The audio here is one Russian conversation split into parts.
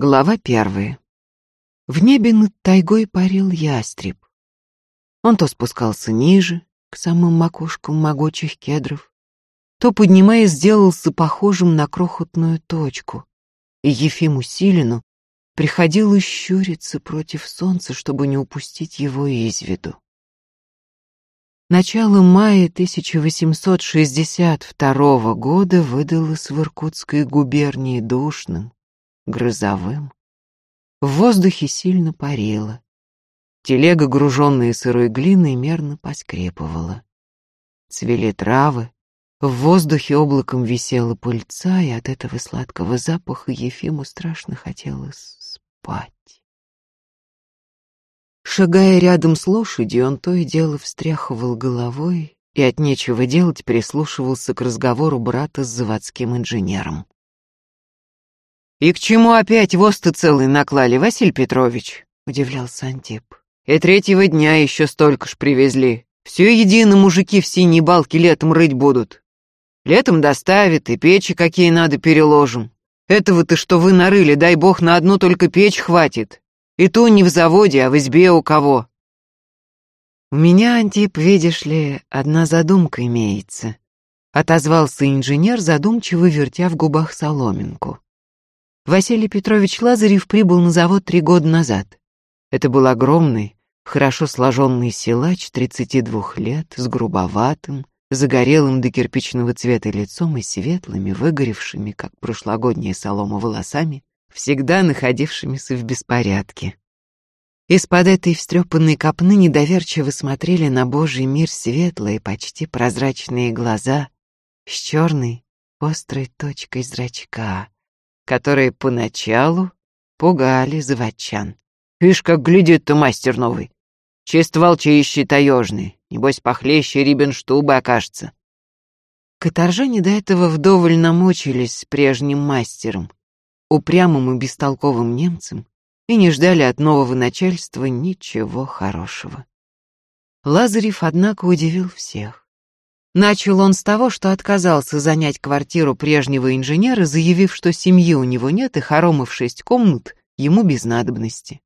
Глава первая. В небе над тайгой парил ястреб. Он то спускался ниже, к самым макушкам могучих кедров, то, поднимаясь, сделался похожим на крохотную точку, и Ефиму Силину приходилось щуриться против солнца, чтобы не упустить его из виду. Начало мая 1862 года выдалось в Иркутской губернии душным, грозовым. В воздухе сильно парило. Телега, груженная сырой глиной, мерно поскрипывала. Цвели травы, в воздухе облаком висела пыльца, и от этого сладкого запаха Ефиму страшно хотелось спать. Шагая рядом с лошадью, он то и дело встряхивал головой и от нечего делать прислушивался к разговору брата с заводским инженером. «И к чему опять воз-то целый наклали, Василий Петрович?» — удивлялся Антип. «И третьего дня еще столько ж привезли. Все едино мужики в синей балке летом рыть будут. Летом доставят, и печи какие надо переложим. Этого-то, что вы нарыли, дай бог, на одну только печь хватит. И то не в заводе, а в избе у кого. У меня, Антип, видишь ли, одна задумка имеется. Отозвался инженер, задумчиво вертя в губах соломинку. Василий Петрович Лазарев прибыл на завод три года назад. Это был огромный, хорошо сложенный силач 32 лет, с грубоватым, загорелым до кирпичного цвета лицом и светлыми, выгоревшими, как прошлогодняя солома, волосами, всегда находившимися в беспорядке. Из-под этой встрепанной копны недоверчиво смотрели на Божий мир светлые, почти прозрачные глаза с черной, острой точкой зрачка, которые поначалу пугали заводчан. «Ишь, как глядит-то мастер новый! Чист волчище таежный, небось похлеще Рибенштуба окажется». Каторжане до этого вдоволь намочились с прежним мастером, упрямым и бестолковым немцам и не ждали от нового начальства ничего хорошего. Лазарев, однако, удивил всех. Начал он с того, что отказался занять квартиру прежнего инженера, заявив, что семьи у него нет и хоромы в шесть комнат ему без надобности.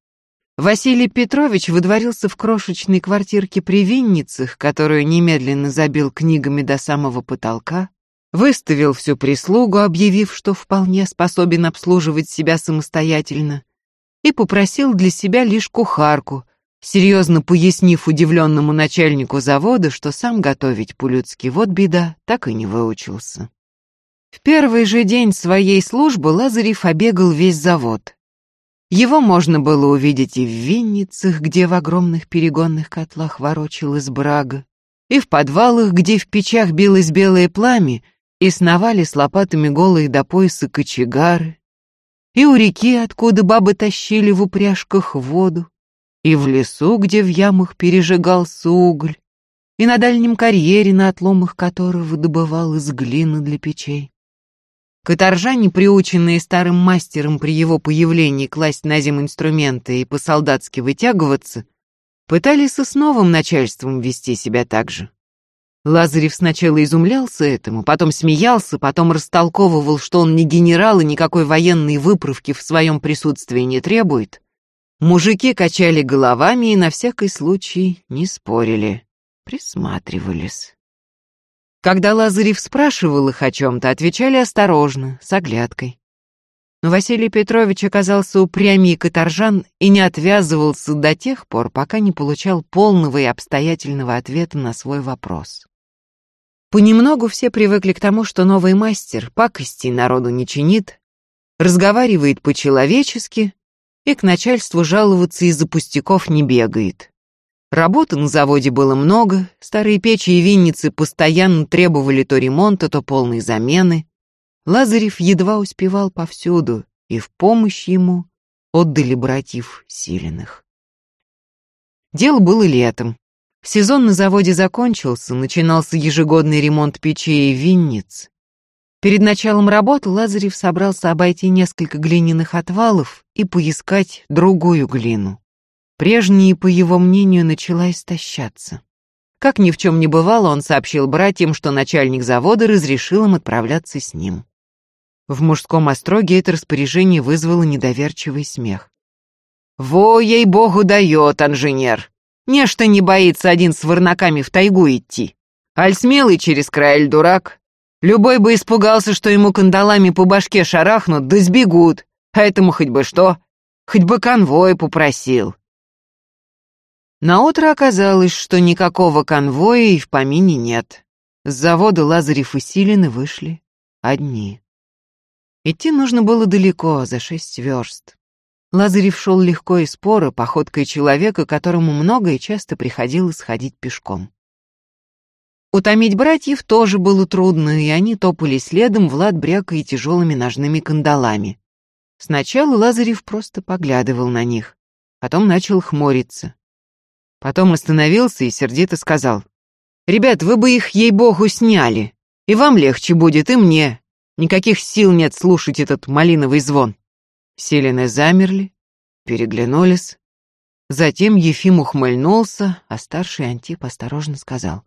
Василий Петрович выдворился в крошечной квартирке при Винницах, которую немедленно забил книгами до самого потолка, выставил всю прислугу, объявив, что вполне способен обслуживать себя самостоятельно, и попросил для себя лишь кухарку, серьезно пояснив удивленному начальнику завода, что сам готовить по-людски вот беда, так и не выучился. В первый же день своей службы Лазарев обегал весь завод. Его можно было увидеть и в Винницах, где в огромных перегонных котлах ворочалась брага, и в подвалах, где в печах билось белое пламя, и сновали с лопатами голые до пояса кочегары, и у реки, откуда бабы тащили в упряжках воду, и в лесу, где в ямах пережигался уголь, и на дальнем карьере, на отломах которого добывал из глины для печей. Каторжане, приученные старым мастером при его появлении класть на зим инструменты и по-солдатски вытягиваться, пытались и с новым начальством вести себя так же. Лазарев сначала изумлялся этому, потом смеялся, потом растолковывал, что он не генерал и никакой военной выправки в своем присутствии не требует. Мужики качали головами и на всякий случай не спорили, присматривались. Когда Лазарев спрашивал их о чем-то, отвечали осторожно, с оглядкой. Но Василий Петрович оказался упрямее каторжан и не отвязывался до тех пор, пока не получал полного и обстоятельного ответа на свой вопрос. Понемногу все привыкли к тому, что новый мастер пакости народу не чинит, разговаривает по-человечески и к начальству жаловаться из-за пустяков не бегает. Работы на заводе было много, старые печи и винницы постоянно требовали то ремонта, то полной замены. Лазарев едва успевал повсюду, и в помощь ему отдали братьев Силиных. Дело было летом. Сезон на заводе закончился, начинался ежегодный ремонт печей и винниц. Перед началом работы Лазарев собрался обойти несколько глиняных отвалов и поискать другую глину. Прежняя, по его мнению, начала истощаться. Как ни в чем не бывало, он сообщил братьям, что начальник завода разрешил им отправляться с ним. В мужском остроге это распоряжение вызвало недоверчивый смех. «Во, ей-богу, дает, инженер! Нечто не боится один с варнаками в тайгу идти. Аль смелый через край, дурак. Любой бы испугался, что ему кандалами по башке шарахнут, да сбегут. А этому хоть бы что, хоть бы конвой попросил». Наутро оказалось, что никакого конвоя и в помине нет. С завода Лазарев и Силины вышли одни. Идти нужно было далеко, за шесть верст. Лазарев шел легко и споро, походкой человека, которому много и часто приходилось ходить пешком. Утомить братьев тоже было трудно, и они топали следом, Влад брякая тяжелыми ножными кандалами. Сначала Лазарев просто поглядывал на них, потом начал хмуриться. Потом остановился и сердито сказал, «Ребят, вы бы их, ей-богу, сняли, и вам легче будет, и мне, Никаких сил нет слушать этот малиновый звон. Селины замерли, переглянулись. Затем Ефим ухмыльнулся, а старший Антип осторожно сказал.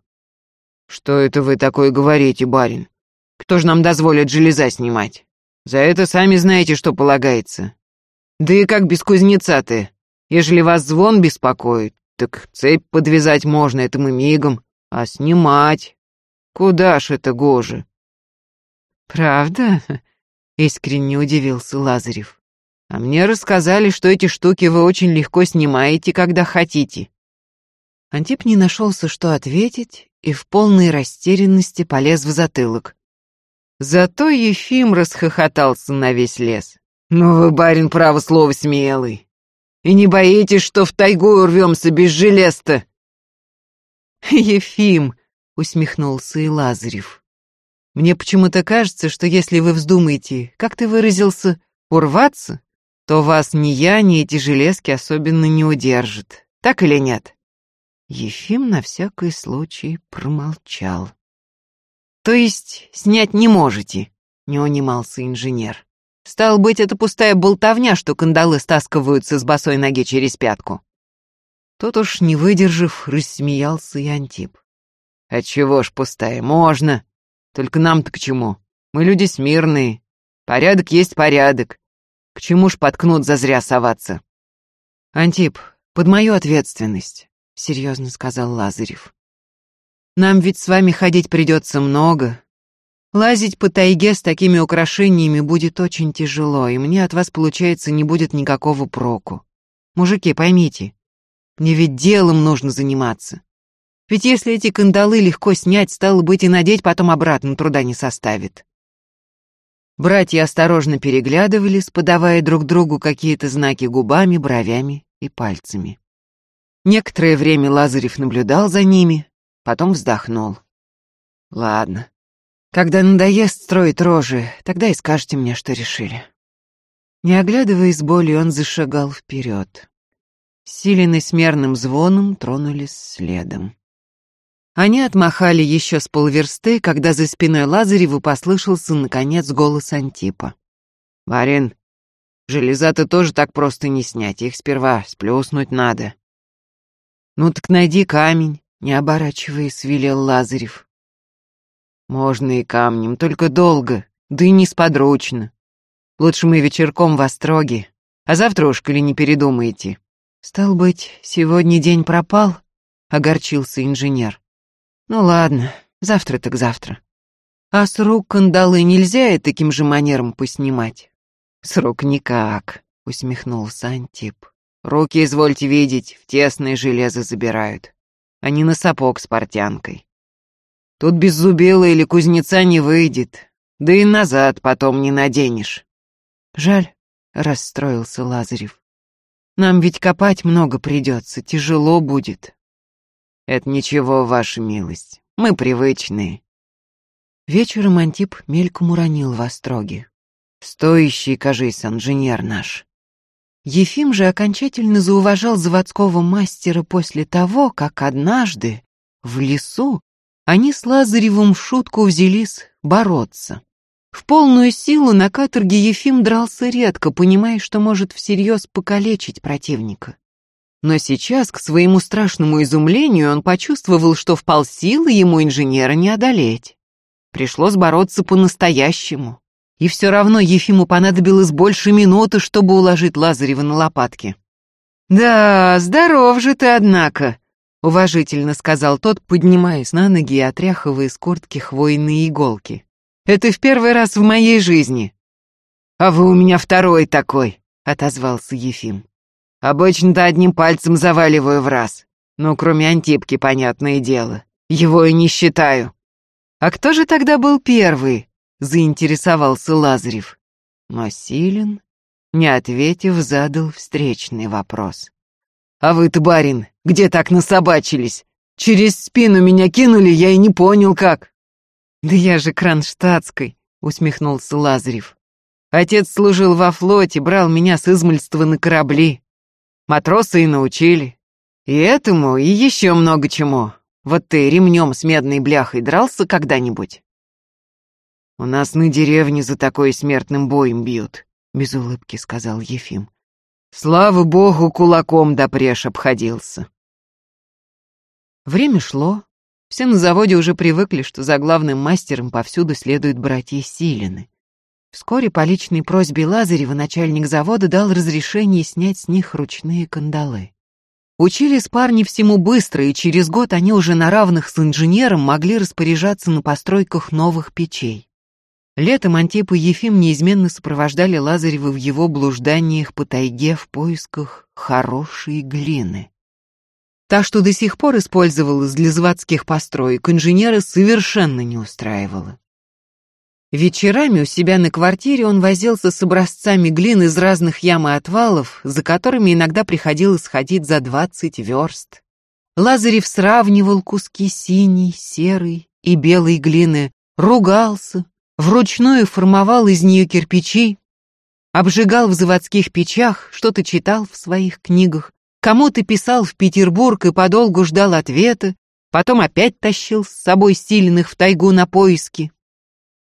«Что это вы такое говорите, барин? Кто же нам дозволит железа снимать? За это сами знаете, что полагается. Да и как без кузнеца ты? Ежели вас звон беспокоит, так цепь подвязать можно, это мы мигом. А снимать? Куда ж это гоже? «Правда?» — искренне удивился Лазарев. «А мне рассказали, что эти штуки вы очень легко снимаете, когда хотите». Антип не нашелся, что ответить, и в полной растерянности полез в затылок. Зато Ефим расхохотался на весь лес. «Ну вы, барин, право слово смелый. И не боитесь, что в тайгу урвемся без желез-то?» «Ефим!» — усмехнулся и Лазарев. Мне почему-то кажется, что если вы вздумаете, как ты выразился, урваться, то вас ни я, ни эти железки особенно не удержат. Так или нет?» Ефим на всякий случай промолчал. «То есть снять не можете?» — не унимался инженер. «Стал быть, это пустая болтовня, что кандалы стаскиваются с босой ноги через пятку». Тот уж, не выдержав, рассмеялся и Антип. «А чего ж пустая, можно. Только нам-то к чему? Мы люди смирные. Порядок есть порядок. К чему ж подкнут зазря соваться? Антип, под мою ответственность, серьезно сказал Лазарев. Нам ведь с вами ходить придется много. Лазить по тайге с такими украшениями будет очень тяжело, и мне от вас, получается, не будет никакого проку. Мужики, поймите, мне ведь делом нужно заниматься. Ведь если эти кандалы легко снять, стало быть, и надеть потом обратно труда не составит. Братья осторожно переглядывались, подавая друг другу какие-то знаки губами, бровями и пальцами. Некоторое время Лазарев наблюдал за ними, потом вздохнул. «Ладно. Когда надоест строить рожи, тогда и скажете мне, что решили». Не оглядываясь болью, он зашагал вперед. Силены с мерным звоном тронулись следом. Они отмахали еще с полверсты, когда за спиной Лазареву послышался, наконец, голос Антипа. «Барин, железа-то тоже так просто не снять, их сперва сплюснуть надо». «Ну так найди камень», — не оборачиваясь, велел Лазарев. «Можно и камнем, только долго, да и несподручно. Лучше мы вечерком в Остроге, а завтра уж, коли не передумаете». «Стал быть, сегодня день пропал?» — огорчился инженер. Ну ладно, завтра так завтра. А с рук кандалы нельзя и таким же манером поснимать? С рук никак, усмехнулся Антип. Руки, извольте видеть, в тесное железо забирают, а не на сапог с портянкой. Тут без зубила или кузнеца не выйдет, да и назад потом не наденешь. Жаль, расстроился Лазарев. Нам ведь копать много придется, тяжело будет. «Это ничего, ваша милость. Мы привычные». Вечером Антип мельком уронил в остроге. «Стоящий, кажись, инженер наш». Ефим же окончательно зауважал заводского мастера после того, как однажды в лесу они с Лазаревым в шутку взялись бороться. В полную силу на каторге Ефим дрался редко, понимая, что может всерьез покалечить противника. Но сейчас, к своему страшному изумлению, он почувствовал, что впал силы ему инженера не одолеть. Пришлось бороться по-настоящему. И все равно Ефиму понадобилось больше минуты, чтобы уложить Лазарева на лопатки. «Да, здоров же ты, однако», — уважительно сказал тот, поднимаясь на ноги и отряхивая из куртки хвойные иголки. «Это в первый раз в моей жизни». «А вы у меня второй такой», — отозвался Ефим. «Обычно-то одним пальцем заваливаю в раз. Ну, кроме Антипки, понятное дело. Его и не считаю». «А кто же тогда был первый?» — заинтересовался Лазарев. Но Силин, не ответив, задал встречный вопрос. «А вы-то, барин, где так насобачились? Через спину меня кинули, я и не понял, как». «Да я же кронштадтской», — усмехнулся Лазарев. «Отец служил во флоте, брал меня с измальства на корабли. Матросы и научили. И этому, и еще много чему. Вот ты ремнем с медной бляхой дрался когда-нибудь?» «У нас на деревне за такой смертным боем бьют», — без улыбки сказал Ефим. «Слава богу, кулаком допреж обходился». Время шло. Все на заводе уже привыкли, что за главным мастером повсюду следуют братья Силины. Вскоре по личной просьбе Лазарева начальник завода дал разрешение снять с них ручные кандалы. Учились парни всему быстро, и через год они уже на равных с инженером могли распоряжаться на постройках новых печей. Летом Антип и Ефим неизменно сопровождали Лазарева в его блужданиях по тайге в поисках хорошей глины. Та, что до сих пор использовалась для заводских построек, инженера совершенно не устраивала. Вечерами у себя на квартире он возился с образцами глины из разных ям и отвалов, за которыми иногда приходилось ходить за двадцать верст. Лазарев сравнивал куски синей, серой и белой глины, ругался, вручную формовал из нее кирпичи, обжигал в заводских печах, что-то читал в своих книгах, кому-то писал в Петербург и подолгу ждал ответа, потом опять тащил с собой стильных в тайгу на поиски.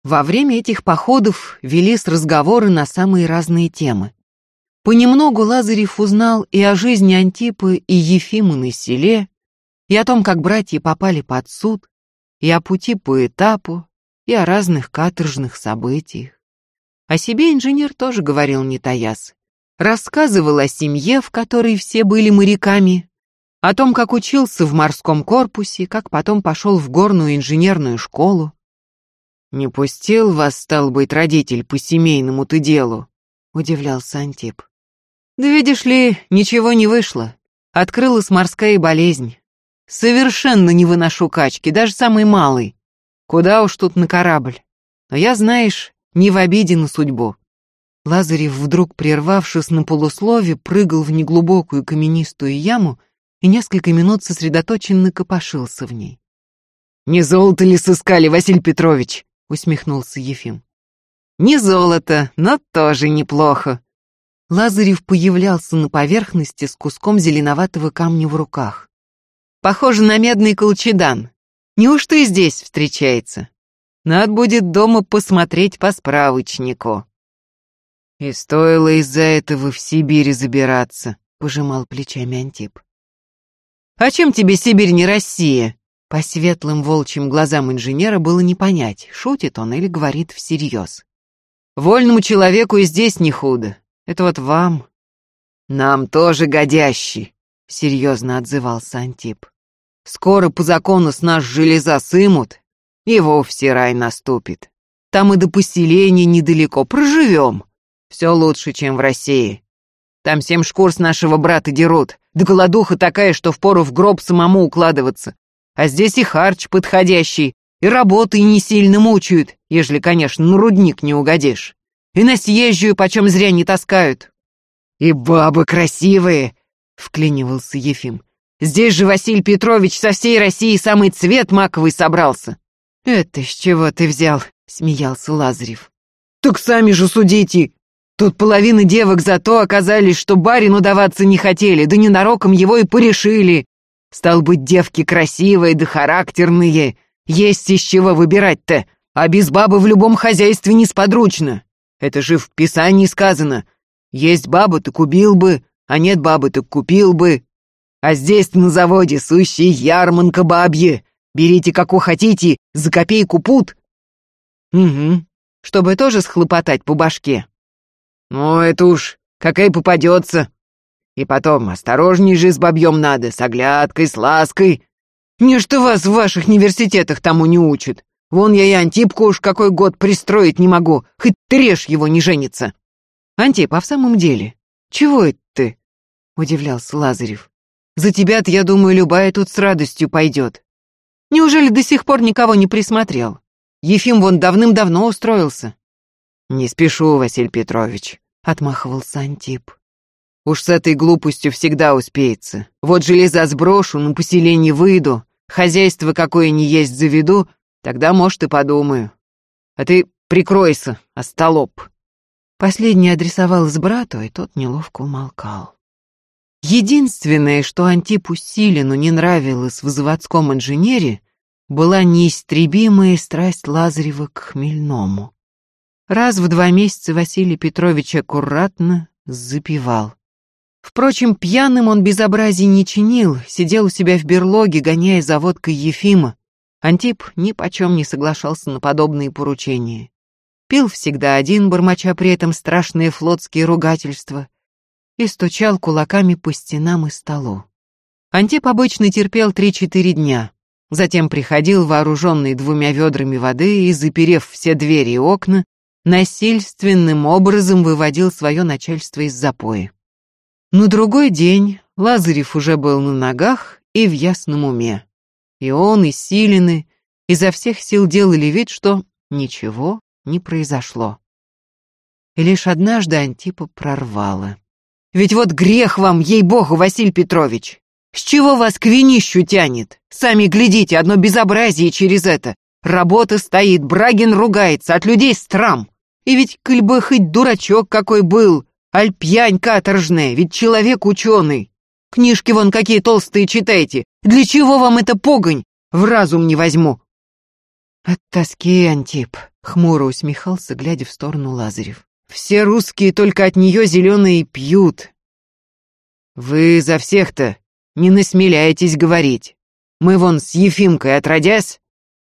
Во время этих походов велись разговоры на самые разные темы. Понемногу Лазарев узнал и о жизни Антипы и Ефима на селе, и о том, как братья попали под суд, и о пути по этапу, и о разных каторжных событиях. О себе инженер тоже говорил не таясь. Рассказывал о семье, в которой все были моряками, о том, как учился в морском корпусе, как потом пошел в горную инженерную школу. «Не пустил вас, стал быть, родитель по семейному-то делу?» — удивлялся Антип. «Да видишь ли, ничего не вышло. Открылась морская болезнь. Совершенно не выношу качки, даже самый малый. Куда уж тут на корабль. Но я, знаешь, не в обиде на судьбу. Лазарев, вдруг прервавшись на полуслове, прыгал в неглубокую каменистую яму и несколько минут сосредоточенно копошился в ней. «Не золото ли сыскали, Василий Петрович?» — усмехнулся Ефим. «Не золото, но тоже неплохо». Лазарев появлялся на поверхности с куском зеленоватого камня в руках. «Похоже на медный колчедан. Неужто и здесь встречается? Надо будет дома посмотреть по справочнику. И стоило из-за этого в Сибирь забираться, пожимал плечами Антип. А чем тебе Сибирь не Россия? По светлым волчьим глазам инженера было не понять, шутит он или говорит всерьез. Вольному человеку и здесь не худо. Это вот вам. Нам тоже годящий, серьезно отзывался Антип. Скоро по закону с нас железа сымут, и вовсе рай наступит. Там и до поселения недалеко, проживем. Все лучше, чем в России. Там семь шкур с нашего брата дерут, да голодуха такая, что впору в гроб самому укладываться. А здесь и харч подходящий, и работы не сильно мучают, ежели, конечно, на рудник не угодишь. И на съезжую почем зря не таскают. И бабы красивые, — вклинивался Ефим. Здесь же Василий Петрович со всей России самый цвет маковый собрался. Это с чего ты взял? Смеялся Лазарев. Так сами же судите. Тут половина девок зато оказались, что барину даваться не хотели, да ненароком его и порешили. Стал быть, девки красивые да характерные. Есть из чего выбирать-то, а без бабы в любом хозяйстве несподручно. Это же в Писании сказано. Есть баба, так убил бы, а нет бабы, так купил бы. А здесь на заводе сущая ярманка бабье. Берите, как хотите, за копейку пут. Угу. чтобы тоже схлопотать по башке. Ну, это уж какая попадется. И потом, осторожней же с бабьем надо, с оглядкой, с лаской. Ничто вас в ваших университетах тому не учат. Вон я и Антипку уж какой год пристроить не могу, хоть трешь его не женится. Антип, а в самом деле, чего это ты? Удивлялся Лазарев. За тебя-то, я думаю, любая тут с радостью пойдет. Неужели до сих пор никого не присмотрел? Ефим вон давным-давно устроился. Не спешу, Василий Петрович, отмахивался Антип. Уж с этой глупостью всегда успеется. Вот железа сброшу, на поселение выйду, хозяйство какое ни есть заведу, тогда, может, и подумаю. А ты прикройся, остолоп. Последний адресовалась брату, и тот неловко умолкал. Единственное, что Антипу Силину не нравилось в заводском инженере, была неистребимая страсть Лазарева к хмельному. Раз в два месяца Василий Петрович аккуратно запивал. Впрочем, пьяным он безобразий не чинил, сидел у себя в берлоге, гоняя за водкой Ефима. Антип ни почем не соглашался на подобные поручения. Пил всегда один, бормоча при этом страшные флотские ругательства, и стучал кулаками по стенам и столу. Антип обычно терпел три-четыре дня, затем приходил вооруженный двумя ведрами воды и, заперев все двери и окна, насильственным образом выводил свое начальство из запоя. На другой день Лазарев уже был на ногах и в ясном уме. И он, и Силины изо всех сил делали вид, что ничего не произошло. И лишь однажды Антипа прорвало. «Ведь вот грех вам, ей-богу, Василий Петрович! С чего вас к винищу тянет? Сами глядите, одно безобразие через это. Работа стоит, Брагин ругается, от людей страм. И ведь, коль бы хоть дурачок какой был, Аль пьянь каторжная, ведь человек ученый. Книжки вон какие толстые читайте. Для чего вам эта погонь? В разум не возьму. От тоски, Антип, хмуро усмехался, глядя в сторону Лазарев. Все русские только от нее зеленые пьют. Вы за всех-то не насмеляетесь говорить. Мы вон с Ефимкой отродясь.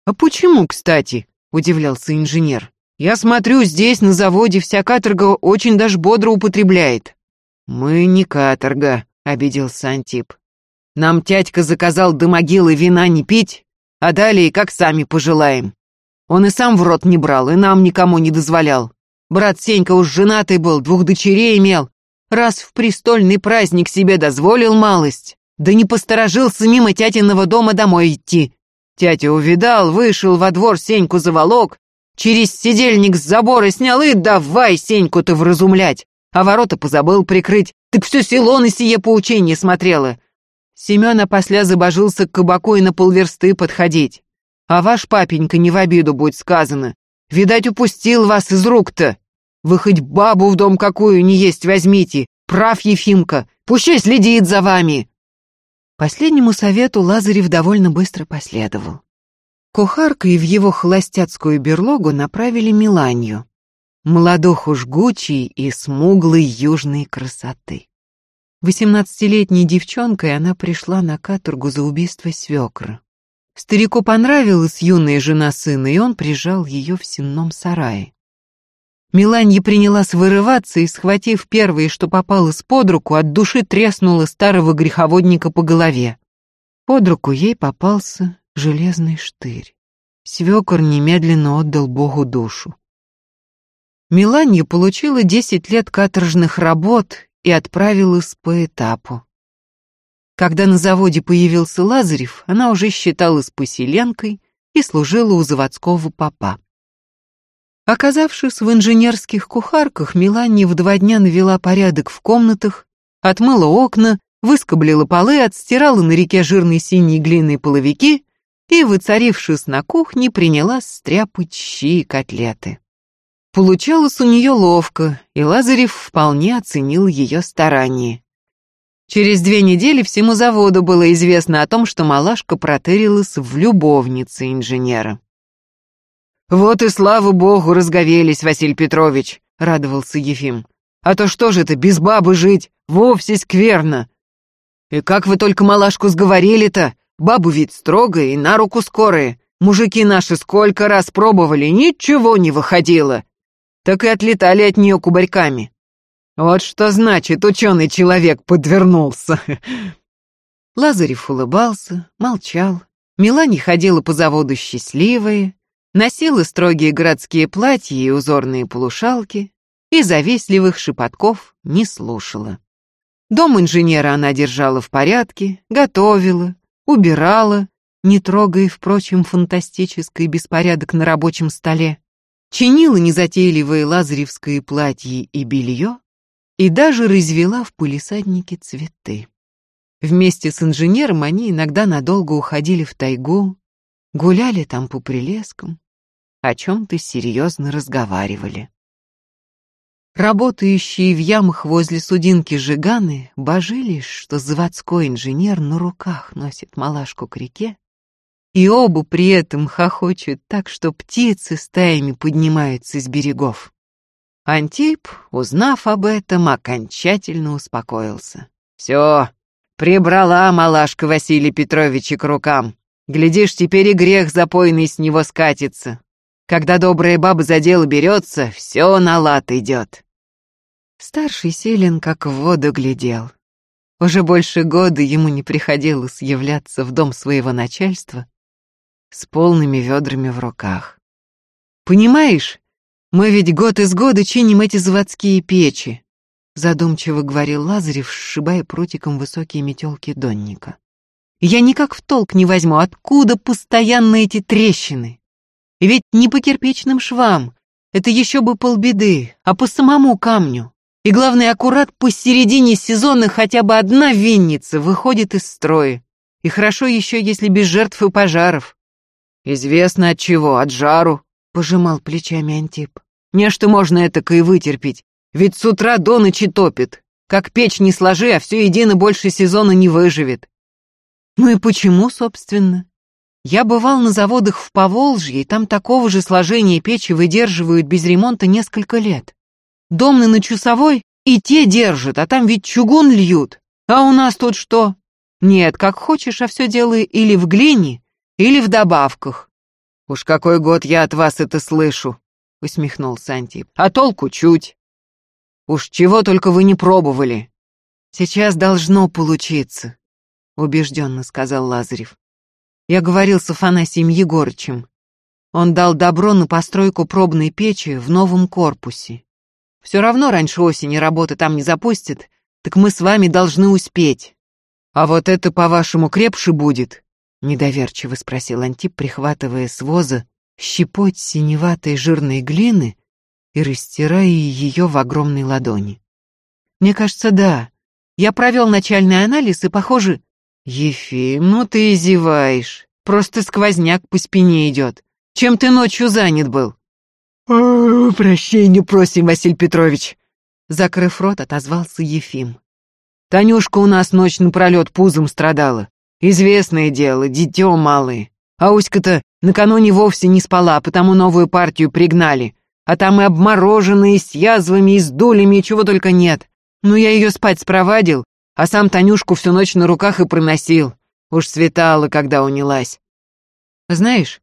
А почему, кстати? Удивлялся инженер. Я смотрю, здесь, на заводе, вся каторга очень даже бодро употребляет. Мы не каторга, обиделся Антип. Нам тятька заказал до могилы вина не пить, а далее как сами пожелаем. Он и сам в рот не брал, и нам никому не дозволял. Брат Сенька уж женатый был, двух дочерей имел. Раз в престольный праздник себе дозволил малость, да не посторожился мимо тятиного дома домой идти. Тятя увидал, вышел во двор, Сеньку заволок, Через сидельник с забора снял и давай Сеньку-то вразумлять. А ворота позабыл прикрыть, так все село на сие поучение смотрело. Семен опосля забожился к кабаку и на полверсты подходить. А ваш папенька не в обиду, будь сказано. Видать, упустил вас из рук-то. Вы хоть бабу в дом какую не есть возьмите. Прав, Ефимка, пущай следит за вами. Последнему совету Лазарев довольно быстро последовал. Кухаркой в его холостяцкую берлогу направили Миланью, молодуху жгучей и смуглой южной красоты. Восемнадцатилетней девчонкой она пришла на каторгу за убийство свекра. Старику понравилась юная жена сына, и он прижал ее в сенном сарае. Миланья принялась вырываться и, схватив первое, что попалось под руку, от души треснула старого греховодника по голове. Под руку ей попался железный штырь. Свекор немедленно отдал Богу душу. Миланья получила десять лет каторжных работ и отправилась по этапу. Когда на заводе появился Лазарев, она уже считалась поселенкой и служила у заводского попа. Оказавшись в инженерских кухарках, Миланья в два дня навела порядок в комнатах, отмыла окна, выскоблила полы, отстирала на реке жирные синие глиной половики и, выцарившись на кухне, принялась стряпать щи и котлеты. Получалось у нее ловко, и Лазарев вполне оценил ее старания. Через две недели всему заводу было известно о том, что малашка протырилась в любовнице инженера. «Вот и слава богу, разговелись, Василий Петрович», — радовался Ефим. «А то что же это, без бабы жить? Вовсе скверно!» «И как вы только малашку сговорили-то? Бабу ведь строгая и на руку скорая. Мужики наши сколько раз пробовали, ничего не выходило. так и отлетали от нее кубарьками. Вот что значит ученый человек подвернулся. Лазарев улыбался, молчал. Мелани ходила по заводу счастливая, носила строгие городские платья и узорные полушалки, и завистливых шепотков не слушала. Дом инженера она держала в порядке, готовила, убирала, не трогая, впрочем, фантастический беспорядок на рабочем столе, чинила незатейливое лазаревское платье и белье и даже развела в пылисаднике цветы. Вместе с инженером они иногда надолго уходили в тайгу, гуляли там по прилескам, о чем-то серьезно разговаривали. Работающие в ямах возле судинки жиганы божились, что заводской инженер на руках носит малашку к реке, и оба при этом хохочут так, что птицы стаями поднимаются с берегов. Антип, узнав об этом, окончательно успокоился. «Все, прибрала малашка Василия Петровича к рукам. Глядишь, теперь и грех запойный с него скатится. Когда добрая баба за дело берется, все на лад идет. Старший Селин как в воду глядел. Уже больше года ему не приходилось являться в дом своего начальства с полными ведрами в руках. «Понимаешь, мы ведь год из года чиним эти заводские печи», задумчиво говорил Лазарев, сшибая прутиком высокие метелки донника. «Я никак в толк не возьму, откуда постоянно эти трещины? Ведь не по кирпичным швам, это еще бы полбеды, а по самому камню. И главное, аккурат посередине сезона хотя бы одна винница выходит из строя. И хорошо еще, если без жертв и пожаров. Известно от чего, от жару, пожимал плечами Антип. Не что можно это и вытерпеть, ведь с утра до ночи топит. Как печь не сложи, а все едино больше сезона не выживет. Ну и почему, собственно? Я бывал на заводах в Поволжье, и там такого же сложения печи выдерживают без ремонта несколько лет. Домны на Чусовой и те держат, а там ведь чугун льют. А у нас тут что? Нет, как хочешь, а все делай или в глине, или в добавках. Уж какой год я от вас это слышу, усмехнулся Антип. А толку чуть. Уж чего только вы не пробовали. Сейчас должно получиться, убежденно сказал Лазарев. Я говорил с Афанасием Егорычем. Он дал добро на постройку пробной печи в новом корпусе. Все равно раньше осени работы там не запустят, так мы с вами должны успеть. А вот это, по-вашему, крепше будет? Недоверчиво спросил Антип, прихватывая с воза щепоть синеватой жирной глины и растирая ее в огромной ладони. Мне кажется, да. Я провел начальный анализ, и, похоже, «Ефим, ну ты и зеваешь. Просто сквозняк по спине идет. Чем ты ночью занят был?» «О, прощения просим, Василий Петрович!» Закрыв рот, отозвался Ефим. «Танюшка у нас ночь напролет пузом страдала. Известное дело, дитё малые. А Уська-то накануне вовсе не спала, потому новую партию пригнали. А там и обмороженные, с язвами, и с долями, и чего только нет. Ну, я ее спать спровадил, а сам Танюшку всю ночь на руках и проносил. Уж светало, когда унялась. Знаешь,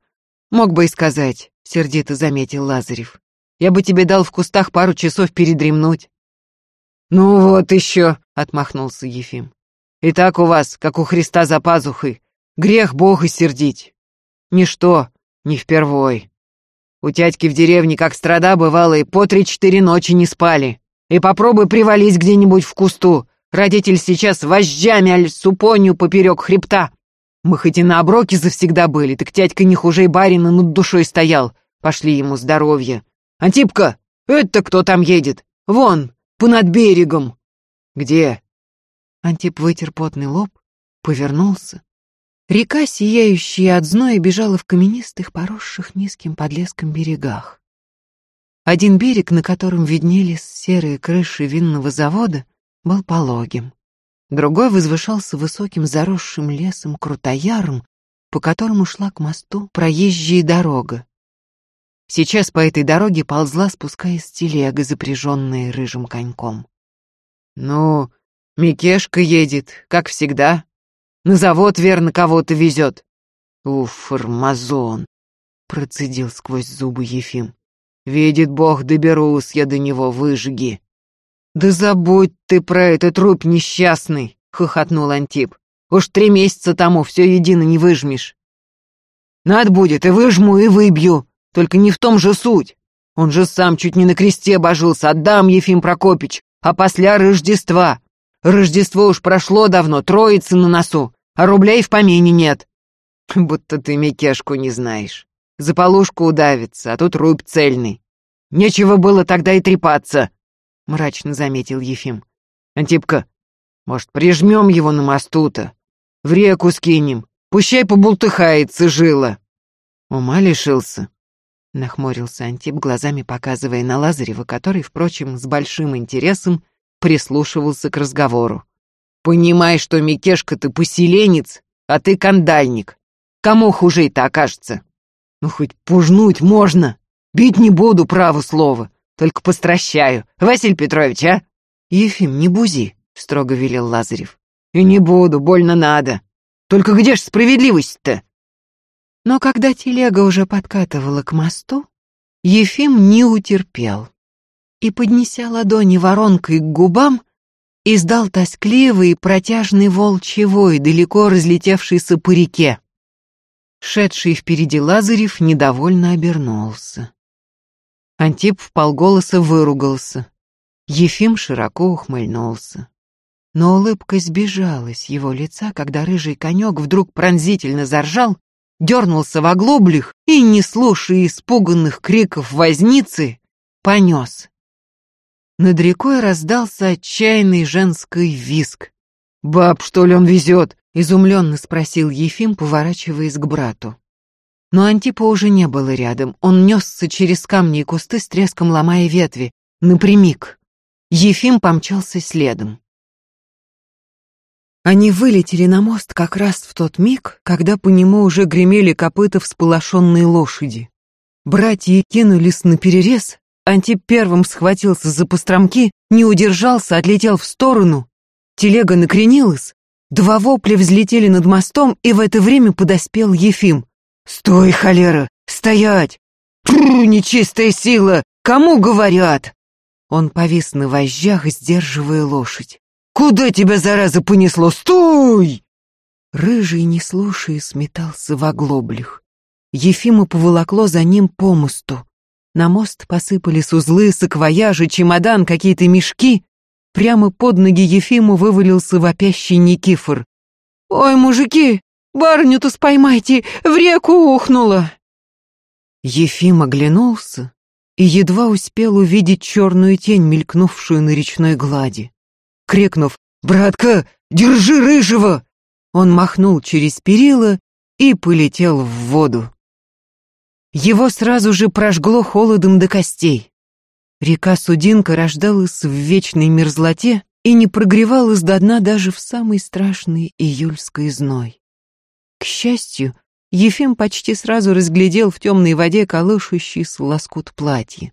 мог бы и сказать, сердито заметил Лазарев. Я бы тебе дал в кустах пару часов передремнуть. Ну вот еще, отмахнулся Ефим. И так у вас, как у Христа за пазухой, грех Бога сердить. Ничто, не впервой. У тятьки в деревне как страда бывало и по три-четыре ночи не спали. И попробуй привалить где-нибудь в кусту, Родитель сейчас вожжами аль супонью поперек хребта. Мы хоть и на оброке завсегда были, так тядька не хуже и барина над душой стоял. Пошли ему здоровье. Антипка, это кто там едет? Вон, понад берегом. Где? Антип вытер потный лоб, повернулся. Река, сияющая от зноя, бежала в каменистых, поросших низким подлеском берегах. Один берег, на котором виднелись серые крыши винного завода, был пологим. Другой возвышался высоким заросшим лесом крутояром, по которому шла к мосту проезжая дорога. Сейчас по этой дороге ползла, спускаясь телега, запряженная рыжим коньком. «Ну, Микешка едет, как всегда. На завод, верно, кого-то везет». «Уф, формазон», — процедил сквозь зубы Ефим. Видит Бог, доберусь я до него, выжги. Да забудь ты про этот труп несчастный, хохотнул Антип. Уж три месяца тому все едино не выжмешь. Над будет, и выжму, и выбью. Только не в том же суть. Он же сам чуть не на кресте божился, отдам, Ефим Прокопич, а после Рождества. Рождество уж прошло давно, троицы на носу, а рублей в помине нет. Будто ты Микешку не знаешь. За полушку удавится, а тут рубь цельный. Нечего было тогда и трепаться, — мрачно заметил Ефим. Антипка, может, прижмем его на мосту-то? В реку скинем, пущай побултыхается жила. Ума лишился, — нахмурился Антип, глазами показывая на Лазарева, который, впрочем, с большим интересом прислушивался к разговору. «Понимай, что Микешка ты поселенец, а ты кандальник. Кому хуже-то окажется? Ну, хоть пужнуть можно. Бить не буду, право слово. Только постращаю. Василий Петрович, а?» «Ефим, не бузи», — строго велел Лазарев. «И не буду, больно надо. Только где ж справедливость-то?» Но когда телега уже подкатывала к мосту, Ефим не утерпел и, поднеся ладони воронкой к губам, издал тоскливый протяжный волчий вой, далеко разлетевшийся по реке. Шедший впереди Лазарев недовольно обернулся. Антип вполголоса выругался. Ефим широко ухмыльнулся. Но улыбка сбежала с его лица, когда рыжий конек вдруг пронзительно заржал дернулся в оглоблях и, не слушая испуганных криков возницы, понес. Над рекой раздался отчаянный женский визг. «Баб, что ли, он везет?» — изумленно спросил Ефим, поворачиваясь к брату. Но Антипа уже не было рядом. Он несся через камни и кусты с треском ломая ветви, напрямик. Ефим помчался следом. Они вылетели на мост как раз в тот миг, когда по нему уже гремели копыта всполошенной лошади. Братья кинулись на перерез, Антип первым схватился за постромки, не удержался, отлетел в сторону. Телега накренилась, два вопля взлетели над мостом, и в это время подоспел Ефим. «Стой, холера! Стоять! Прррр, нечистая сила! Кому говорят?» Он повис на вожжах, сдерживая лошадь. Куда тебя, зараза, понесло? Стой!» Рыжий, не слушая, сметался в оглоблях. Ефима поволокло за ним по мосту. На мост посыпались узлы, саквояжи, чемодан, какие-то мешки. Прямо под ноги Ефиму вывалился вопящий Никифор. «Ой, мужики, барыню-то споймайте, в реку ухнула!» Ефим оглянулся и едва успел увидеть черную тень, мелькнувшую на речной глади крикнув «Братка, держи рыжего!» Он махнул через перила и полетел в воду. Его сразу же прожгло холодом до костей. Река Судинка рождалась в вечной мерзлоте и не прогревалась до дна даже в самый страшный июльский зной. К счастью, Ефим почти сразу разглядел в темной воде колышущийся лоскут платья.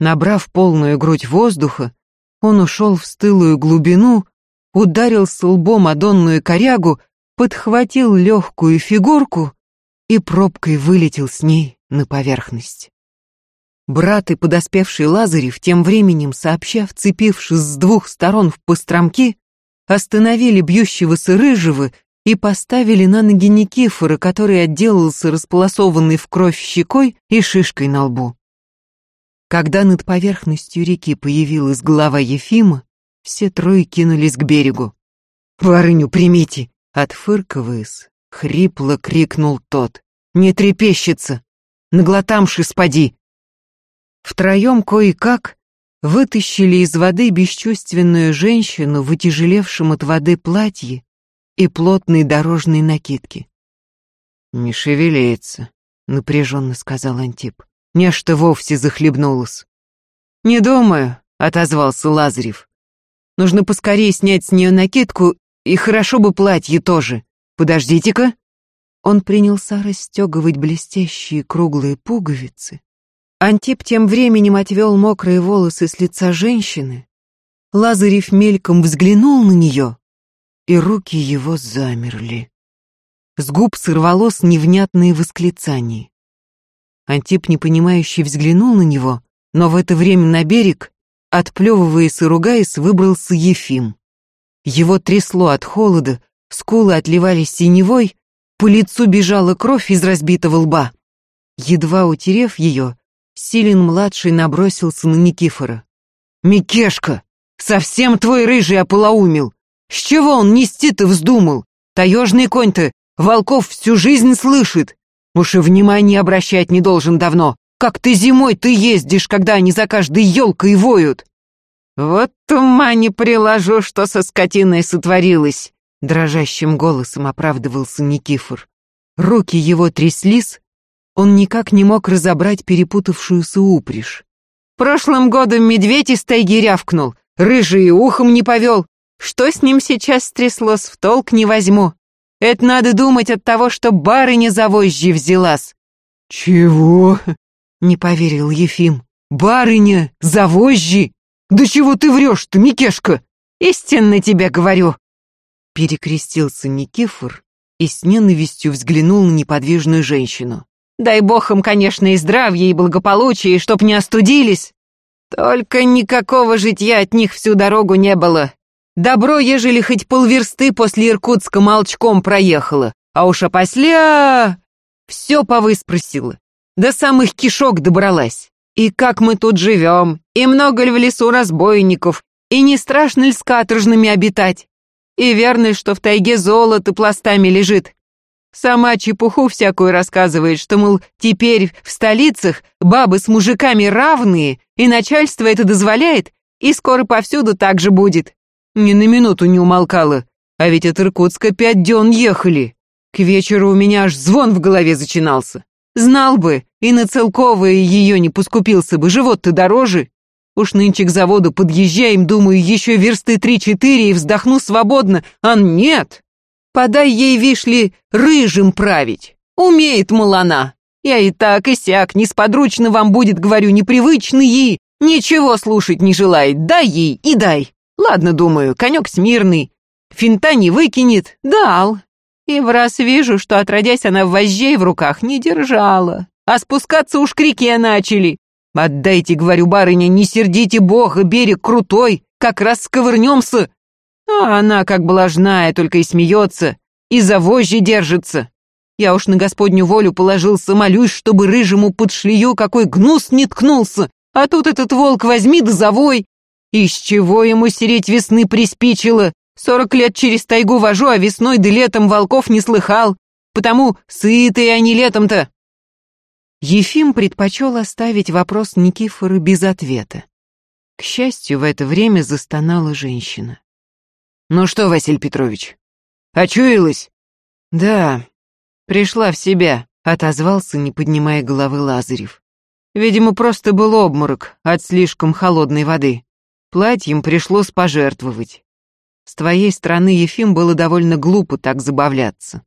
Набрав полную грудь воздуха, он ушел в стылую глубину, ударился лбом о донную корягу, подхватил легкую фигурку и пробкой вылетел с ней на поверхность. Брат и подоспевший Лазарев, тем временем сообща, вцепившись с двух сторон в постромки, остановили бьющегося рыжего и поставили на ноги Никифора, который отделался располосованной в кровь щекой и шишкой на лбу. Когда над поверхностью реки появилась голова Ефима, все трое кинулись к берегу. «Барыню примите!» Отфыркиваясь, хрипло крикнул тот. «Не трепещется! Наглотамши спади!» Втроем кое-как вытащили из воды бесчувственную женщину в утяжелевшем от воды платье и плотной дорожной накидке. «Не шевелится», — напряженно сказал Антип. Нечто вовсе захлебнулась. «Не думаю», — отозвался Лазарев. «Нужно поскорее снять с нее накидку, и хорошо бы платье тоже. Подождите-ка». Он принялся расстегивать блестящие круглые пуговицы. Антип тем временем отвел мокрые волосы с лица женщины. Лазарев мельком взглянул на нее, и руки его замерли. С губ сорвалось невнятное восклицание. Антип непонимающе взглянул на него, но в это время на берег, отплевываясь и ругаясь, выбрался Ефим. Его трясло от холода, скулы отливались синевой, по лицу бежала кровь из разбитого лба. Едва утерев ее, Силин-младший набросился на Никифора. «Микешка, совсем твой рыжий ополоумил! С чего он нести-то вздумал? Таежный конь-то волков всю жизнь слышит! Уж и внимания обращать не должен давно. Как ты зимой ты ездишь, когда они за каждой елкой воют? Вот ума не приложу, что со скотиной сотворилось, дрожащим голосом оправдывался Никифор. Руки его тряслись, он никак не мог разобрать перепутавшуюся упряжь. Прошлым годом медведь из тайги рявкнул, рыжий ухом не повел. Что с ним сейчас стряслось, в толк не возьму. Это надо думать от того, что барыня за вожжи взялась. Чего? Не поверил Ефим. Барыня за вожжи? Да чего ты врешь-то, Микешка? Истинно тебе говорю. Перекрестился Никифор и с ненавистью взглянул на неподвижную женщину. Дай бог им, конечно, и здравия, и благополучия, и чтоб не остудились. Только никакого житья от них всю дорогу не было. Добро, ежели хоть полверсты после Иркутска молчком проехала, а уж опосля... Все повыспросила, до самых кишок добралась. И как мы тут живем, и много ли в лесу разбойников, и не страшно ли с каторжными обитать? И верно ли, что в тайге золото пластами лежит? Сама чепуху всякую рассказывает, что, мол, теперь в столицах бабы с мужиками равные, и начальство это дозволяет, и скоро повсюду так же будет. Ни на минуту не умолкала. А ведь от Иркутска пять дён ехали. К вечеру у меня аж звон в голове зачинался. Знал бы, и на целковое ее не поскупился бы, живот-то дороже. Уж нынче к заводу подъезжаем, думаю, еще версты три-четыре и вздохну свободно, а нет. Подай ей, вишли, рыжим править. Умеет, мол, она. Я и так, и сяк, несподручно вам будет, говорю, непривычно ей. Ничего слушать не желает, дай ей и дай. Ладно, думаю, конек смирный. Финта не выкинет. Дал. И в раз вижу, что отродясь она вожжей в руках не держала. А спускаться уж к реке начали. Отдайте, говорю, барыня, не сердите бога, берег крутой, как раз сковырнемся. А она, как блажная, только и смеется, и за вожжи держится. Я уж на господню волю положился, молюсь, чтобы рыжему под шлею какой гнус не ткнулся. А тут этот волк возьми да завой, из чего ему сереть весны приспичило? Сорок лет через тайгу вожу, а весной да летом волков не слыхал. Потому сытые они летом-то. Ефим предпочел оставить вопрос Никифора без ответа. К счастью, в это время застонала женщина. «Ну что, Василий Петрович, очуялась?» «Да, пришла в себя», — отозвался, не поднимая головы Лазарев. «Видимо, просто был обморок от слишком холодной воды». Платьем пришлось пожертвовать. С твоей стороны, Ефим, было довольно глупо так забавляться.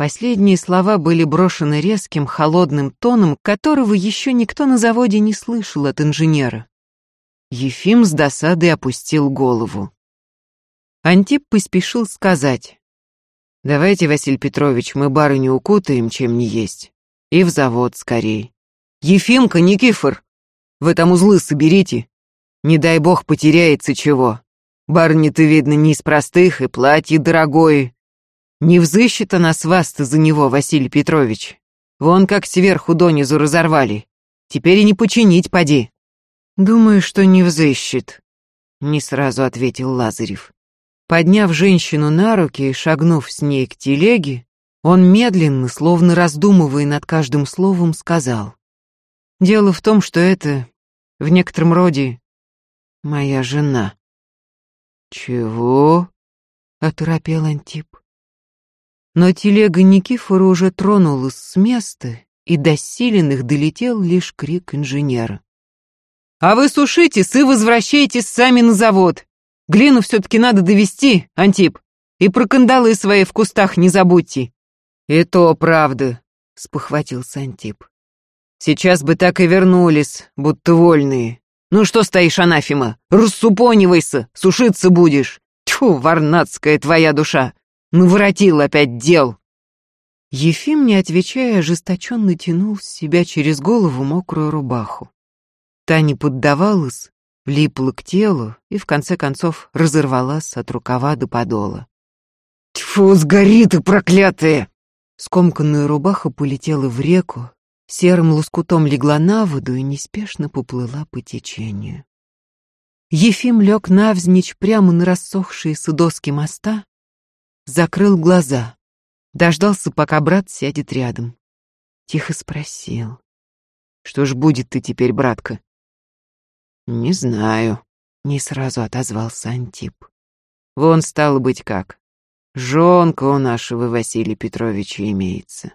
Последние слова были брошены резким, холодным тоном, которого еще никто на заводе не слышал от инженера. Ефим с досадой опустил голову. Антип поспешил сказать. «Давайте, Василий Петрович, мы барыню укутаем, чем не есть. И в завод скорей. Ефимка, Никифор, вы там узлы соберите, не дай бог потеряется чего. Барни-то, видно, не из простых, и платье дорогое. Не взыщет она с вас-то за него, Василий Петрович. Вон как сверху донизу разорвали. Теперь и не починить поди. Думаю, что не взыщет, не сразу ответил Лазарев. Подняв женщину на руки и шагнув с ней к телеге, он медленно, словно раздумывая над каждым словом, сказал. «Дело в том, что это, в некотором роде, моя жена». «Чего?» — оторопел Антип. Но телега Никифора уже тронулась с места, и до силенных долетел лишь крик инженера. «А вы сушитесь и возвращайтесь сами на завод. Глину все-таки надо довести, Антип, и про кандалы свои в кустах не забудьте». «И то правда», — спохватился Антип. «Сейчас бы так и вернулись, будто вольные. «Ну что стоишь, анафима? Рассупонивайся, сушиться будешь! Тьфу, варнацкая твоя душа! Ну, воротил опять дел!» Ефим, не отвечая, ожесточенно тянул с себя через голову мокрую рубаху. Та не поддавалась, липла к телу и, в конце концов, разорвалась от рукава до подола. «Тьфу, сгори ты, проклятая!» Скомканная рубаха полетела в реку, серым лоскутом легла на воду и неспешно поплыла по течению. Ефим лег навзничь прямо на рассохшиеся доски моста, закрыл глаза, дождался, пока брат сядет рядом. Тихо спросил. «Что ж будет ты теперь, братка?» «Не знаю», — не сразу отозвался Антип. «Вон стало быть как. Жонка у нашего Василия Петровича имеется.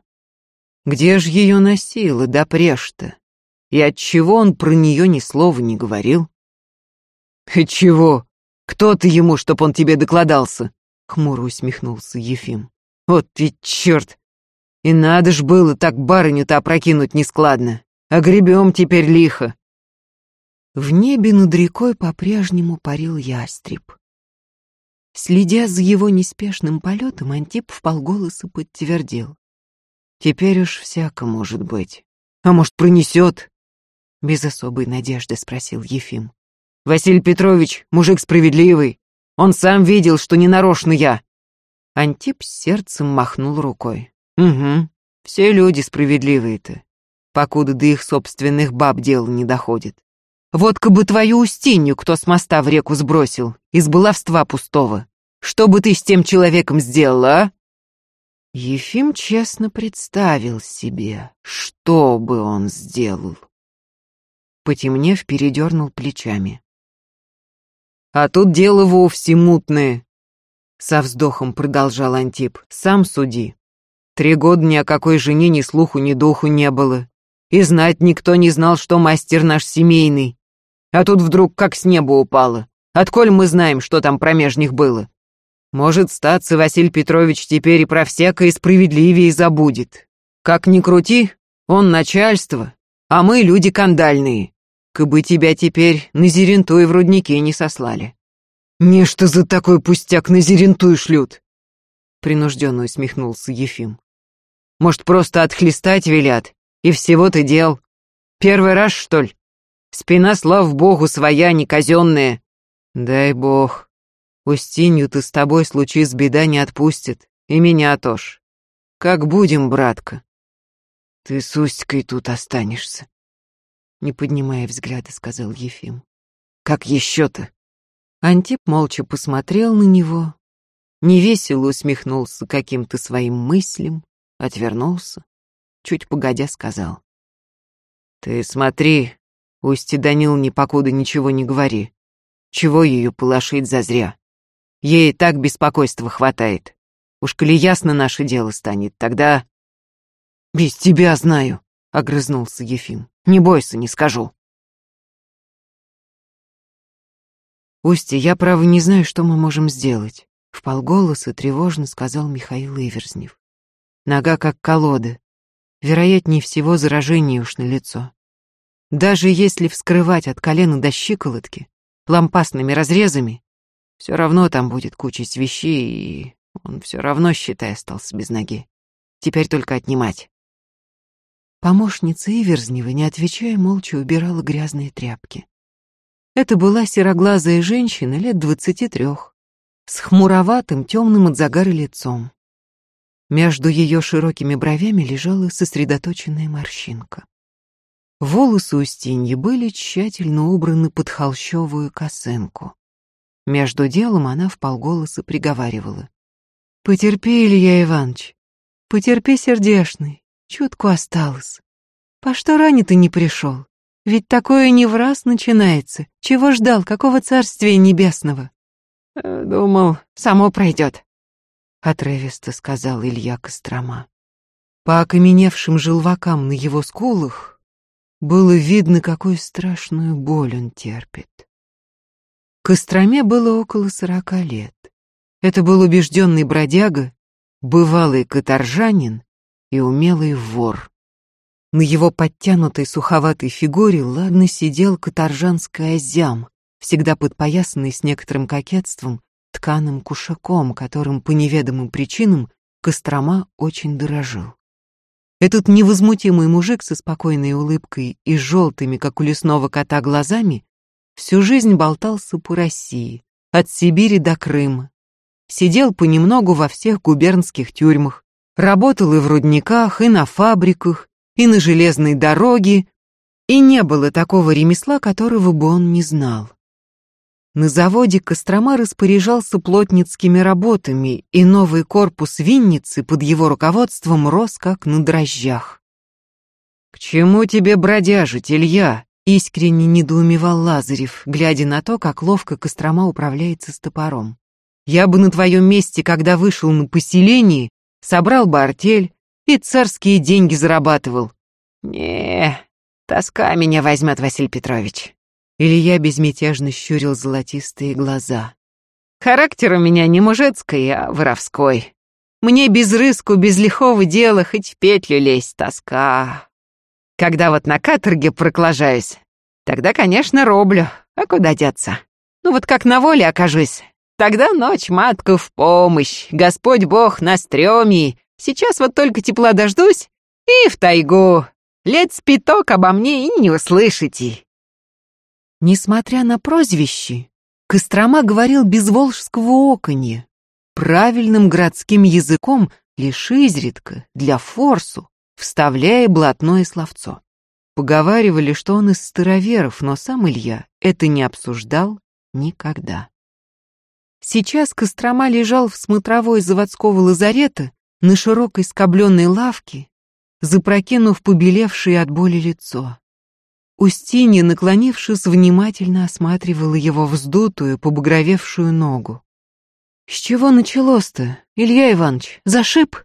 Где ж ее носила, да прежь-то? И отчего он про нее ни слова не говорил?» «Чего? Кто ты ему, чтоб он тебе докладался?» — хмуро усмехнулся Ефим. «Вот ведь черт! И надо ж было так барыню-то опрокинуть нескладно. А гребем теперь лихо». В небе над рекой по-прежнему парил ястреб. Следя за его неспешным полетом, Антип вполголоса подтвердил. «Теперь уж всяко может быть. А может, пронесет?» Без особой надежды спросил Ефим. Василий Петрович, мужик справедливый. Он сам видел, что не нарочно я. Антип сердцем махнул рукой. Угу, все люди справедливые-то, покуда до их собственных баб дело не доходит. Вот бы твою Устинью кто с моста в реку сбросил, из баловства пустого. Что бы ты с тем человеком сделала, а? Ефим честно представил себе, что бы он сделал. Потемнев, передернул плечами. А тут дело вовсе мутное. Со вздохом продолжал Антип. Сам суди. Три года ни о какой жене ни слуху, ни духу не было. И знать никто не знал, что мастер наш семейный. А тут вдруг как с неба упало. Отколь мы знаем, что там промеж них было? Может, статься Василий Петрович теперь и про всякое справедливее забудет. Как ни крути, он начальство, а мы люди кандальные. Кабы тебя теперь на Зерентуй в руднике не сослали. Не что за такой пустяк на Зерентуй шлют? Принужденно усмехнулся Ефим. Может, просто отхлестать велят, и всего ты дел. Первый раз, что ли? Спина, слав богу, своя, не казенная. Дай бог. Устинью-то с тобой случись беда не отпустит, и меня тоже. Как будем, братка? Ты с Устькой тут останешься не поднимая взгляда, сказал Ефим. «Как еще-то?» Антип молча посмотрел на него, невесело усмехнулся каким-то своим мыслям, отвернулся, чуть погодя сказал. «Ты смотри, Усти Данил ни покуда ничего не говори. Чего ее полошить зазря? Ей так беспокойства хватает. Уж коли ясно наше дело станет, тогда...» «Без тебя знаю», — огрызнулся Ефим. Не бойся, не скажу. Устья, я, право, не знаю, что мы можем сделать. В полголоса тревожно сказал Михаил Иверзнев. Нога как колода. Вероятнее всего, заражение уж на лицо. Даже если вскрывать от колена до щиколотки, лампасными разрезами, все равно там будет куча вещей, и он все равно, считай, остался без ноги. Теперь только отнимать. Помощница Иверзнева, не отвечая, молча убирала грязные тряпки. Это была сероглазая женщина лет двадцати трех, с хмуроватым, темным от загара лицом. Между ее широкими бровями лежала сосредоточенная морщинка. Волосы Устиньи были тщательно убраны под холщовую косынку. Между делом она вполголоса приговаривала. «Потерпи, Илья Иванович, потерпи, сердешный, Чутку осталось. По что ранее ты не пришел? Ведь такое не в раз начинается. Чего ждал, какого царствия небесного? Э, думал, само пройдет. Отрывисто сказал Илья Кострома. По окаменевшим желвакам на его скулах было видно, какую страшную боль он терпит. Костроме было около сорока лет. Это был убежденный бродяга, бывалый каторжанин, и умелый вор. На его подтянутой суховатой фигуре ладно сидел каторжанский озям, всегда подпоясанный с некоторым кокетством тканым кушаком, которым по неведомым причинам Кострома очень дорожил. Этот невозмутимый мужик со спокойной улыбкой и желтыми, как у лесного кота, глазами всю жизнь болтался по России, от Сибири до Крыма. Сидел понемногу во всех губернских тюрьмах, работал и в рудниках, и на фабриках, и на железной дороге, и не было такого ремесла, которого бы он не знал. На заводе Кострома распоряжался плотницкими работами, и новый корпус Винницы под его руководством рос как на дрожжах. «К чему тебе бродяжить, Илья?» — искренне недоумевал Лазарев, глядя на то, как ловко Кострома управляется с топором. «Я бы на твоем месте, когда вышел на поселение, собрал бы артель и царские деньги зарабатывал». «Не, тоска меня возьмет, Василий Петрович. Илья безмятежно щурил золотистые глаза. «Характер у меня не мужицкий, а воровской. Мне без рыску, без лихого дела хоть в петлю лезть тоска. Когда вот на каторге проклажаюсь, тогда, конечно, роблю, а куда деться? Ну вот как на воле окажусь, тогда ночь матка в помощь, Господь Бог на стреме. Сейчас вот только тепла дождусь и в тайгу. Лет спиток обо мне и не услышите. Несмотря на прозвище, Кострома говорил без волжского оконья, правильным городским языком, лишь изредка, для форсу, вставляя блатное словцо. Поговаривали, что он из староверов, но сам Илья это не обсуждал никогда. Сейчас Кострома лежал в смотровой заводского лазарета на широкой скобленной лавке, запрокинув побелевшее от боли лицо. Устинья, наклонившись, внимательно осматривала его вздутую, побагровевшую ногу. «С чего началось-то, Илья Иванович? Зашиб?»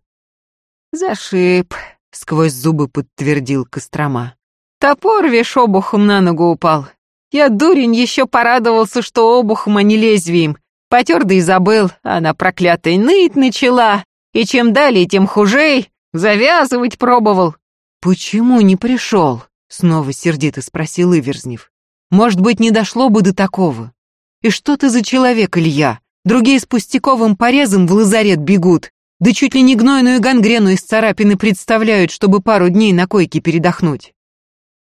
«Зашиб», — сквозь зубы подтвердил Кострома. «Топор веш обухом на ногу упал. Я, дурень, еще порадовался, что обухом, а не лезвием. Потер да и забыл, она проклятая ныть начала. И чем далее, тем хужей. Завязывать пробовал». «Почему не пришел?» Снова сердито спросил Иверзнев. Может быть, не дошло бы до такого. И что ты за человек, Илья? Другие с пустяковым порезом в лазарет бегут, да чуть ли не гнойную гангрену из царапины представляют, чтобы пару дней на койке передохнуть.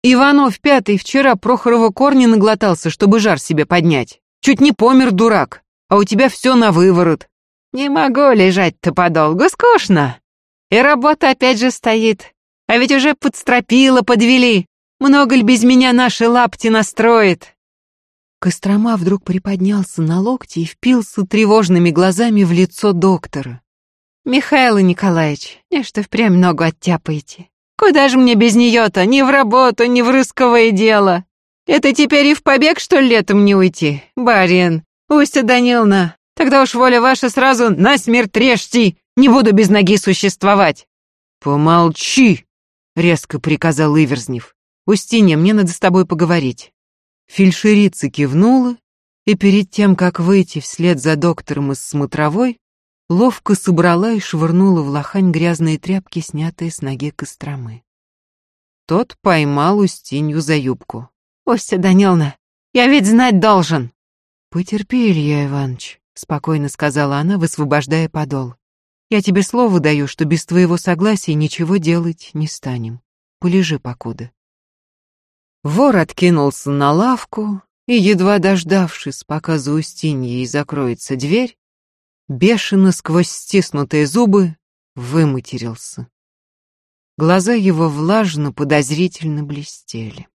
Иванов пятый вчера Прохорова корни наглотался, чтобы жар себе поднять. Чуть не помер дурак, а у тебя все на выворот. Не могу лежать-то подолгу, скучно. И работа опять же стоит. А ведь уже подстропила, подвели. Много ли без меня наши лапти настроит?» Кострома вдруг приподнялся на локти и впился тревожными глазами в лицо доктора. «Михаил Николаевич, не что впрямь ногу оттяпаете. Куда же мне без нее-то? Ни в работу, ни в рысковое дело. Это теперь и в побег, что ли, летом не уйти? Барин, Устья Даниловна, тогда уж воля ваша сразу насмерть режьте, не буду без ноги существовать». «Помолчи!» — резко приказал Иверзнев. «Устинья, мне надо с тобой поговорить». Фельдшерица кивнула, и перед тем, как выйти вслед за доктором из смотровой, ловко собрала и швырнула в лохань грязные тряпки, снятые с ноги Костромы. Тот поймал Устинью за юбку. «Устья Даниловна, я ведь знать должен!» «Потерпи, Илья Иванович», — спокойно сказала она, высвобождая подол. «Я тебе слово даю, что без твоего согласия ничего делать не станем. Полежи покуда». Вор откинулся на лавку и, едва дождавшись, пока за Устиньей закроется дверь, бешено сквозь стиснутые зубы выматерился. Глаза его влажно, подозрительно блестели.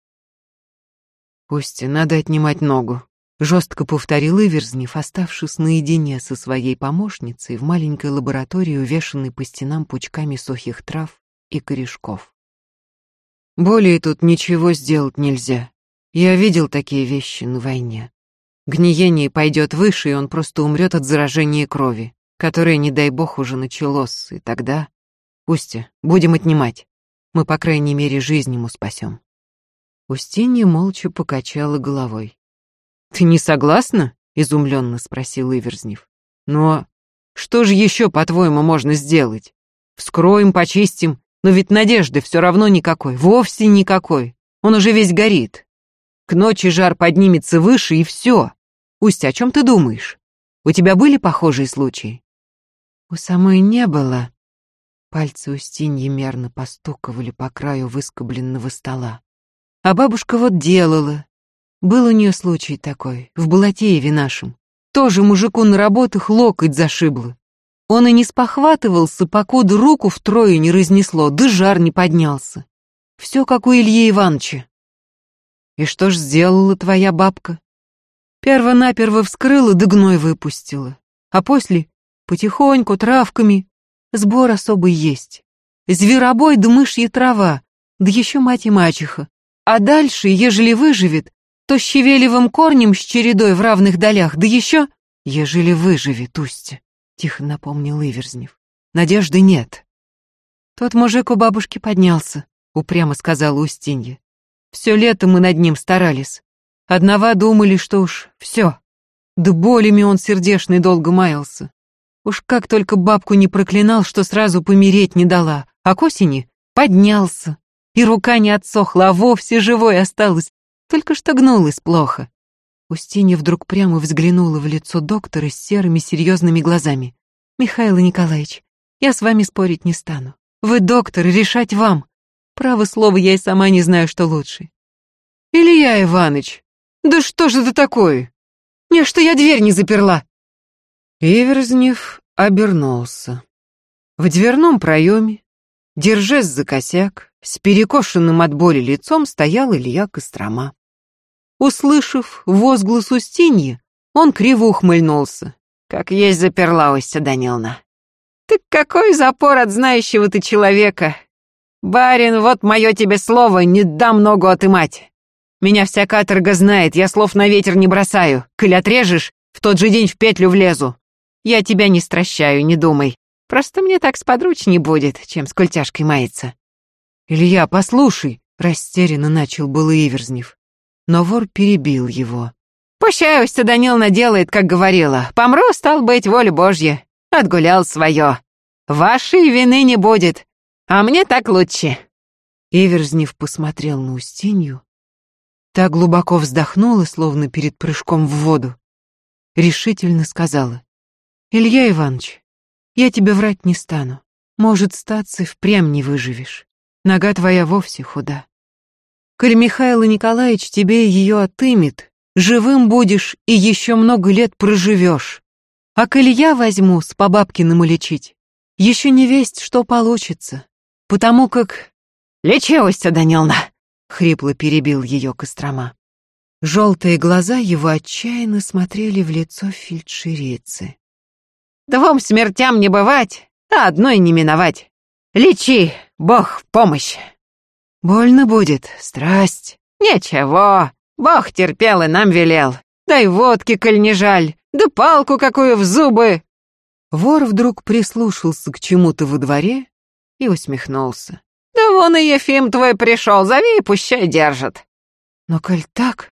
«Устья, надо отнимать ногу», — жестко повторил Иверзнев, оставшись наедине со своей помощницей в маленькой лаборатории, увешанной по стенам пучками сухих трав и корешков. Более тут ничего сделать нельзя. Я видел такие вещи на войне. Гниение пойдет выше, и он просто умрет от заражения крови, которое, не дай бог, уже началось, и тогда... Устья, будем отнимать. Мы, по крайней мере, жизнь ему спасем. Устинья молча покачала головой. «Ты не согласна?» — изумленно спросил Иверзнев. «Но что же еще, по-твоему, можно сделать? Вскроем, почистим, но ведь надежды все равно никакой, вовсе никакой. Он уже весь горит. К ночи жар поднимется выше, и все. Устья, о чем ты думаешь? У тебя были похожие случаи? У самой не было, Пальцы Устиньи мерно постуковали по краю выскобленного стола. А бабушка вот делала. Был у нее случай такой, в Балатееве нашем. Тоже мужику на работах локоть зашибло. Он и не спохватывался, покуда руку втрое не разнесло, да жар не поднялся. Все как у Ильи Ивановича. И что ж сделала твоя бабка? Перво-наперво вскрыла, да гной выпустила. А после потихоньку, травками, Сбор особый есть. Зверобой да мышья трава, да еще мать и мачеха. А дальше, ежели выживет, то щавелевым корнем с чередой в равных долях, да еще... Ежели выживет, Устья, тихо напомнил Иверзнев. Надежды нет. Тот мужик у бабушки поднялся, упрямо сказала Устинья. Все лето мы над ним старались. Одного думали, что уж все. Да болями он сердешный долго маялся. Уж как только бабку не проклинал, что сразу помереть не дала, а к осени поднялся, и рука не отсохла, а вовсе живой осталась, только что гнулась плохо. Устинья вдруг прямо взглянула в лицо доктора с серыми серьезными глазами. «Михаил Николаевич, я с вами спорить не стану. Вы доктор, решать вам. Право слово, я и сама не знаю, что лучше». «Илья Иваныч, да что же это такое? Не, что я дверь не заперла!» Иверзнев обернулся. В дверном проеме, держась за косяк, с перекошенным от боли лицом стоял Илья Кострома. Услышав возглас Устиньи, он криво ухмыльнулся. «Как есть заперла, Устья Даниловна. Ты какой запор от знающего ты человека! Барин, вот мое тебе слово, не дам ногу отымать. Меня вся каторга знает, я слов на ветер не бросаю. Коль отрежешь, в тот же день в петлю влезу. Я тебя не стращаю, не думай. Просто мне так сподручней будет, чем с культяшкой маяться». «Илья, послушай», — растерянно начал было Иверзнев. Но вор перебил его. «Пущай Устья Даниловна делает, как говорила. Помру, стал быть, воля Божья. Отгулял свое. Вашей вины не будет, а мне так лучше». Иверзнев посмотрел на Устинью. Та глубоко вздохнула, словно перед прыжком в воду. Решительно сказала. Илья Иванович, я тебе врать не стану. Может, статься впрямь не выживешь. Нога твоя вовсе худа. Коль Михаил Николаевич тебе ее отымет, живым будешь и еще много лет проживешь. А коль я возьму с по бабкиному лечить, еще не весть, что получится. Потому как... «Лечи, Остя Даниловна!» — хрипло перебил ее Кострома. Желтые глаза его отчаянно смотрели в лицо фельдшерицы. Двум смертям не бывать, а одной не миновать. Лечи, Бог, помощь. Больно будет, страсть. Ничего, Бог терпел и нам велел. Дай водки, коль не жаль, да палку какую в зубы. Вор вдруг прислушался к чему-то во дворе и усмехнулся. Да вон и Ефим твой пришел, зови и пущай держит. Но коль так,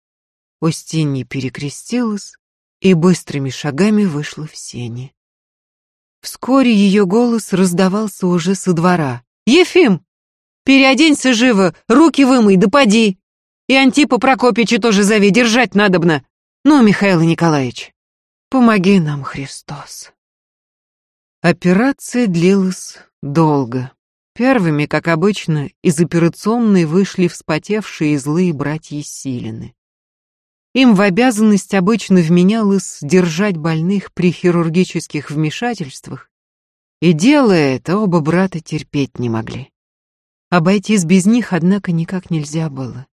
Устинья перекрестилась и быстрыми шагами вышла в сени. Вскоре ее голос раздавался уже со двора. «Ефим, переоденься живо, руки вымой, да поди! И Антипа Прокопича тоже зови, держать надобно! Ну, Михаил Николаевич, помоги нам, Христос!» Операция длилась долго. Первыми, как обычно, из операционной вышли вспотевшие злые братья Силины. Им в обязанность обычно вменялось держать больных при хирургических вмешательствах, и делая это, оба брата терпеть не могли. Обойтись без них, однако, никак нельзя было.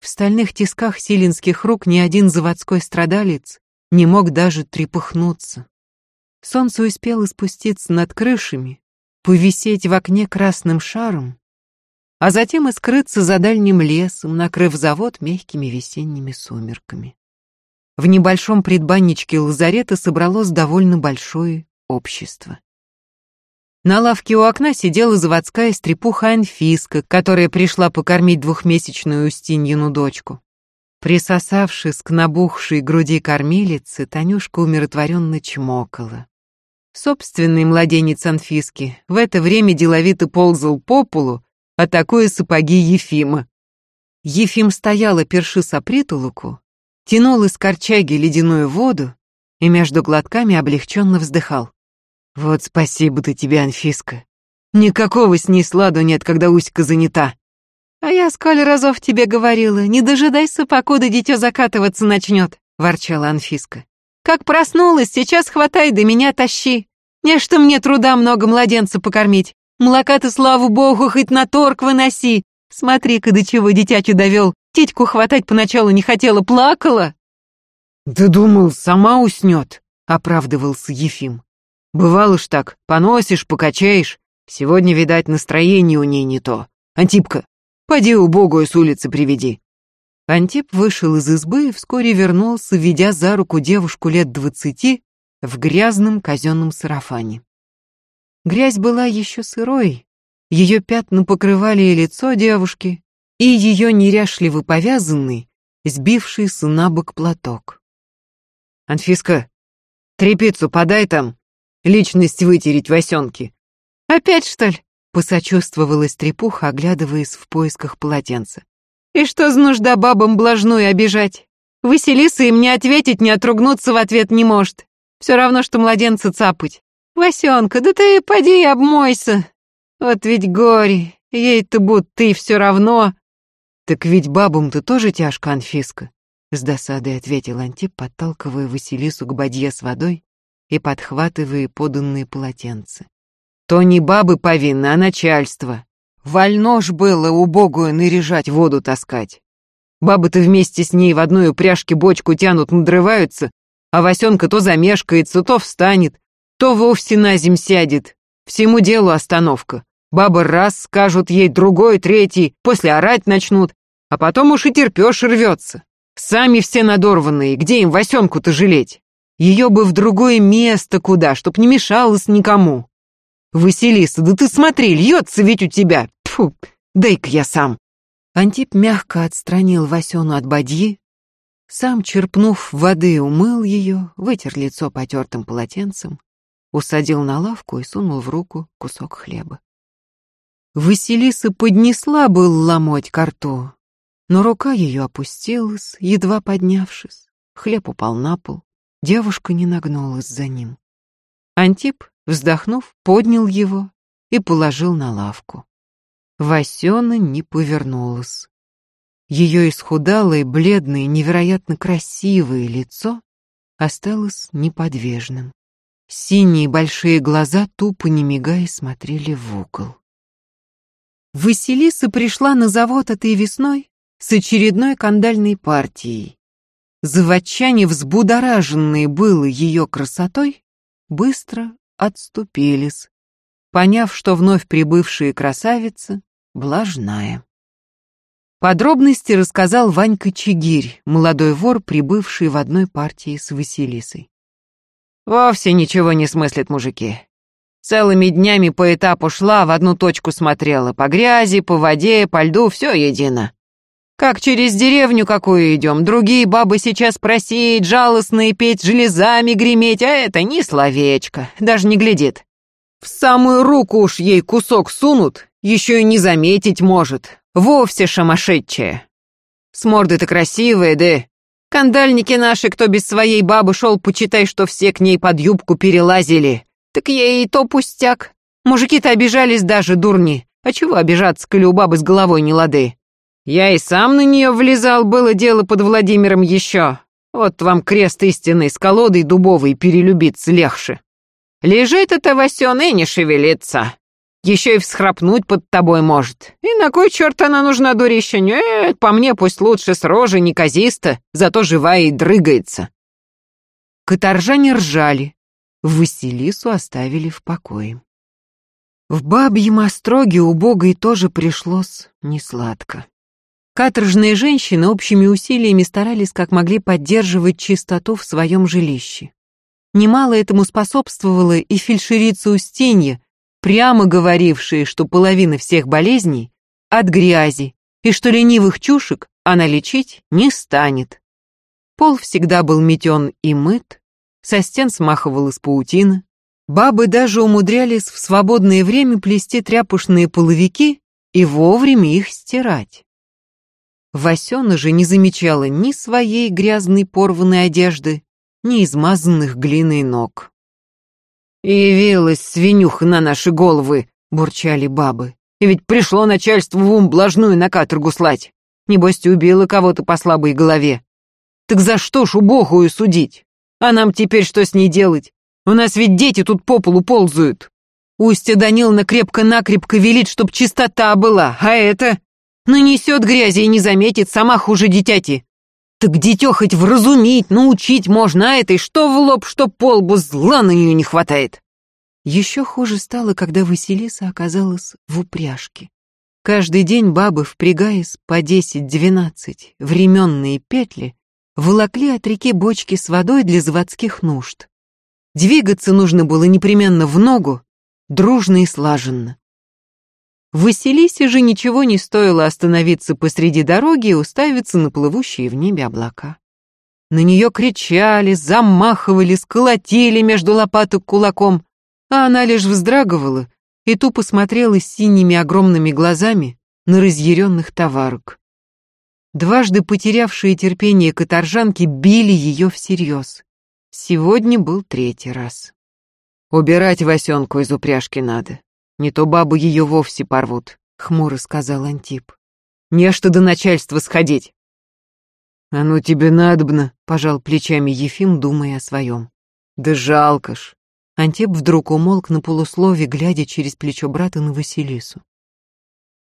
В стальных тисках силинских рук ни один заводской страдалец не мог даже трепыхнуться. Солнце успело спуститься над крышами, повисеть в окне красным шаром, а затем и скрыться за дальним лесом, накрыв завод мягкими весенними сумерками. В небольшом предбанничке лазарета собралось довольно большое общество. На лавке у окна сидела заводская стрепуха Анфиска, которая пришла покормить двухмесячную Устиньину дочку. Присосавшись к набухшей груди кормилицы, Танюшка умиротворенно чмокала. Собственный младенец Анфиски в это время деловито ползал по полу, атакуя сапоги Ефима. Ефим стоял, оперши о притулоку, тянул из корчаги ледяную воду и между глотками облегченно вздыхал. «Вот спасибо-то тебе, Анфиска. Никакого с ней сладу нет, когда Уська занята. А я сколь разов тебе говорила, не дожидайся, покуда дитё закатываться начнет, ворчала Анфиска. Как проснулась, сейчас хватай да меня тащи. Не что мне труда много младенца покормить. Молока ты, слава богу, хоть на торг выноси. Смотри-ка, до чего дитячу довел. Титьку хватать поначалу не хотела, плакала. Да думал, сама уснет, оправдывался Ефим. Бывало ж так, поносишь, покачаешь. Сегодня, видать, настроение у ней не то. Антипка, поди убогую с улицы приведи. Антип вышел из избы и вскоре вернулся, ведя за руку девушку лет двадцати в грязном казенном сарафане. Грязь была еще сырой, ее пятна покрывали и лицо девушки, и ее неряшливо повязанный, сбившийся на бок платок. «Анфиска, трепицу подай там, личность вытереть Васенки». «Опять, что ли?» — посочувствовала стрепуха, оглядываясь в поисках полотенца. «И что за нужда бабам блажную обижать? Василиса им не ответить, не отругнуться в ответ не может. Все равно, что младенца цапать. Васенка, да ты поди обмойся. Вот ведь горе, ей-то будто и все равно. Так ведь бабам-то тоже тяжко, Анфиска. С досадой ответил Антип, подталкивая Василису к бадье с водой и подхватывая поданные полотенца. То не бабы повинны, а начальство. Вольно ж было убогую наряжать воду таскать. Бабы-то вместе с ней в одной упряжке бочку тянут, надрываются, а Васенка то замешкается, то встанет, то вовсе на зим сядет. Всему делу остановка. Бабы раз скажут ей, другой, третий, после орать начнут, а потом уж и терпёшь рвется. Сами все надорванные, где им Васенку-то жалеть? Ее бы в другое место куда, чтоб не мешалось никому. Василиса, да ты смотри, льется ведь у тебя. Тьфу, дай-ка я сам. Антип мягко отстранил Васену от бадьи, сам, черпнув воды, умыл ее, вытер лицо потертым полотенцем, усадил на лавку и сунул в руку кусок хлеба. Василиса поднесла был ломоть ко рту, но рука ее опустилась, едва поднявшись. Хлеб упал на пол, девушка не нагнулась за ним. Антип, вздохнув, поднял его и положил на лавку. Васена не повернулась. Ее исхудалое, бледное, невероятно красивое лицо осталось неподвижным. Синие большие глаза, тупо не мигая, смотрели в угол. Василиса пришла на завод этой весной с очередной кандальной партией. Заводчане, взбудораженные было ее красотой, быстро отступились, поняв, что вновь прибывшая красавица блажная. Подробности рассказал Ванька Чигирь, молодой вор, прибывший в одной партии с Василисой. «Вовсе ничего не смыслят мужики. Целыми днями по этапу шла, в одну точку смотрела. По грязи, по воде, по льду, все едино. Как через деревню какую идем, другие бабы сейчас просеять, жалостные петь, железами греметь, а это ни словечко, даже не глядит. В самую руку уж ей кусок сунут, еще и не заметить может, Вовсе шамашедчая. С морды-то красивая, да... Кандальники наши, кто без своей бабы шел, почитай, что все к ней под юбку перелазили. Так ей и то пустяк. Мужики-то обижались даже, дурни. А чего обижаться, коли у бабы с головой не лады? Я и сам на нее влезал, было дело под Владимиром еще. Вот вам крест истинный с колодой дубовой перелюбиться легче. Лежит это Васен и не шевелится. Еще и всхрапнуть под тобой может. И на кой черт она нужна, дурища? Нет, по мне пусть лучше с рожей неказисто, зато живая и дрыгается. Каторжане ржали. Василису оставили в покое. В бабьем остроге убогой тоже пришлось несладко. Каторжные женщины общими усилиями старались как могли поддерживать чистоту в своем жилище. Немало этому способствовала и фельдшерица Устинья, прямо говорившие, что половина всех болезней от грязи, и что ленивых чушек она лечить не станет. Пол всегда был метен и мыт, со стен смахивалась паутина. Бабы даже умудрялись в свободное время плести тряпушные половики и вовремя их стирать. Васена же не замечала ни своей грязной порванной одежды, ни измазанных глиной ног. «Явилась свинюха на наши головы!» бурчали бабы. «И ведь пришло начальство в ум блажную на каторгу слать. Небось, ты убила кого-то по слабой голове. Так за что ж убогую судить? А нам теперь что с ней делать? У нас ведь дети тут по полу ползают. Устья Даниловна крепко-накрепко велит, чтоб чистота была, а это... Нанесет грязи и не заметит, сама хуже дитяти. Так дитё хоть вразумить, научить можно, а этой что в лоб, что по лбу, зла на нее не хватает. Еще хуже стало, когда Василиса оказалась в упряжке. Каждый день бабы, впрягаясь по десять-двенадцать временные петли, волокли от реки бочки с водой для заводских нужд. Двигаться нужно было непременно в ногу, дружно и слаженно. Василисе же ничего не стоило остановиться посреди дороги и уставиться на плывущие в небе облака. На нее кричали, замахивали, сколотили между лопаток кулаком, а она лишь вздрагивала и тупо смотрела синими огромными глазами на разъяренных товарок. Дважды потерявшие терпение каторжанки били ее всерьез. Сегодня был третий раз. «Убирать Васенку из упряжки надо. Не то бабы ее вовсе порвут», — хмуро сказал Антип. «Не что до начальства сходить». «А ну тебе надобно», — пожал плечами Ефим, думая о своем. «Да жалко ж». Антип вдруг умолк на полуслове, глядя через плечо брата на Василису.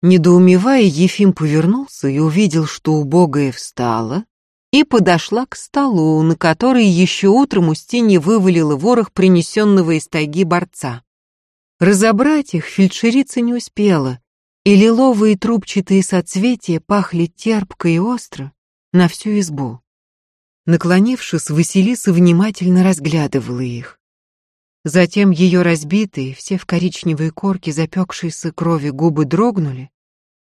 Недоумевая, Ефим повернулся и увидел, что убогая встала, и подошла к столу, на который еще утром Устинья вывалила ворох принесенного из тайги борца. Разобрать их фельдшерица не успела, и лиловые трубчатые соцветия пахли терпко и остро на всю избу. Наклонившись, Василиса внимательно разглядывала их. Затем ее разбитые, все в коричневой корке запекшиеся крови губы дрогнули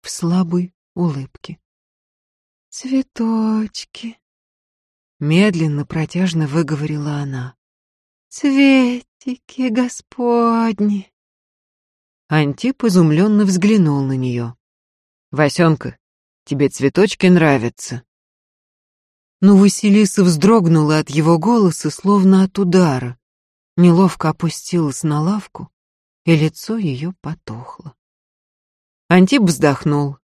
в слабой улыбке. «Цветочки!» Медленно, протяжно выговорила она. «Цветики господни!» Антип изумленно взглянул на нее. «Васенка, тебе цветочки нравятся?» Но Василиса вздрогнула от его голоса, словно от удара, неловко опустилась на лавку, и лицо ее потухло. Антип вздохнул,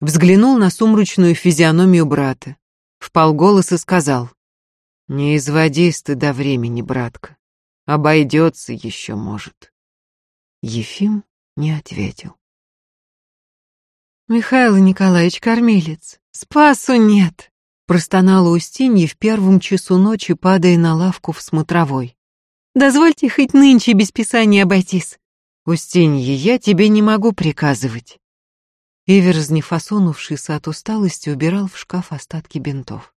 взглянул на сумрачную физиономию брата, вполголоса сказал, «Не изводи стыда времени, братка, обойдется еще, может». Ефим не ответил. «Михаил Николаевич Кормилец, спасу нет!» простонала Устинья в первом часу ночи, падая на лавку в смотровой. «Дозвольте хоть нынче без писания обойтись». «Устинья, я тебе не могу приказывать. Иверзнев, осунувшийся от усталости, убирал в шкаф остатки бинтов.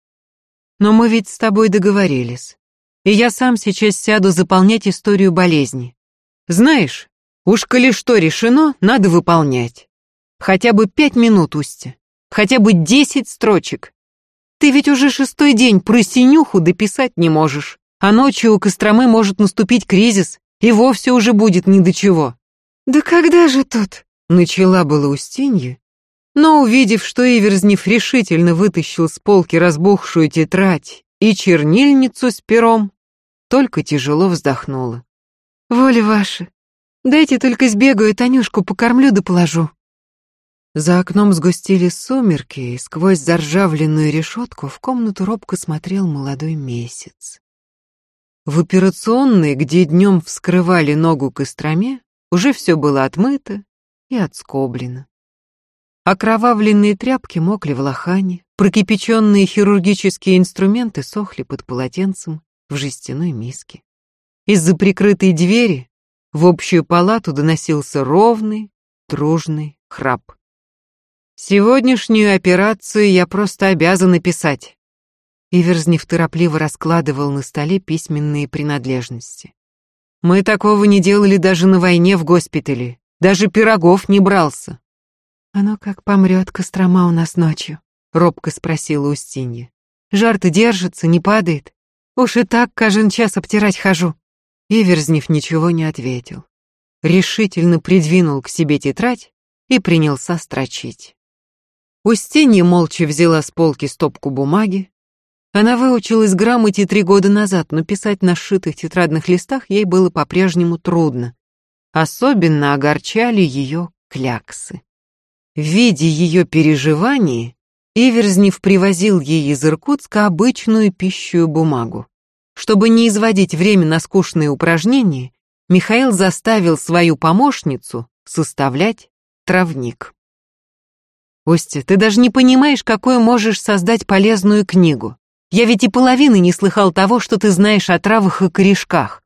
«Но мы ведь с тобой договорились, и я сам сейчас сяду заполнять историю болезни. Знаешь, уж коли что решено, надо выполнять. Хотя бы пять минут, Устя, хотя бы десять строчек. Ты ведь уже шестой день просинюху дописать не можешь, а ночью у Костромы может наступить кризис, и вовсе уже будет ни до чего». «Да когда же тут?» Начала было Устинья, но, увидев, что Иверзнев решительно вытащил с полки разбухшую тетрадь и чернильницу с пером, только тяжело вздохнула. «Воля ваша, дайте только сбегаю, Танюшку покормлю да положу». За окном сгустились сумерки, и сквозь заржавленную решетку в комнату робко смотрел молодой месяц. В операционной, где днем вскрывали ногу Костроме, уже все было отмыто, и отскоблено. Окровавленные тряпки мокли в лохане, прокипяченные хирургические инструменты сохли под полотенцем в жестяной миске. Из-за прикрытой двери в общую палату доносился ровный, дружный храп. «Сегодняшнюю операцию я просто обязан написать». Иверзнев торопливо раскладывал на столе письменные принадлежности. «Мы такого не делали даже на войне в госпитале. Даже пирогов не брался. «Оно как помрет Кострома у нас ночью?» — робко спросила Устинья. «Жар-то держится, не падает. Уж и так каждый час обтирать хожу». Иверзнев ничего не ответил. Решительно придвинул к себе тетрадь и принялся строчить. Устинья молча взяла с полки стопку бумаги. Она выучилась грамоте три года назад, но писать на сшитых тетрадных листах ей было по-прежнему трудно. Особенно огорчали ее кляксы. В виде ее переживаний Иверзнев привозил ей из Иркутска обычную пищую бумагу. Чтобы не изводить время на скучные упражнения, Михаил заставил свою помощницу составлять травник. «Устя, ты даже не понимаешь, какую можешь создать полезную книгу. Я ведь и половины не слыхал того, что ты знаешь о травах и корешках.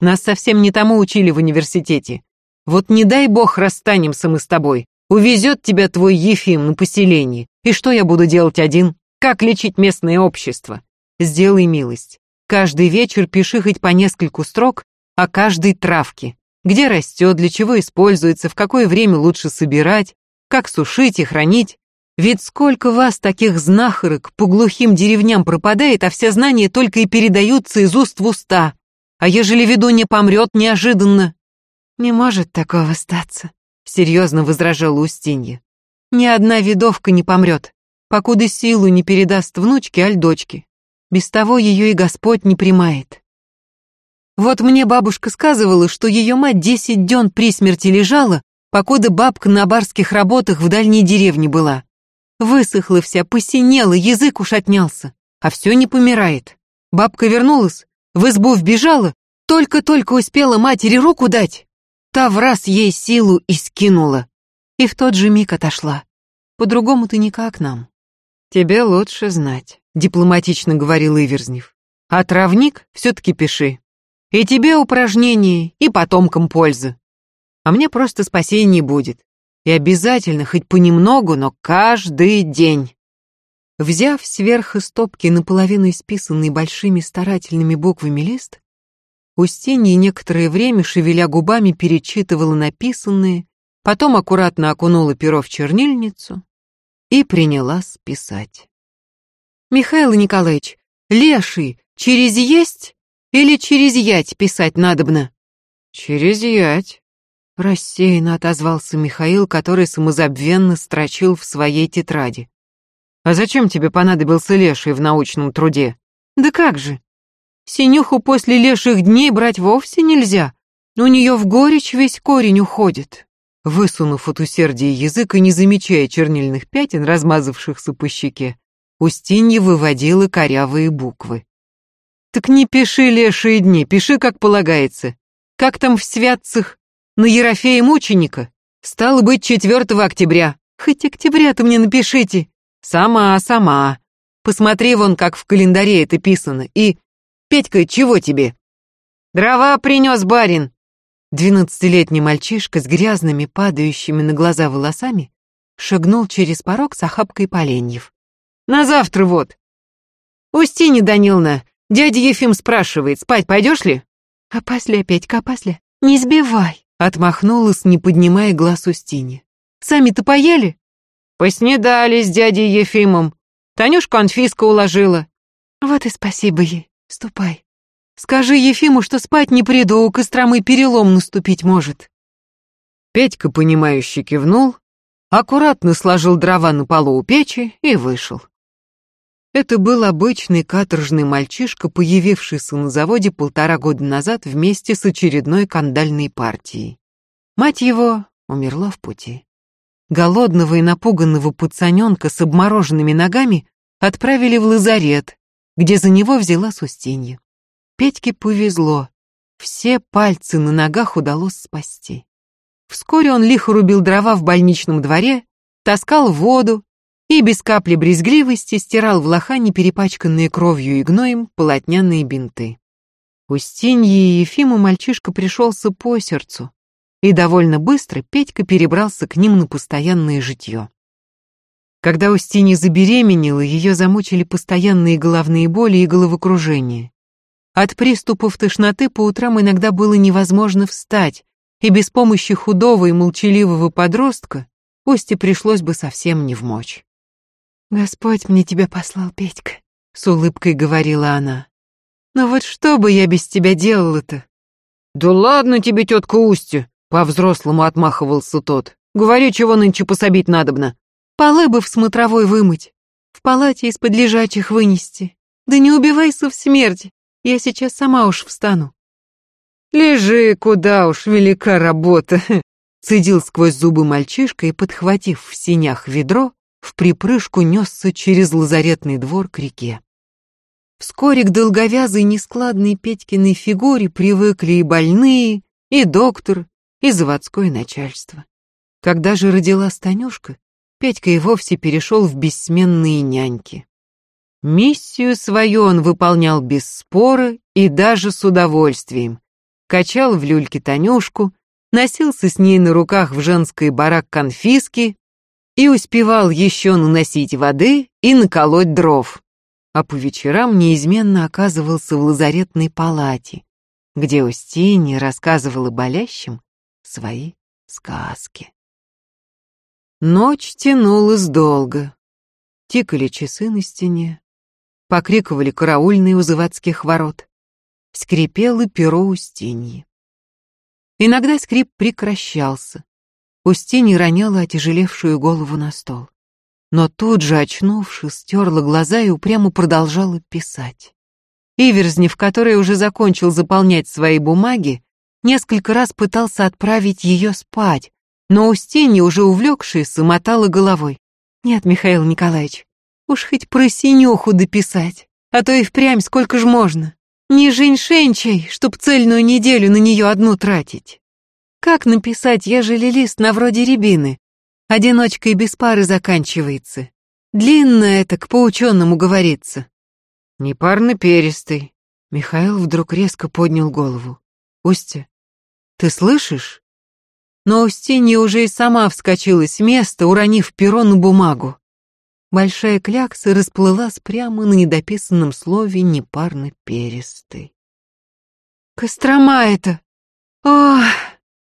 Нас совсем не тому учили в университете. Вот не дай бог расстанемся мы с тобой. Увезет тебя твой Ефим на поселение. И что я буду делать один? Как лечить местное общество? Сделай милость. Каждый вечер пиши хоть по нескольку строк о каждой травке. Где растет, для чего используется, в какое время лучше собирать, как сушить и хранить. Ведь сколько вас, таких знахарок, по глухим деревням пропадает, а все знания только и передаются из уст в уста. А ежели ведунья помрет неожиданно? Не может такого статься, серьезно возражала Устинья. Ни одна видовка не помрет, покуда силу не передаст внучке, аль дочке. Без того ее и Господь не примает. Вот мне бабушка сказывала, что ее мать десять дён при смерти лежала, покуда бабка на барских работах в дальней деревне была. Высохла вся, посинела, язык уж отнялся. А все не помирает. Бабка вернулась, в избу вбежала, только-только успела матери руку дать. Та в раз ей силу и скинула. И в тот же миг отошла. По-другому ты никак нам. Тебе лучше знать, дипломатично говорил Иверзнев. А травник все-таки пиши. И тебе упражнение, и потомкам пользы. А мне просто спасение будет. И обязательно, хоть понемногу, но каждый день. Взяв сверху стопки наполовину исписанный большими старательными буквами лист, Устинья некоторое время, шевеля губами, перечитывала написанное, потом аккуратно окунула перо в чернильницу и принялась писать. «Михаил Николаевич, леший, через есть или через ять писать надобно?» «Через ять», Рассеянно отозвался Михаил, который самозабвенно строчил в своей тетради. «А зачем тебе понадобился леший в научном труде?» «Да как же! Синюху после леших дней брать вовсе нельзя. У нее в горечь весь корень уходит». Высунув от усердия язык и не замечая чернильных пятен, размазавшихся по щеке, Устинья выводила корявые буквы. «Так не пиши лешие дни, пиши, как полагается. Как там в святцах на Ерофея Мученика. Стало быть, 4 октября. Хоть октября-то мне напишите. Сама, сама. Посмотри вон, как в календаре это писано. И, Петька, чего тебе? Дрова принес барин. Двенадцатилетний мальчишка с грязными, падающими на глаза волосами шагнул через порог с охапкой поленьев. «На завтра вот!» «Устинья Даниловна, дядя Ефим спрашивает, спать пойдешь ли?» «Опасля, Петька, опасля, не сбивай!» Отмахнулась, не поднимая глаз Устине. «Сами-то поели?» «Поснедали с дядей Ефимом. Танюшку Анфиска уложила». «Вот и спасибо ей. Ступай. Скажи Ефиму, что спать не приду, у Костромы перелом наступить может». Петька, понимающе кивнул, аккуратно сложил дрова на полу у печи и вышел. Это был обычный каторжный мальчишка, появившийся на заводе полтора года назад вместе с очередной кандальной партией. Мать его умерла в пути. Голодного и напуганного пацаненка с обмороженными ногами отправили в лазарет, где за него взяла Устинья. Петьке повезло, все пальцы на ногах удалось спасти. Вскоре он лихо рубил дрова в больничном дворе, таскал воду, и без капли брезгливости стирал в лохане перепачканные кровью и гноем полотняные бинты. Устинье и Ефиму мальчишка пришелся по сердцу, и довольно быстро Петька перебрался к ним на постоянное житье. Когда Устинья забеременела, ее замучили постоянные головные боли и головокружение. От приступов тошноты по утрам иногда было невозможно встать, и без помощи худого и молчаливого подростка Осте пришлось бы совсем не в мочь. «Господь мне тебя послал, Петька», — с улыбкой говорила она. «Но вот что бы я без тебя делала-то?» «Да ладно тебе, тетка Устья», — по-взрослому отмахивался тот. «Говори, чего нынче пособить надобно». «Полы бы в смотровой вымыть, в палате из-под лежачих вынести. Да не убивайся в смерти, я сейчас сама уж встану». Лежи, куда уж велика работа. Цедил сквозь зубы мальчишка и, подхватив в синях ведро, в припрыжку несся через лазаретный двор к реке. Вскоре к долговязой нескладной Петькиной фигуре привыкли и больные, и доктор, и заводское начальство. Когда же родилась Танюшка, Петька и вовсе перешел в бессменные няньки. Миссию свою он выполнял без спора и даже с удовольствием. Качал в люльке Танюшку, носился с ней на руках в женской барак конфиски и успевал еще наносить воды и наколоть дров. А по вечерам неизменно оказывался в лазаретной палате, где Устинья рассказывала болящим свои сказки. Ночь тянулась долго. Тикали часы на стене, покрикивали караульные у заводских ворот. Скрипело перо Устиньи. Иногда скрип прекращался. Устинья роняла отяжелевшую голову на стол. Но тут же, очнувшись, стерла глаза и упрямо продолжала писать. Иверзнев, который уже закончил заполнять свои бумаги, несколько раз пытался отправить ее спать, но Устинья, уже увлекшаяся, мотала головой. «Нет, Михаил Николаевич, уж хоть про синюху дописать, а то и впрямь сколько ж можно. Не женьшенчай, чтоб цельную неделю на нее одну тратить. Как написать, ежели лист на вроде рябины? Одиночкой без пары заканчивается. Длинно это, к поученому говорится». «Непарно перистый». Михаил вдруг резко поднял голову. «Устя, ты слышишь?» но Устинья уже и сама вскочила с места, уронив перо на бумагу. Большая клякса расплылась прямо на недописанном слове непарно перистый. «Кострома это! Ох!»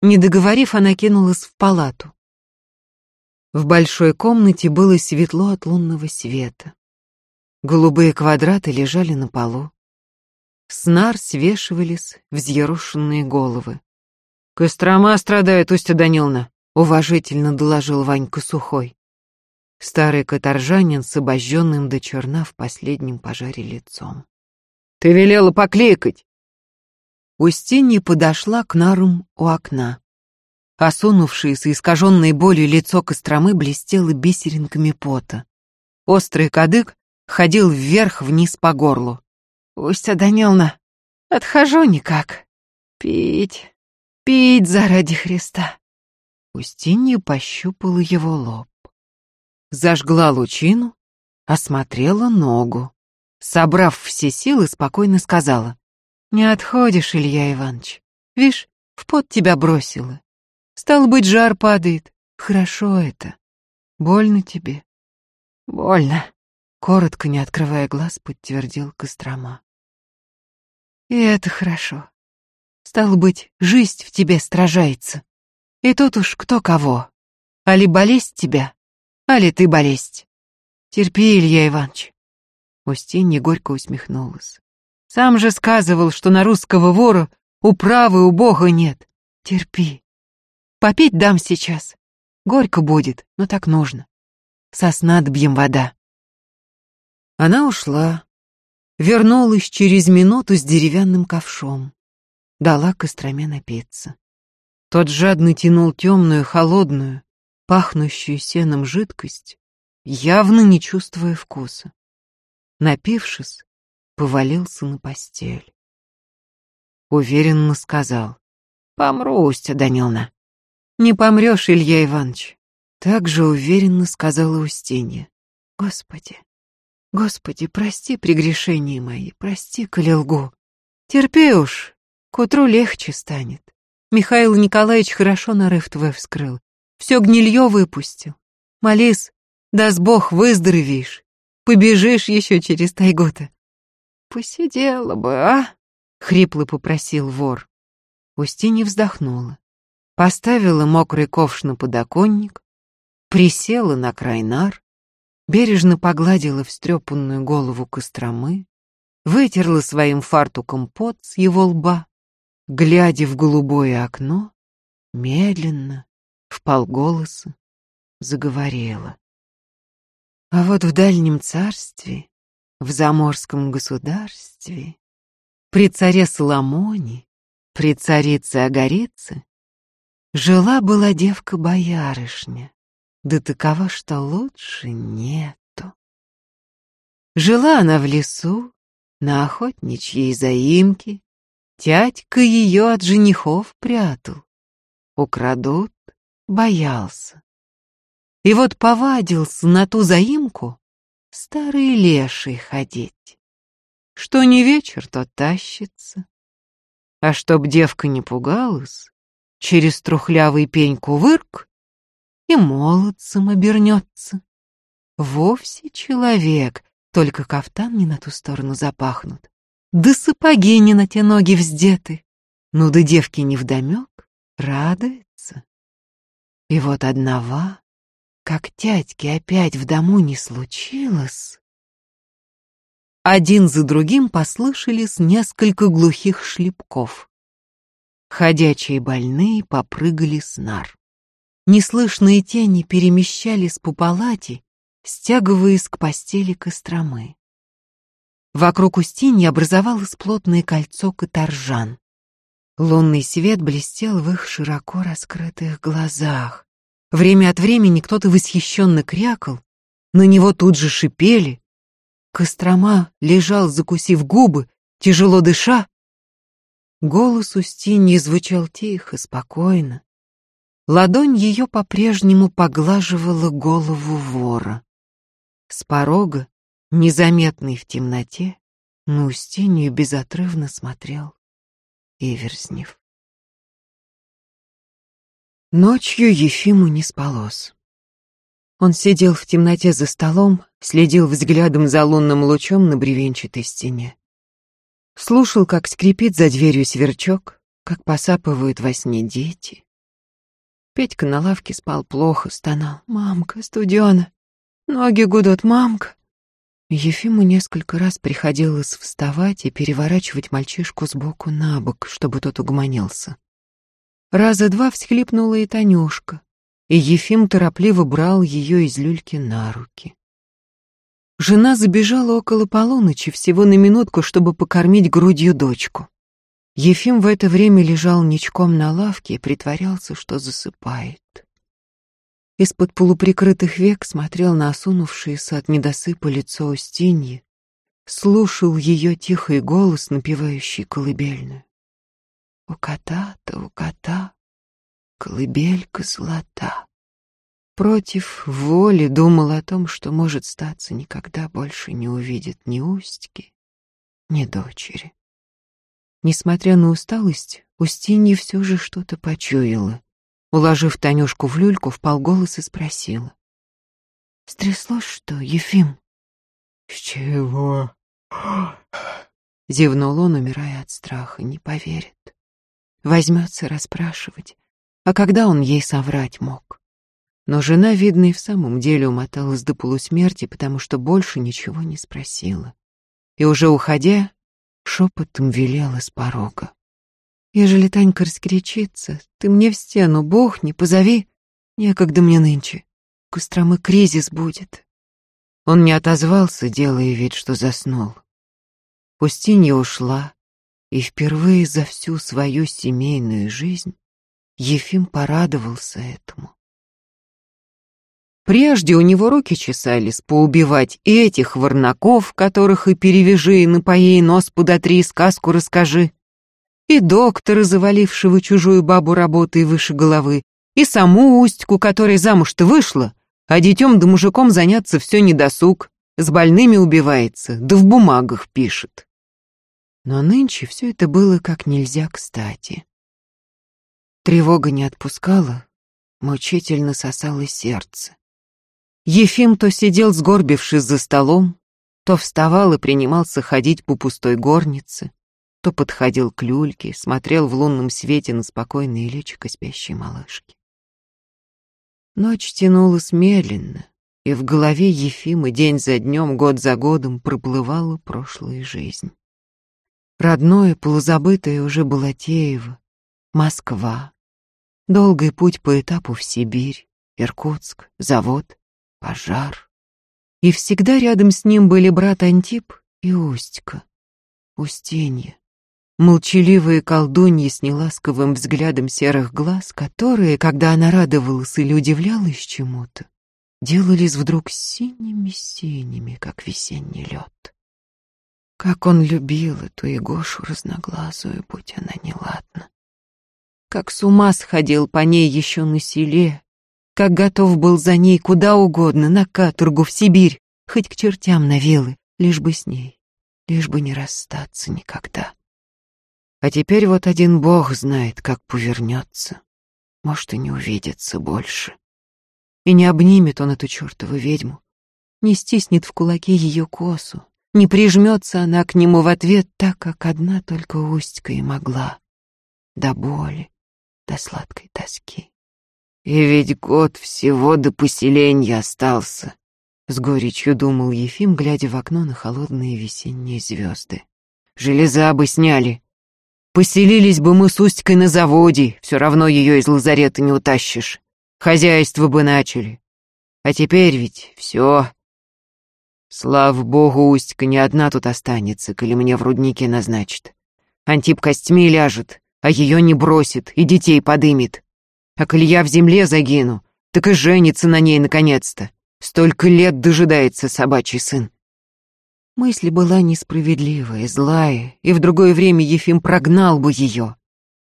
Не договорив, она кинулась в палату. В большой комнате было светло от лунного света. Голубые квадраты лежали на полу. С нар свешивались взъерошенные головы. «Кострома страдает, Устья Даниловна», — уважительно доложил Ванька Сухой. Старый каторжанин с обожженным до черна в последнем пожаре лицом. «Ты велела покликать!» Устинья подошла к нарам у окна. Осунувшееся, искаженное болью лицо Костромы блестело бисеринками пота. Острый кадык ходил вверх-вниз по горлу. «Устья Даниловна, отхожу никак. Пить, Пить заради Христа. Устинья пощупала его лоб. Зажгла лучину, осмотрела ногу. Собрав все силы, спокойно сказала. «Не отходишь, Илья Иванович. Вишь, в пот тебя бросило. Стал быть, жар падает. Хорошо это. Больно тебе?» «Больно», — коротко, не открывая глаз, подтвердил Кострома. «И это хорошо. Стало быть, жизнь в тебе стражается. И тут уж кто кого. Али болезнь тебя, али ты болезнь. Терпи, Илья Иванович. Устинья горько усмехнулась. Сам же сказывал, что на русского вора управы у Бога нет. Терпи. Попить дам сейчас. Горько будет, но так нужно. Сосна добьем вода. Она ушла. Вернулась через минуту с деревянным ковшом дала Костроме напиться. Тот жадно тянул темную, холодную, пахнущую сеном жидкость, явно не чувствуя вкуса. Напившись, повалился на постель. Уверенно сказал. «Помру, Устья Даниловна». «Не помрешь, Илья Иванович», — так же уверенно сказала Устинья. «Господи, Господи, прости прегрешения мои, прости, коли лгу. Терпи уж, к утру легче станет. Михаил Николаевич хорошо нарыв твой вскрыл. Все гнилье выпустил. Молись, даст Бог, выздоровеешь. Побежишь еще через тайгота. Посидела бы, а? Хрипло попросил вор. Устинья вздохнула. Поставила мокрый ковш на подоконник, присела на край нар, бережно погладила встрепанную голову Костромы, вытерла своим фартуком пот с его лба, глядя в голубое окно, медленно, в полголоса, заговорила. А вот в дальнем царстве, в заморском государстве, при царе Соломоне, При царице Агарице жила-была девка-боярышня, да такова, что лучше нету. Жила она в лесу, на охотничьей заимке, Тятька ее от женихов прятал. Украдут, боялся. И вот повадился на ту заимку старый леший ходить. Что не вечер, то тащится. А чтоб девка не пугалась, через трухлявый пень кувырк и молодцем обернется. Вовсе человек, только кафтан не на ту сторону запахнут да сапоги не на те ноги вздеты. Ну да девки невдомек, радуется. И вот одного, как тятьки опять в дому не случилось, один за другим послышались несколько глухих шлепков. Ходячие больные попрыгали с нар. Неслышные тени перемещались по палате, стягиваясь к постели Костромы. Вокруг Устиньи образовалось плотное кольцо каторжан. Лунный свет блестел в их широко раскрытых глазах. Время от времени кто-то восхищенно крякал, на него тут же шипели. Кострома лежал, закусив губы, тяжело дыша. Голос Устиньи звучал тихо, спокойно. Ладонь ее по-прежнему поглаживала голову вора. С порога Незаметный в темноте, на Устинью безотрывно смотрел Иверзнев. Ночью Ефиму не спалось. Он сидел в темноте за столом, следил взглядом за лунным лучом на бревенчатой стене. Слушал, как скрипит за дверью сверчок, как посапывают во сне дети. Петька на лавке спал плохо, стонал. «Мамка, студена! Ноги гудут, мамка!» Ефиму несколько раз приходилось вставать и переворачивать мальчишку с боку на бок, чтобы тот угомонился. Раза два всхлипнула и Танюшка, и Ефим торопливо брал ее из люльки на руки. Жена забежала около полуночи всего на минутку, чтобы покормить грудью дочку. Ефим в это время лежал ничком на лавке и притворялся, что засыпает из-под полуприкрытых век смотрел на осунувшееся от недосыпа лицо Устиньи, слушал ее тихий голос, напевающий колыбельную. У кота-то, у кота, колыбелька золота. Против воли думал о том, что, может статься, никогда больше не увидит ни Устьки, ни дочери. Несмотря на усталость, Устинья все же что-то почуяла Уложив Танюшку в люльку, вполголоса спросила. «Стряслось что, Ефим?» «С чего?» Зевнул он, умирая от страха, не поверит. Возьмется расспрашивать. А когда он ей соврать мог? Но жена, видно, и в самом деле умоталась до полусмерти, потому что больше ничего не спросила. И уже уходя, шепотом велела с порога. Ежели Танька раскричится, ты мне в стену, бог не позови. Некогда мне нынче. Костромы кризис будет. Он не отозвался, делая вид, что заснул. Устинья ушла, и впервые за всю свою семейную жизнь Ефим порадовался этому. Прежде у него руки чесались поубивать и этих ворнаков, которых и перевяжи, и напои, и нос подотри, сказку расскажи и доктора, завалившего чужую бабу работой выше головы, и саму Устьку, которая замуж-то вышла, а детем да мужиком заняться все недосуг, с больными убивается, да в бумагах пишет. Но нынче все это было как нельзя кстати. Тревога не отпускала, мучительно сосало сердце. Ефим то сидел, сгорбившись за столом, то вставал и принимался ходить по пустой горнице, то подходил к люльке, смотрел в лунном свете на спокойное личико спящей малышки. Ночь тянулась медленно, и в голове Ефима день за днем, год за годом проплывала прошлая жизнь. Родное, полузабытое уже Балатеево, Москва, долгий путь по этапу в Сибирь, Иркутск, завод, пожар. И всегда рядом с ним были брат Антип и Устька, Устенье молчаливые колдуньи с неласковым взглядом серых глаз, которые, когда она радовалась или удивлялась чему-то, делались вдруг синими-синими, как весенний лед. Как он любил эту Егошу разноглазую, будь она неладна. Как с ума сходил по ней еще на селе, как готов был за ней куда угодно, на каторгу, в Сибирь, хоть к чертям на вилы, лишь бы с ней, лишь бы не расстаться никогда. А теперь вот один бог знает, как повернется. Может, и не увидится больше. И не обнимет он эту чертову ведьму, не стиснет в кулаке ее косу, не прижмется она к нему в ответ так, как одна только Устька и могла. До боли, до сладкой тоски. И ведь год всего до поселения остался, с горечью думал Ефим, глядя в окно на холодные весенние звезды. Железа бы сняли. Поселились бы мы с Устькой на заводе, все равно ее из лазарета не утащишь. Хозяйство бы начали. А теперь ведь все. Слава богу, Устька не одна тут останется, коли мне в руднике назначит. Антип костьми ляжет, а ее не бросит и детей подымет. А коли я в земле загину, так и женится на ней наконец-то. Столько лет дожидается собачий сын. Мысль была несправедливая, злая, и в другое время Ефим прогнал бы ее,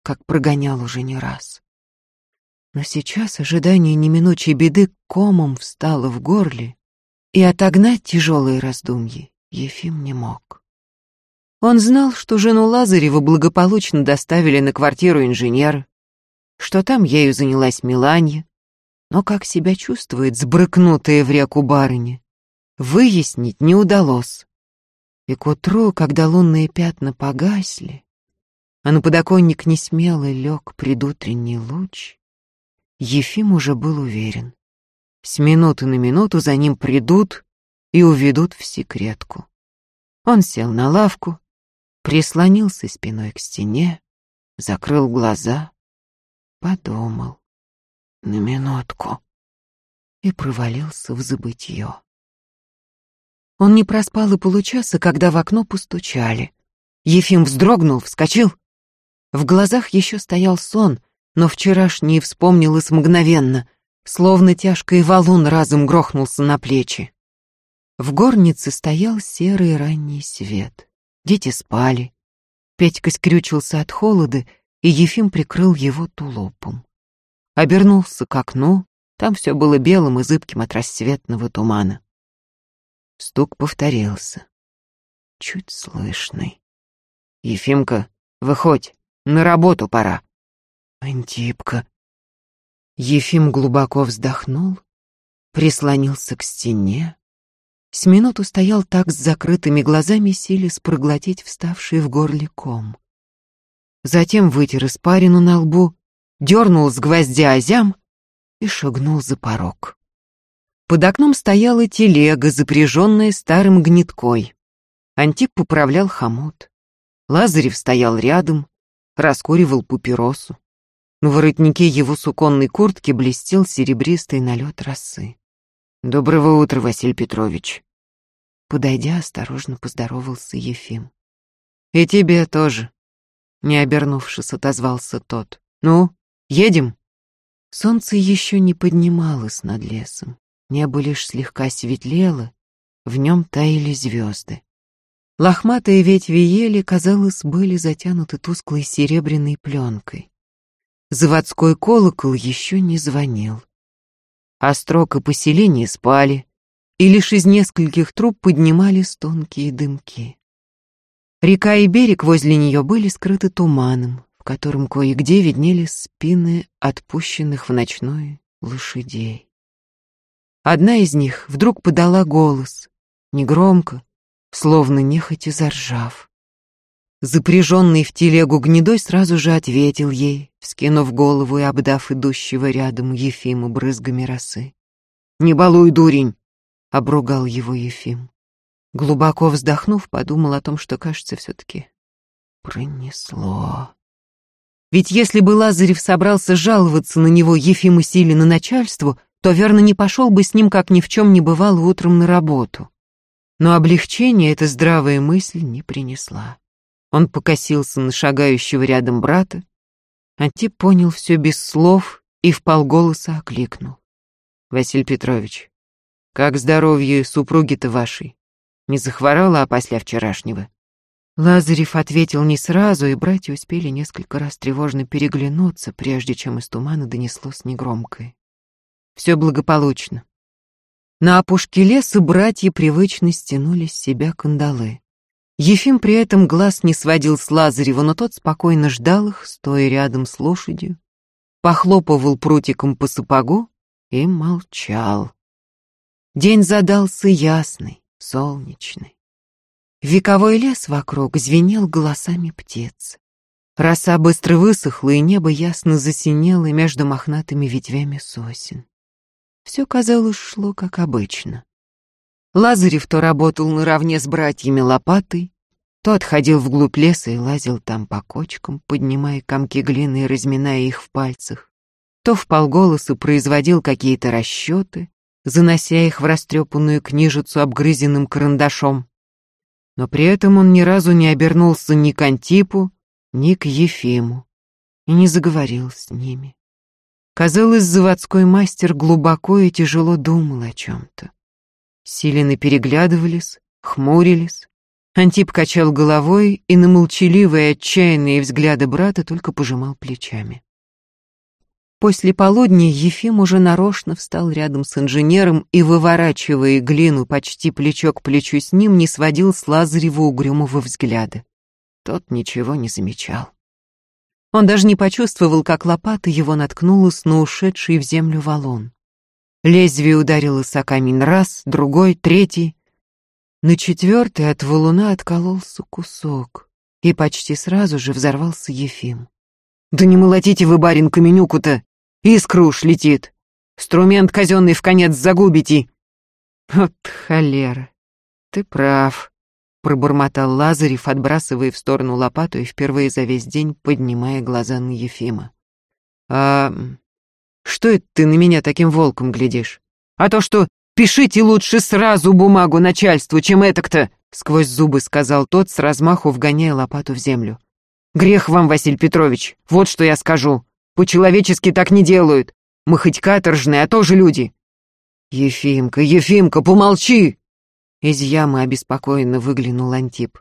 как прогонял уже не раз. Но сейчас ожидание неминучей беды комом встало в горле, и отогнать тяжелые раздумья Ефим не мог. Он знал, что жену Лазарева благополучно доставили на квартиру инженера, что там ею занялась Миланья, но как себя чувствует сбрыкнутая в реку барыня, выяснить не удалось. И к утру, когда лунные пятна погасли, а на подоконник не лег предутренний луч, Ефим уже был уверен. С минуты на минуту за ним придут и уведут в секретку. Он сел на лавку, прислонился спиной к стене, закрыл глаза, подумал на минутку и провалился в забытье. Он не проспал и получаса, когда в окно постучали. Ефим вздрогнул, вскочил. В глазах еще стоял сон, но вчерашний вспомнилось мгновенно, словно тяжкий валун разом грохнулся на плечи. В горнице стоял серый ранний свет. Дети спали. Петька скрючился от холода, и Ефим прикрыл его тулупом. Обернулся к окну, там все было белым и зыбким от рассветного тумана. Стук повторился. Чуть слышный. «Ефимка, выходь, на работу пора». «Антипка». Ефим глубоко вздохнул, прислонился к стене, с минуту стоял так с закрытыми глазами, силясь проглотить вставший в горле ком. Затем вытер испарину на лбу, дернул с гвоздя озям и шагнул за порог. Под окном стояла телега, запряженная старым гниткой. Антип управлял хомут. Лазарев стоял рядом, раскуривал папиросу. На воротнике его суконной куртки блестел серебристый налет росы. «Доброго утра, Василий Петрович!» Подойдя, осторожно поздоровался Ефим. «И тебе тоже!» Не обернувшись, отозвался тот. «Ну, едем?» Солнце еще не поднималось над лесом. Небо лишь слегка светлело, в нем таяли звезды. Лохматые ветви ели, казалось, были затянуты тусклой серебряной пленкой. Заводской колокол еще не звонил. Острог и поселение спали, и лишь из нескольких труб поднимались тонкие дымки. Река и берег возле нее были скрыты туманом, в котором кое-где виднелись спины отпущенных в ночное лошадей. Одна из них вдруг подала голос, негромко, словно нехотя заржав. Запряженный в телегу гнедой сразу же ответил ей, вскинув голову и обдав идущего рядом Ефима брызгами росы. «Не балуй, дурень!» — обругал его Ефим. Глубоко вздохнув, подумал о том, что, кажется, все-таки пронесло. Ведь если бы Лазарев собрался жаловаться на него Ефиму Силину начальству, то верно не пошел бы с ним, как ни в чем не бывало, утром на работу. Но облегчение эта здравая мысль не принесла. Он покосился на шагающего рядом брата. Антип понял все без слов и вполголоса окликнул. «Василий Петрович, как здоровье супруги-то вашей? Не захворала опосля вчерашнего?» Лазарев ответил не сразу, и братья успели несколько раз тревожно переглянуться, прежде чем из тумана донеслось негромкое. «Все благополучно». На опушке леса братья привычно стянули с себя кандалы. Ефим при этом глаз не сводил с Лазарева, но тот спокойно ждал их, стоя рядом с лошадью, похлопывал прутиком по сапогу и молчал. День задался ясный, солнечный. Вековой лес вокруг звенел голосами птиц. Роса быстро высохла, и небо ясно засинело между мохнатыми ветвями сосен. Все, казалось, шло как обычно. Лазарев то работал наравне с братьями лопатой, то отходил вглубь леса и лазил там по кочкам, поднимая комки глины и разминая их в пальцах, то в полголоса производил какие-то расчеты, занося их в растрепанную книжицу обгрызенным карандашом. Но при этом он ни разу не обернулся ни к Антипу, ни к Ефиму и не заговорил с ними. Казалось, заводской мастер глубоко и тяжело думал о чем-то. Силины переглядывались, хмурились. Антип качал головой и на молчаливые отчаянные взгляды брата только пожимал плечами. После полудня Ефим уже нарочно встал рядом с инженером и, выворачивая глину почти плечо к плечу с ним, не сводил с Лазарева угрюмого взгляда. Тот ничего не замечал. Он даже не почувствовал, как лопата его наткнулась на ушедший в землю валун. Лезвие ударилось о камень раз, другой, третий. На четвертый от валуна откололся кусок, и почти сразу же взорвался Ефим. «Да не молотите вы, барин, каменюку-то! Искра уж летит! Струмент казенный в конец загубите!» «Вот холера! Ты прав!» — пробормотал Лазарев, отбрасывая в сторону лопату и впервые за весь день поднимая глаза на Ефима. «А что это ты на меня таким волком глядишь? А то, что пишите лучше сразу бумагу начальству, чем это-то, сквозь зубы сказал тот, с размаху вгоняя лопату в землю. Грех вам, Василий Петрович, вот что я скажу. По-человечески так не делают. Мы хоть каторжные, а тоже люди. Ефимка, Ефимка, помолчи! Из ямы обеспокоенно выглянул Антип.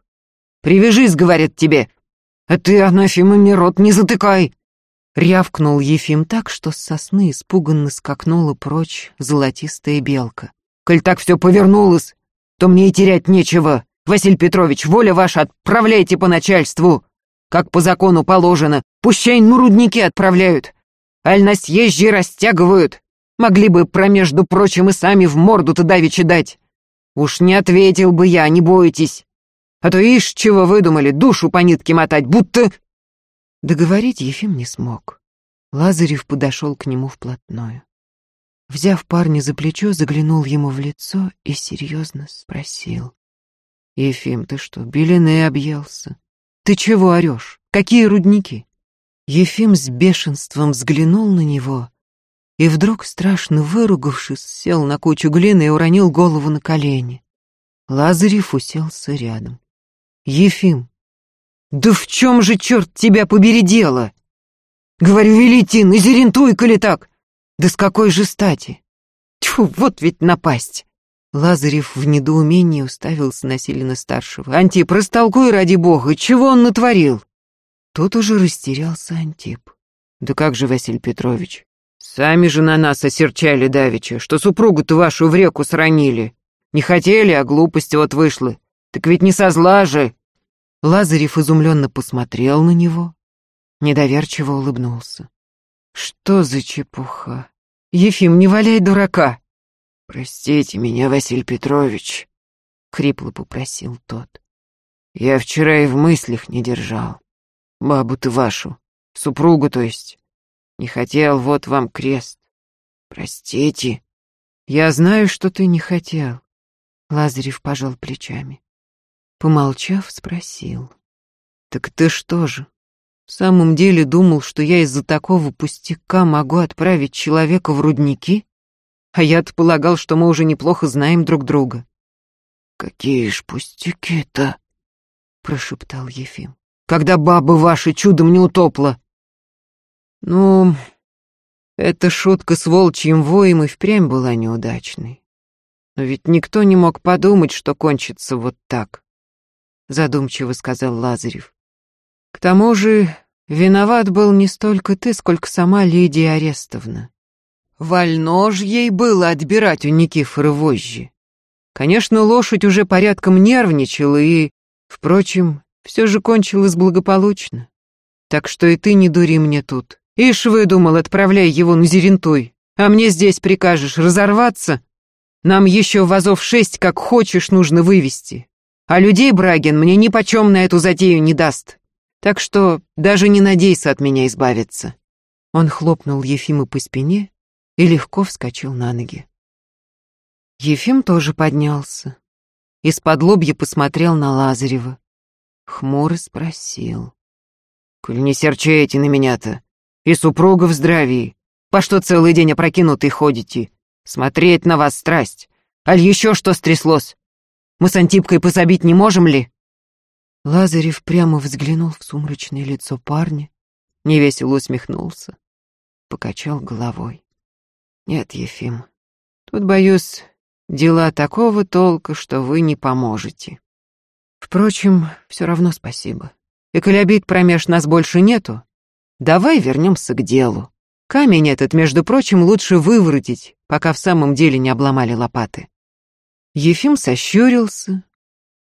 «Привяжись, — говорят тебе, — а ты, анафима, мне рот не затыкай!» Рявкнул Ефим так, что с сосны испуганно скакнула прочь золотистая белка. «Коль так все повернулось, то мне и терять нечего. Василий Петрович, воля ваша, отправляйте по начальству. Как по закону положено, пущай на рудники отправляют. Аль на съезжие растягивают. Могли бы, промежду прочим, и сами в морду-то давеча дать. Уж не ответил бы я, не бойтесь. А то ишь, чего выдумали, душу по нитке мотать, будто... Договорить Ефим не смог. Лазарев подошел к нему вплотную. Взяв парня за плечо, заглянул ему в лицо и серьезно спросил. «Ефим, ты что, белины объелся? Ты чего орешь? Какие рудники?» Ефим с бешенством взглянул на него и вдруг, страшно выругавшись, сел на кучу глины и уронил голову на колени. Лазарев уселся рядом. «Ефим, «Да в чем же, черт тебя побери, дело?» «Говорю, Велитин, изерентуй, коли так!» «Да с какой же стати?» «Тьфу, вот ведь напасть!» Лазарев в недоумении уставился на Селина-старшего. «Антип, растолкуй ради бога, чего он натворил?» Тут уже растерялся Антип. «Да как же, Василий Петрович, сами же на нас осерчали давеча, что супругу-то вашу в реку сранили. Не хотели, а глупость вот вышла. Так ведь не со зла же!» Лазарев изумленно посмотрел на него, недоверчиво улыбнулся. «Что за чепуха? Ефим, не валяй дурака!» «Простите меня, Василий Петрович», — хрипло попросил тот. «Я вчера и в мыслях не держал. Бабу ты вашу, супругу, то есть. Не хотел, вот вам крест. Простите». «Я знаю, что ты не хотел», — Лазарев пожал плечами. Помолчав, спросил. «Так ты что же, в самом деле думал, что я из-за такого пустяка могу отправить человека в рудники? А я-то полагал, что мы уже неплохо знаем друг друга». «Какие ж пустяки-то?» — прошептал Ефим. когда баба ваша чудом не утопла. Ну, эта шутка с волчьим воем и впрямь была неудачной. Но ведь никто не мог подумать, что кончится вот так, задумчиво сказал Лазарев. К тому же виноват был не столько ты, сколько сама Лидия Арестовна. Вольно ж ей было отбирать у Никифора вожжи. Конечно, лошадь уже порядком нервничала и, впрочем, все же кончилось благополучно. Так что и ты не дури мне тут. Ишь выдумал, отправляй его на Зерентой. А мне здесь прикажешь разорваться? Нам еще вазов шесть, как хочешь, нужно вывести. А людей Брагин мне нипочем на эту затею не даст. Так что даже не надейся от меня избавиться. Он хлопнул Ефима по спине и легко вскочил на ноги. Ефим тоже поднялся. Из-под лобья посмотрел на Лазарева. Хмуро спросил. «Коль не серчаете на меня-то, и супруга в здравии, по что целый день опрокинутый ходите? Смотреть на вас страсть. Аль еще что стряслось? Мы с Антипкой пособить не можем ли?» Лазарев прямо взглянул в сумрачное лицо парня, невесело усмехнулся, покачал головой. «Нет, Ефим, тут, боюсь, дела такого толка, что вы не поможете. Впрочем, все равно спасибо. И коли обид промеж нас больше нету, давай вернемся к делу. Камень этот, между прочим, лучше выворотить, пока в самом деле не обломали лопаты». Ефим сощурился,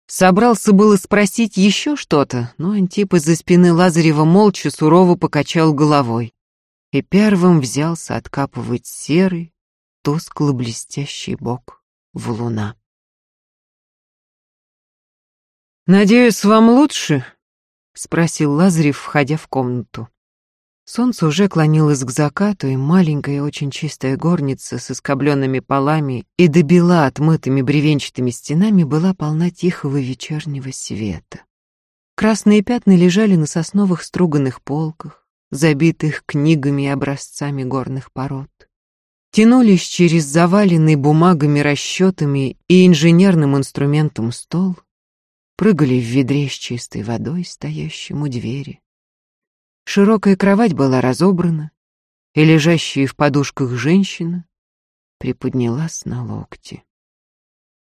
собрался было спросить еще что-то, но Антип из-за спины Лазарева молча сурово покачал головой и первым взялся откапывать серый, тускло-блестящий бок в луна. «Надеюсь, вам лучше?» — спросил Лазарев, входя в комнату. Солнце уже клонилось к закату, и маленькая, очень чистая горница с искобленными полами и добела отмытыми бревенчатыми стенами была полна тихого вечернего света. Красные пятна лежали на сосновых струганных полках, забитых книгами и образцами горных пород. Тянулись через заваленный бумагами, расчетами и инженерным инструментом стол, прыгали в ведре с чистой водой, стоящим у двери. Широкая кровать была разобрана, и лежащая в подушках женщина приподнялась на локти.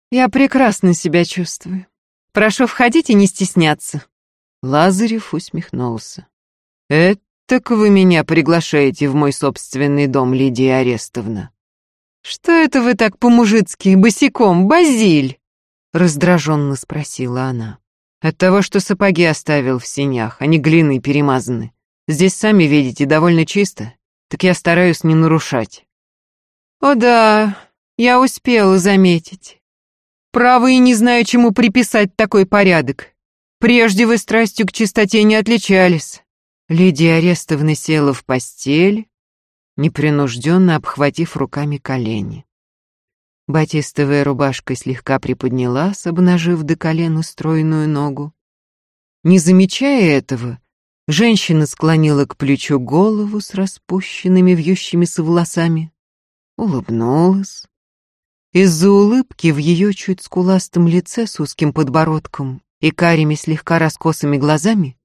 «Я прекрасно себя чувствую. Прошу входить и не стесняться». Лазарев усмехнулся. «Это «Так вы меня приглашаете в мой собственный дом, Лидия Арестовна?» «Что это вы так по-мужицки, босиком, Базиль?» Раздраженно спросила она. «От того, что сапоги оставил в синях, они глиной перемазаны. Здесь, сами видите, довольно чисто, так я стараюсь не нарушать». «О да, я успела заметить. Право и не знаю, чему приписать такой порядок. Прежде вы страстью к чистоте не отличались». Лидия Арестовна села в постель, непринужденно обхватив руками колени. Батистовая рубашка слегка приподнялась, обнажив до колена стройную ногу. Не замечая этого, женщина склонила к плечу голову с распущенными вьющимися волосами, улыбнулась. Из-за улыбки в ее чуть скуластом лице с узким подбородком и карими слегка раскосыми глазами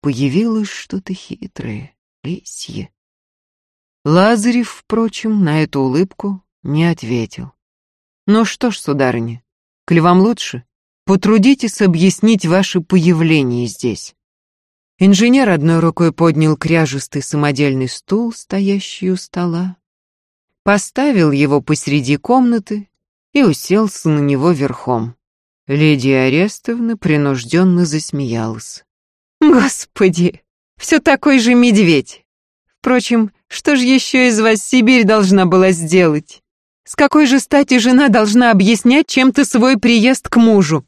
появилось что-то хитрое, лисье. Лазарев, впрочем, на эту улыбку не ответил. «Ну что ж, сударыня, коли вам лучше, потрудитесь объяснить ваше появление здесь». Инженер одной рукой поднял кряжистый самодельный стул, стоящий у стола, поставил его посреди комнаты и уселся на него верхом. Лидия Арестовна принужденно засмеялась. Господи, все такой же медведь. Впрочем, что же еще из вас Сибирь должна была сделать? С какой же стати жена должна объяснять чем-то свой приезд к мужу?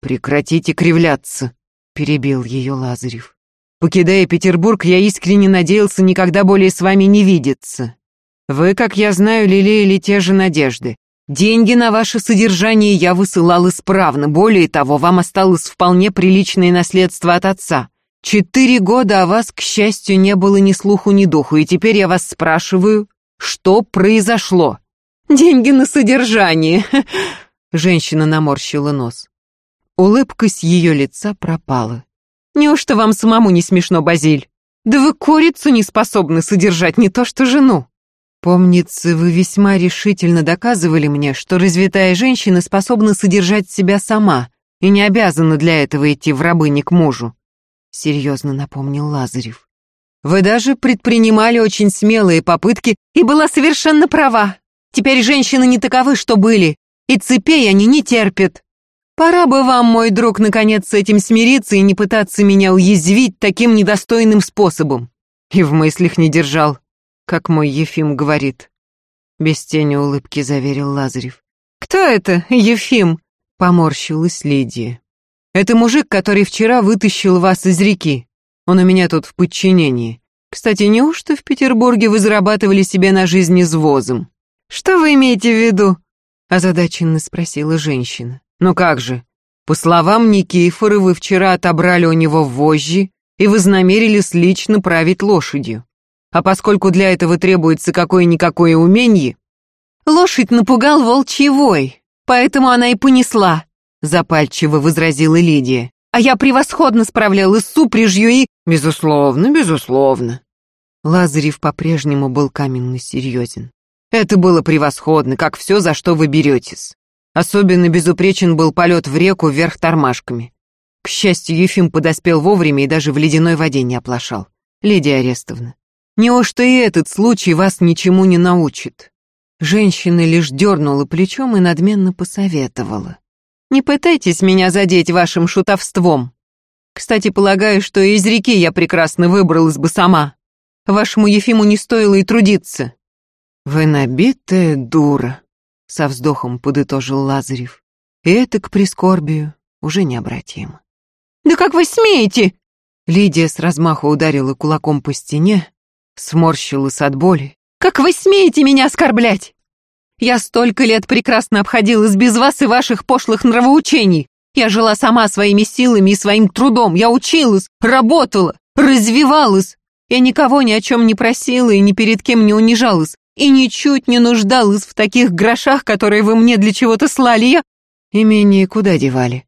Прекратите кривляться, перебил ее Лазарев. Покидая Петербург, я искренне надеялся никогда более с вами не видеться. Вы, как я знаю, лелеяли те же надежды. Деньги на ваше содержание я высылал исправно. Более того, вам осталось вполне приличное наследство от отца. Четыре года о вас, к счастью, не было ни слуху, ни духу, и теперь я вас спрашиваю, что произошло? Деньги на содержание. Женщина наморщила нос. Улыбка с ее лица пропала. Неужто вам самому не смешно, Базиль? Да вы курицу не способны содержать, не то что жену. Помнится, вы весьма решительно доказывали мне, что развитая женщина способна содержать себя сама и не обязана для этого идти в рабыни к мужу. Серьезно напомнил Лазарев. Вы даже предпринимали очень смелые попытки и была совершенно права. Теперь женщины не таковы, что были, и цепей они не терпят. Пора бы вам, мой друг, наконец с этим смириться и не пытаться меня уязвить таким недостойным способом. И в мыслях не держал, как мой Ефим говорит. Без тени улыбки заверил Лазарев. «Кто это, Ефим?» — поморщилась Лидия. «Это мужик, который вчера вытащил вас из реки. Он у меня тут в подчинении. Кстати, неужто в Петербурге вы зарабатывали себе на жизнь извозом?» «Что вы имеете в виду?» — озадаченно спросила женщина. «Ну как же? По словам Никифора, вы вчера отобрали у него вожжи и вознамерились лично править лошадью. А поскольку для этого требуется какое-никакое умение...» «Лошадь напугал волчий вой, поэтому она и понесла», — запальчиво возразила Лидия. «А я превосходно справлялась с упряжью и...» «Безусловно, безусловно». Лазарев по-прежнему был каменно серьезен. «Это было превосходно, как все, за что вы беретесь. Особенно безупречен был полет в реку вверх тормашками. К счастью, Ефим подоспел вовремя и даже в ледяной воде не оплошал. Лидия Арестовна, неужто и этот случай вас ничему не научит?» Женщина лишь дернула плечом и надменно посоветовала. «Не пытайтесь меня задеть вашим шутовством. Кстати, полагаю, что из реки я прекрасно выбралась бы сама. Вашему Ефиму не стоило и трудиться». «Вы набитая дура», со вздохом подытожил Лазарев. И это к прискорбию уже необратимо. «Да как вы смеете?» Лидия с размаху ударила кулаком по стене, сморщилась от боли. «Как вы смеете меня оскорблять? Я столько лет прекрасно обходилась без вас и ваших пошлых нравоучений. Я жила сама своими силами и своим трудом. Я училась, работала, развивалась. Я никого ни о чем не просила и ни перед кем не унижалась и ничуть не нуждалась в таких грошах, которые вы мне для чего-то слали. Я...» «Имение куда девали?»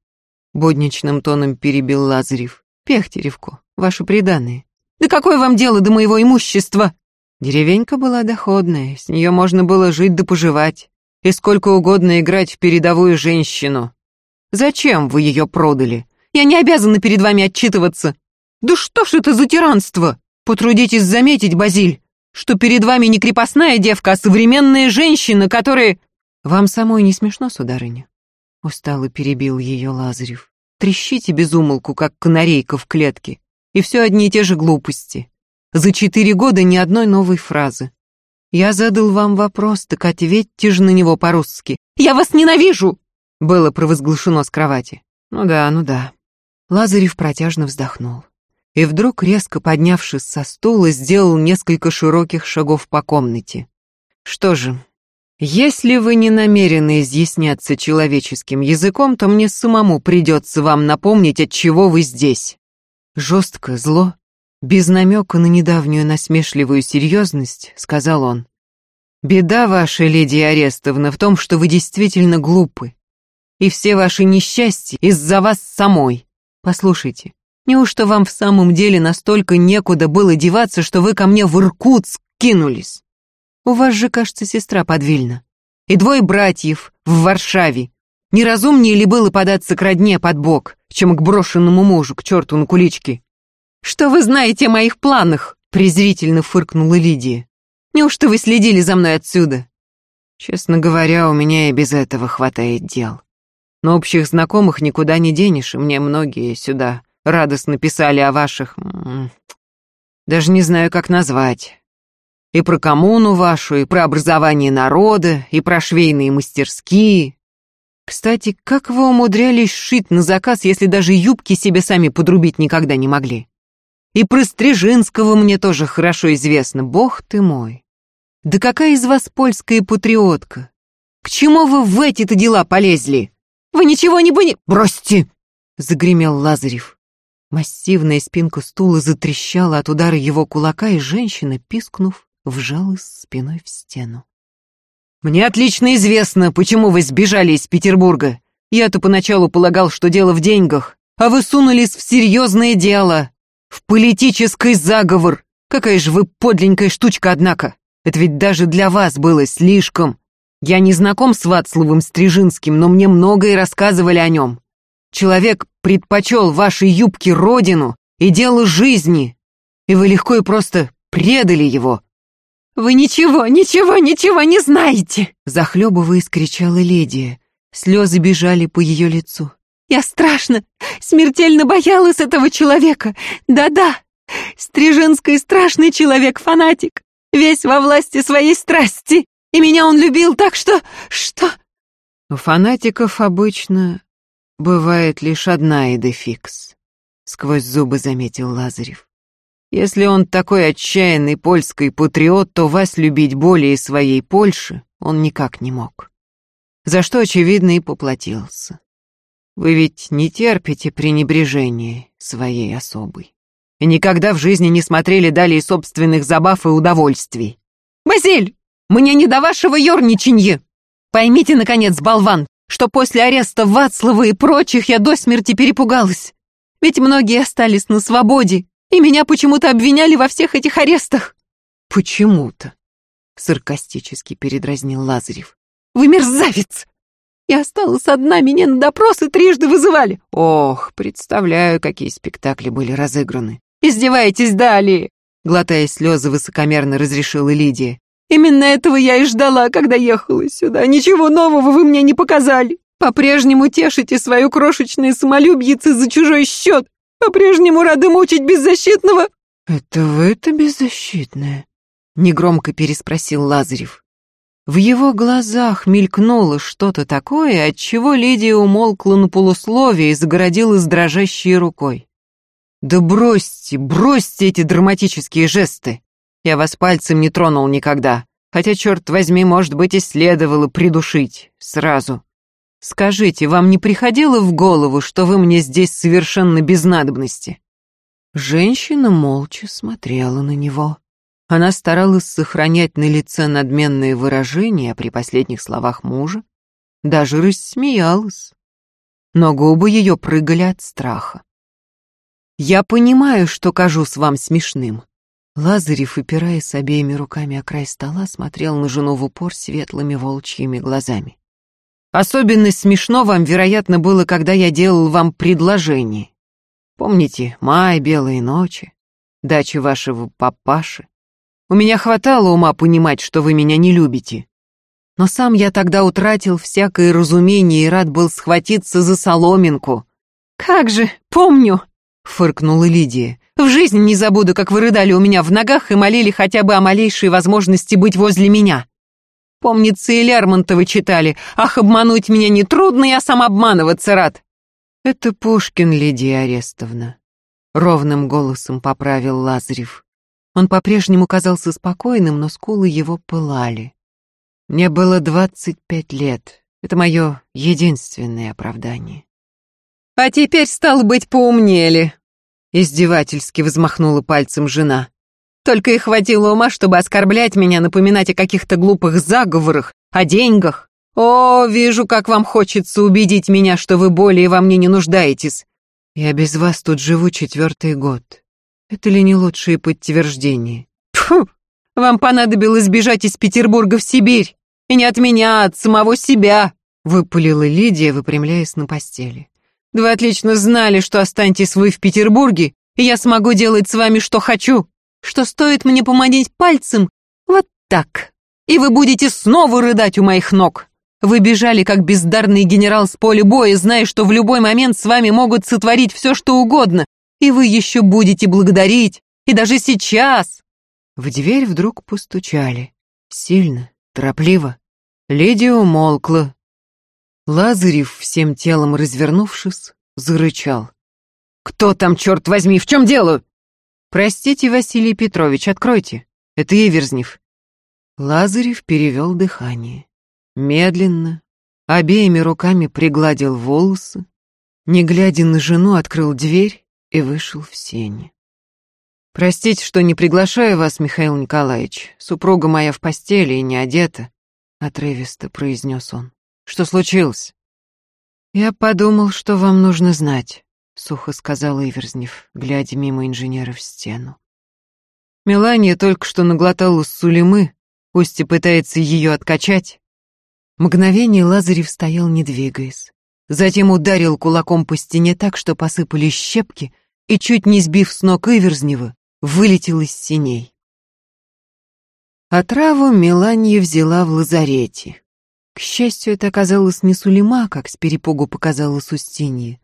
Бодничным тоном перебил Лазарев. «Пехтеревку, ваши приданные». «Да какое вам дело до моего имущества?» Деревенька была доходная, с нее можно было жить да поживать, и сколько угодно играть в передовую женщину. Зачем вы ее продали? Я не обязана перед вами отчитываться. Да что ж это за тиранство? Потрудитесь заметить, Базиль, что перед вами не крепостная девка, а современная женщина, которая...» «Вам самой не смешно, сударыня?» Устало перебил ее Лазарев. «Трещите безумолку, как канарейка в клетке, и все одни и те же глупости. За четыре года ни одной новой фразы. Я задал вам вопрос, так ответьте же на него по-русски. «Я вас ненавижу!» Было провозглашено с кровати. «Ну да, ну да». Лазарев протяжно вздохнул и вдруг, резко поднявшись со стула, сделал несколько широких шагов по комнате. «Что же, если вы не намерены изъясняться человеческим языком, то мне самому придется вам напомнить, от чего вы здесь». Жестко, зло, без намека на недавнюю насмешливую серьезность, сказал он. «Беда ваша, леди Арестовна, в том, что вы действительно глупы. И все ваши несчастья из-за вас самой. Послушайте, Неужто вам в самом деле настолько некуда было деваться, что вы ко мне в Иркутск кинулись? У вас же, кажется, сестра подвильна. И двое братьев в Варшаве. Неразумнее ли было податься к родне под бок, чем к брошенному мужу, к черту на куличке? «Что вы знаете о моих планах?» — презрительно фыркнула Лидия. «Неужто вы следили за мной отсюда?» «Честно говоря, у меня и без этого хватает дел. Но общих знакомых никуда не денешь, и мне многие сюда радостно писали о ваших... Даже не знаю, как назвать. И про коммуну вашу, и про образование народа, и про швейные мастерские. Кстати, как вы умудрялись шить на заказ, если даже юбки себе сами подрубить никогда не могли? И про Стрижинского мне тоже хорошо известно, бог ты мой. Да какая из вас польская патриотка? К чему вы в эти-то дела полезли? Вы ничего не пони... Бросьте! Загремел Лазарев. Массивная спинка стула затрещала от удара его кулака, и женщина, пискнув, вжалась спиной в стену. «Мне отлично известно, почему вы сбежали из Петербурга. Я-то поначалу полагал, что дело в деньгах, а вы сунулись в серьезное дело, в политический заговор. Какая же вы подленькая штучка, однако. Это ведь даже для вас было слишком. Я не знаком с Вацлавым Стрижинским, но мне многое рассказывали о нем. Человек предпочел вашей юбке родину и дело жизни, и вы легко и просто предали его. «Вы ничего, ничего, ничего не знаете!» Захлебываясь, кричала Ледия. Слезы бежали по ее лицу. «Я страшно, смертельно боялась этого человека. Да-да, Стрижинский страшный человек-фанатик, весь во власти своей страсти. И меня он любил так, что... что...» У фанатиков обычно бывает лишь одна идефикс, сквозь зубы заметил Лазарев. Если он такой отчаянный польский патриот, то вас любить более своей Польши он никак не мог. За что, очевидно, и поплатился. Вы ведь не терпите пренебрежения своей особой. И никогда в жизни не смотрели далее собственных забав и удовольствий. «Базиль, мне не до вашего ерничанья! Поймите, наконец, болван, что после ареста Вацлава и прочих я до смерти перепугалась. Ведь многие остались на свободе, и меня почему-то обвиняли во всех этих арестах. Почему-то, саркастически передразнил Лазарев. Вы мерзавец! Я осталась одна, меня на допросы трижды вызывали. Ох, представляю, какие спектакли были разыграны. Издеваетесь далее, глотая слезы, высокомерно разрешила Лидия. Именно этого я и ждала, когда ехала сюда. Ничего нового вы мне не показали. По-прежнему тешите свою крошечное самолюбьице за чужой счет. По-прежнему рады мучить беззащитного?» «Это вы-то беззащитная?» — негромко переспросил Лазарев. В его глазах мелькнуло что-то такое, от чего Лидия умолкла на полусловие и загородилась дрожащей рукой. «Да бросьте, бросьте эти драматические жесты! Я вас пальцем не тронул никогда, хотя, черт возьми, может быть, и следовало придушить сразу. Скажите, вам не приходило в голову, что вы мне здесь совершенно без надобности?» Женщина молча смотрела на него. Она старалась сохранять на лице надменные выражения, при последних словах мужа даже рассмеялась. Но губы ее прыгали от страха. «Я понимаю, что кажусь вам смешным». Лазарев, опираясь обеими руками о край стола, смотрел на жену в упор светлыми волчьими глазами. Особенно смешно вам, вероятно, было, когда я делал вам предложение. Помните, май, белые ночи, дача вашего папаши? У меня хватало ума понимать, что вы меня не любите. Но сам я тогда утратил всякое разумение и рад был схватиться за соломинку. «Как же, помню!» — фыркнула Лидия. «В жизни не забуду, как вы рыдали у меня в ногах и молили хотя бы о малейшей возможности быть возле меня. Помнится, и Лермонтова читали. Ах, обмануть меня нетрудно, я сам обманываться рад. Это Пушкин, Лидия Арестовна. Ровным голосом поправил Лазарев. Он по-прежнему казался спокойным, но скулы его пылали. Мне было двадцать пять лет. Это мое единственное оправдание. А теперь, стало быть, поумнели. Издевательски взмахнула пальцем жена. Только и хватило ума, чтобы оскорблять меня, напоминать о каких-то глупых заговорах, о деньгах. О, вижу, как вам хочется убедить меня, что вы более во мне не нуждаетесь. Я без вас тут живу четвертый год. Это ли не лучшее подтверждение? Фу, вам понадобилось бежать из Петербурга в Сибирь. И не от меня, а от самого себя, выпалила Лидия, выпрямляясь на постели. Вы отлично знали, что останетесь вы в Петербурге, и я смогу делать с вами, что хочу что стоит мне поманить пальцем вот так, и вы будете снова рыдать у моих ног. Вы бежали, как бездарный генерал с поля боя, зная, что в любой момент с вами могут сотворить все, что угодно, и вы еще будете благодарить, и даже сейчас. В дверь вдруг постучали. Сильно, торопливо. Леди умолкла. Лазарев, всем телом развернувшись, зарычал. «Кто там, черт возьми, в чем дело?» «Простите, Василий Петрович, откройте. Это Иверзнев». Лазарев перевел дыхание. Медленно, обеими руками пригладил волосы, не глядя на жену, открыл дверь и вышел в сени. «Простите, что не приглашаю вас, Михаил Николаевич. Супруга моя в постели и не одета», — отрывисто произнес он. «Что случилось?» «Я подумал, что вам нужно знать», — сухо сказал Иверзнев, глядя мимо инженера в стену. Мелания только что наглотала сулемы, Устья пытается ее откачать. Мгновение Лазарев стоял, не двигаясь. Затем ударил кулаком по стене так, что посыпались щепки, и, чуть не сбив с ног Иверзнева, вылетел из синей. Отраву Меланья взяла в лазарете. К счастью, это оказалось не Сулейма, как с перепугу показалось Устинье,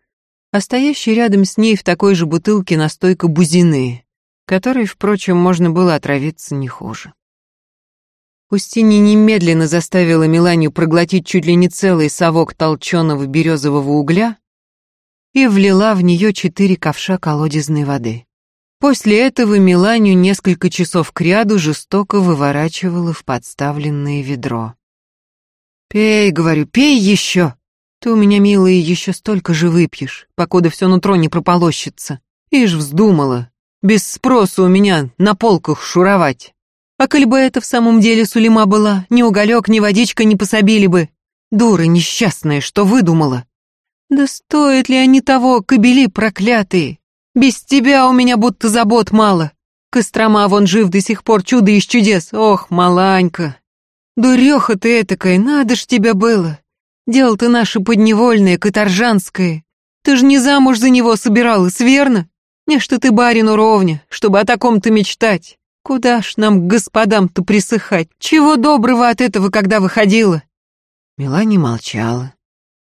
а стоящий рядом с ней в такой же бутылке настойка бузины, которой, впрочем, можно было отравиться не хуже. Устинья немедленно заставила Меланию проглотить чуть ли не целый совок толченого березового угля и влила в нее четыре ковша колодезной воды. После этого Меланию несколько часов кряду жестоко выворачивала в подставленное ведро. «Пей, — говорю, — пей еще!» Ты у меня, милая, еще столько же выпьешь, покуда все нутро не прополощется. Ишь вздумала, без спросу у меня на полках шуровать. А коль бы это в самом деле Сулима была, ни уголек, ни водичка не пособили бы. Дура несчастная, что выдумала. Да стоят ли они того, кобели проклятые? Без тебя у меня будто забот мало. Кострома вон жив до сих пор, чудо из чудес. Ох, маланька. Дуреха ты этакая, надо ж тебя было. Дело-то наше подневольное, каторжанское. Ты ж не замуж за него собиралась, верно? Не что ты барину ровня, чтобы о таком-то мечтать. Куда ж нам, господам-то, присыхать? Чего доброго от этого, когда выходила?» Мелани молчала.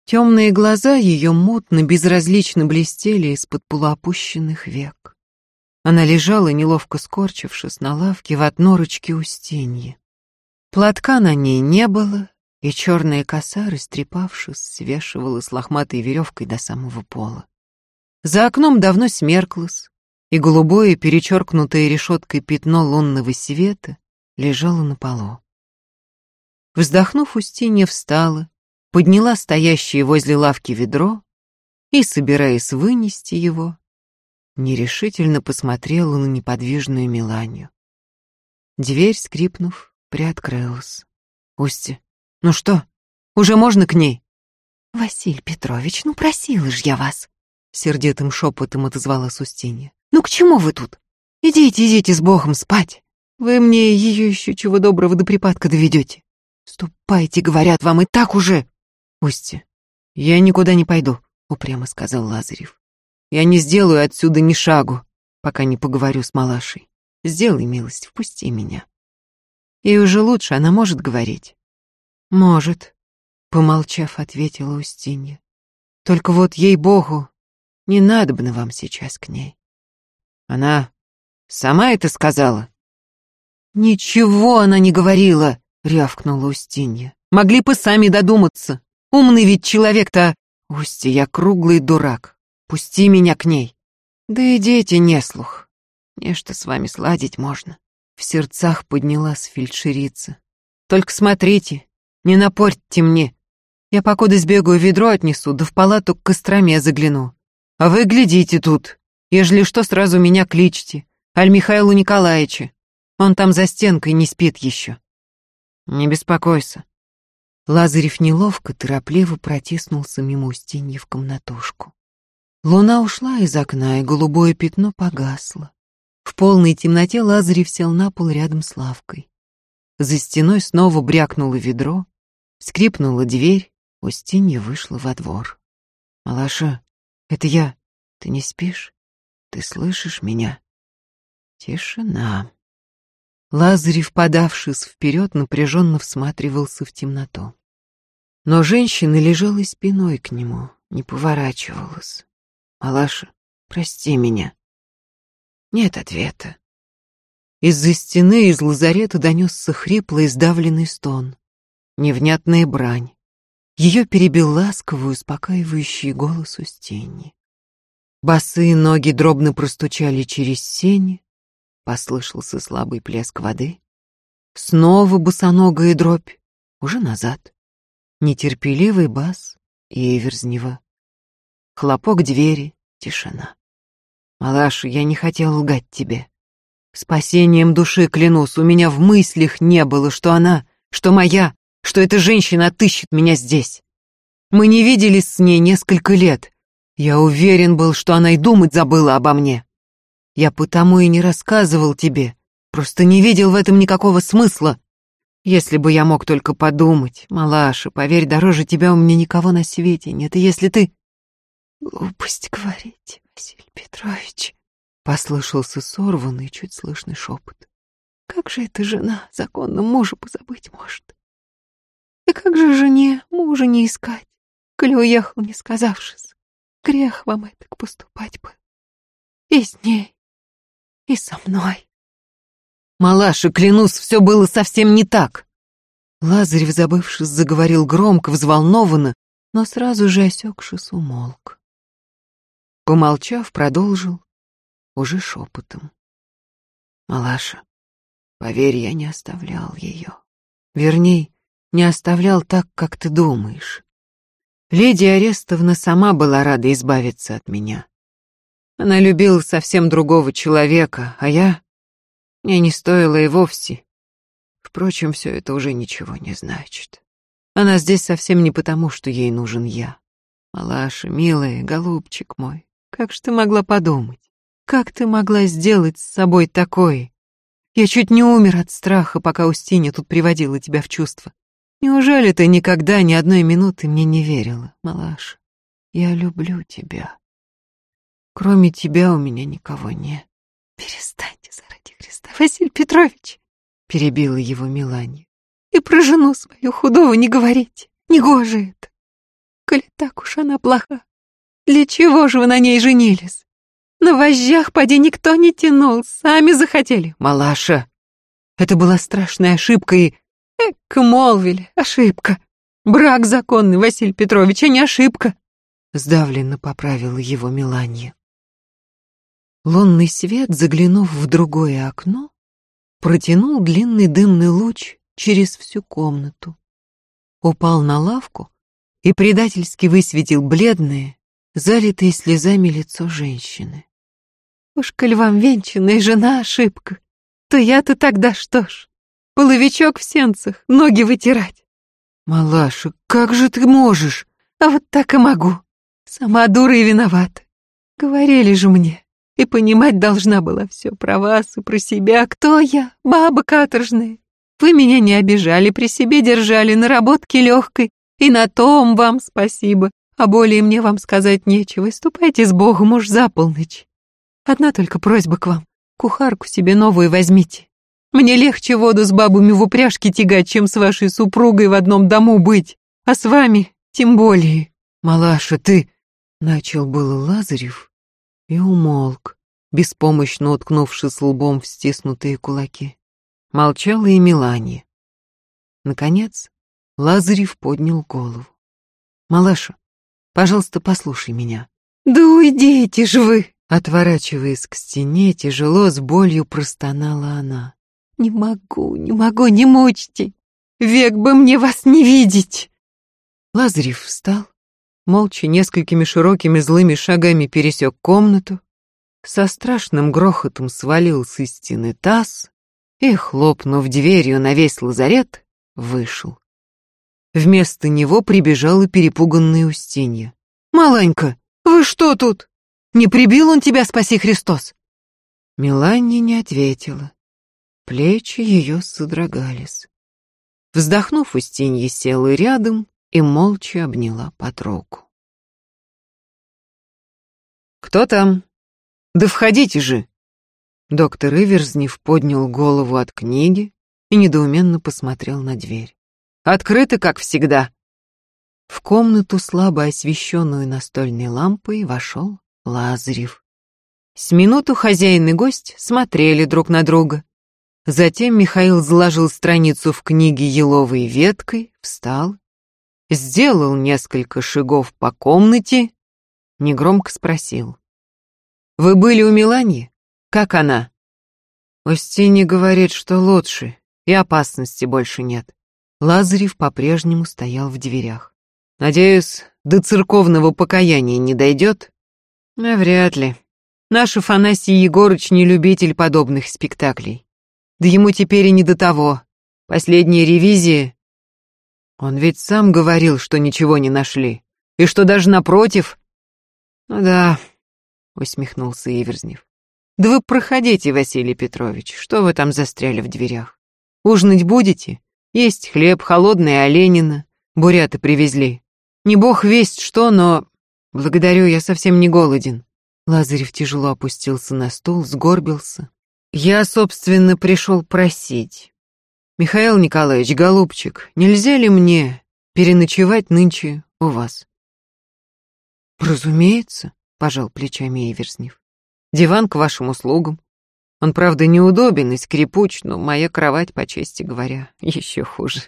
Темные глаза ее мутно, безразлично блестели из-под полуопущенных век. Она лежала, неловко скорчившись на лавке в отнорочке Устиньи. Платка на ней не было, и черная коса, растрепавшись, свешивала с лохматой веревкой до самого пола. За окном давно смерклось, и голубое, перечеркнутое решеткой пятно лунного света лежало на полу. Вздохнув, Устинья встала, подняла стоящее возле лавки ведро и, собираясь вынести его, нерешительно посмотрела на неподвижную Миланию. Дверь, скрипнув, приоткрылась. «Устья, ну что, уже можно к ней? Василий Петрович, ну просила ж я вас. Сердитым шепотом отозвалась Устинья. Ну к чему вы тут? Идите, идите с Богом спать. Вы мне ее еще чего доброго до припадка доведете. Ступайте, говорят вам, и так уже. Устья, я никуда не пойду, упрямо сказал Лазарев. Я не сделаю отсюда ни шагу, пока не поговорю с малашей. Сделай милость, впусти меня. И уже лучше она может говорить. «Может», — помолчав, ответила Устинья. «Только вот, ей-богу, не надо бы вам сейчас к ней». «Она сама это сказала?» «Ничего она не говорила», — рявкнула Устинья. «Могли бы сами додуматься. Умный ведь человек-то...» «Устья, я круглый дурак. Пусти меня к ней». «Да и дети не слух. Нечто с вами сладить можно». В сердцах поднялась фельдшерица. «Только смотрите, не напортьте мне. Я покуда сбегаю ведро отнесу, да в палату к Костроме загляну. А вы глядите тут. Ежели что, сразу меня кличьте. Аль Михаилу Николаевича. Он там за стенкой не спит еще. Не беспокойся. Лазарев неловко, торопливо протиснулся мимо Устиньи в комнатушку. Луна ушла из окна, и голубое пятно погасло. В полной темноте Лазарев сел на пол рядом с лавкой. За стеной снова брякнуло ведро, Скрипнула дверь, Устинья вышла во двор. «Малаша, это я. Ты не спишь? Ты слышишь меня?» Тишина. Лазарев, подавшись вперед, напряженно всматривался в темноту. Но женщина лежала спиной к нему, не поворачивалась. «Малаша, прости меня». Нет ответа. Из-за стены из лазарета донесся хриплый сдавленный стон невнятная брань. Ее перебил ласковый, успокаивающий голос Устиньи. Босые ноги дробно простучали через сени, послышался слабый плеск воды. Снова босоногая дробь, уже назад. Нетерпеливый бас и Эверзнева. Хлопок двери, тишина. Малаша, я не хотел лгать тебе. Спасением души клянусь, у меня в мыслях не было, что она, что моя, что эта женщина отыщет меня здесь. Мы не виделись с ней несколько лет. Я уверен был, что она и думать забыла обо мне. Я потому и не рассказывал тебе, просто не видел в этом никакого смысла. Если бы я мог только подумать, малаша, поверь, дороже тебя у меня никого на свете нет, и если ты... Глупость говорить, Петрович. Послышался сорванный, чуть слышный шепот. Как же эта жена законно мужа позабыть может? И как же жене мужа не искать, коли уехал, не сказавшись? Грех вам это поступать бы. И с ней, и со мной. Малаша, клянусь, все было совсем не так. Лазарев, забывшись, заговорил громко, взволнованно, но сразу же осекшись, умолк. Помолчав, продолжил, уже шепотом. Малаша, поверь, я не оставлял ее. Верней, не оставлял так, как ты думаешь. Леди Арестовна сама была рада избавиться от меня. Она любила совсем другого человека, а я... Мне не стоило и вовсе. Впрочем, все это уже ничего не значит. Она здесь совсем не потому, что ей нужен я. Малаша, милая, голубчик мой, как же ты могла подумать? Как ты могла сделать с собой такое? Я чуть не умер от страха, пока Устинья тут приводила тебя в чувство. Неужели ты никогда ни одной минуты мне не верила, малаш? Я люблю тебя. Кроме тебя у меня никого нет. Перестаньте заради Христа, Василий Петрович, перебила его Миланья. И про жену свою худого не говорите. Негоже это. Коли так уж она плоха, для чего же вы на ней женились? На вожжах поди никто не тянул, сами захотели. Малаша, это была страшная ошибка и... Эк, молвили, ошибка. Брак законный, Василий Петрович, а не ошибка. Сдавленно поправила его Миланья. Лунный свет, заглянув в другое окно, протянул длинный дымный луч через всю комнату. Упал на лавку и предательски высветил бледное, залитое слезами лицо женщины. Уж коль вам венчанная жена ошибка, то я-то тогда что ж, половичок в сенцах, ноги вытирать. Малаша, как же ты можешь? А вот так и могу. Сама дура и виновата. Говорили же мне, и понимать должна была все про вас и про себя. Кто я? Баба каторжная. Вы меня не обижали, при себе держали, наработки легкой, и на том вам спасибо. А более мне вам сказать нечего, ступайте с Богом уж за полночь. Одна только просьба к вам. Кухарку себе новую возьмите. Мне легче воду с бабами в упряжке тягать, чем с вашей супругой в одном дому быть. А с вами тем более. Малаша, ты... Начал было Лазарев и умолк, беспомощно уткнувшись лбом в стиснутые кулаки. Молчала и Мелания. Наконец, Лазарев поднял голову. «Малаша, пожалуйста, послушай меня». «Да уйдите же вы!» Отворачиваясь к стене, тяжело с болью простонала она. «Не могу, не могу, не мучьте! Век бы мне вас не видеть!» Лазарев встал, молча несколькими широкими злыми шагами пересек комнату, со страшным грохотом свалил с стены таз и, хлопнув дверью на весь лазарет, вышел. Вместо него прибежала перепуганная Устинья. «Маланька, вы что тут? Не прибил он тебя, спаси Христос?» Меланья не ответила. Плечи ее содрогались. Вздохнув, Устинья села рядом и молча обняла подругу. «Кто там? Да входите же!» Доктор Иверзнев поднял голову от книги и недоуменно посмотрел на дверь. «Открыто, как всегда!» В комнату, слабо освещенную настольной лампой, вошел Лазарев. С минуту хозяин и гость смотрели друг на друга. Затем Михаил заложил страницу в книге еловой веткой, встал, сделал несколько шагов по комнате, негромко спросил. «Вы были у Миланьи?» Как она? Устинья говорит, что лучше, и опасности больше нет. Лазарев по-прежнему стоял в дверях. Надеюсь, до церковного покаяния не дойдет? Навряд ли. Наш Афанасий Егорыч не любитель подобных спектаклей. Да ему теперь и не до того. Последняя ревизия... Он ведь сам говорил, что ничего не нашли. И что даже напротив... Ну да, усмехнулся Иверзнев. Да вы проходите, Василий Петрович, что вы там застряли в дверях? Ужинать будете? Есть хлеб, холодный оленина, буряты привезли. Не бог весть что, но... Благодарю, я совсем не голоден. Лазарев тяжело опустился на стул, сгорбился. Я, собственно, пришел просить. Михаил Николаевич, голубчик, нельзя ли мне переночевать нынче у вас? Разумеется, пожал плечами Иверснев. Диван к вашим услугам. Он, правда, неудобен и скрипуч, но моя кровать, по чести говоря, еще хуже.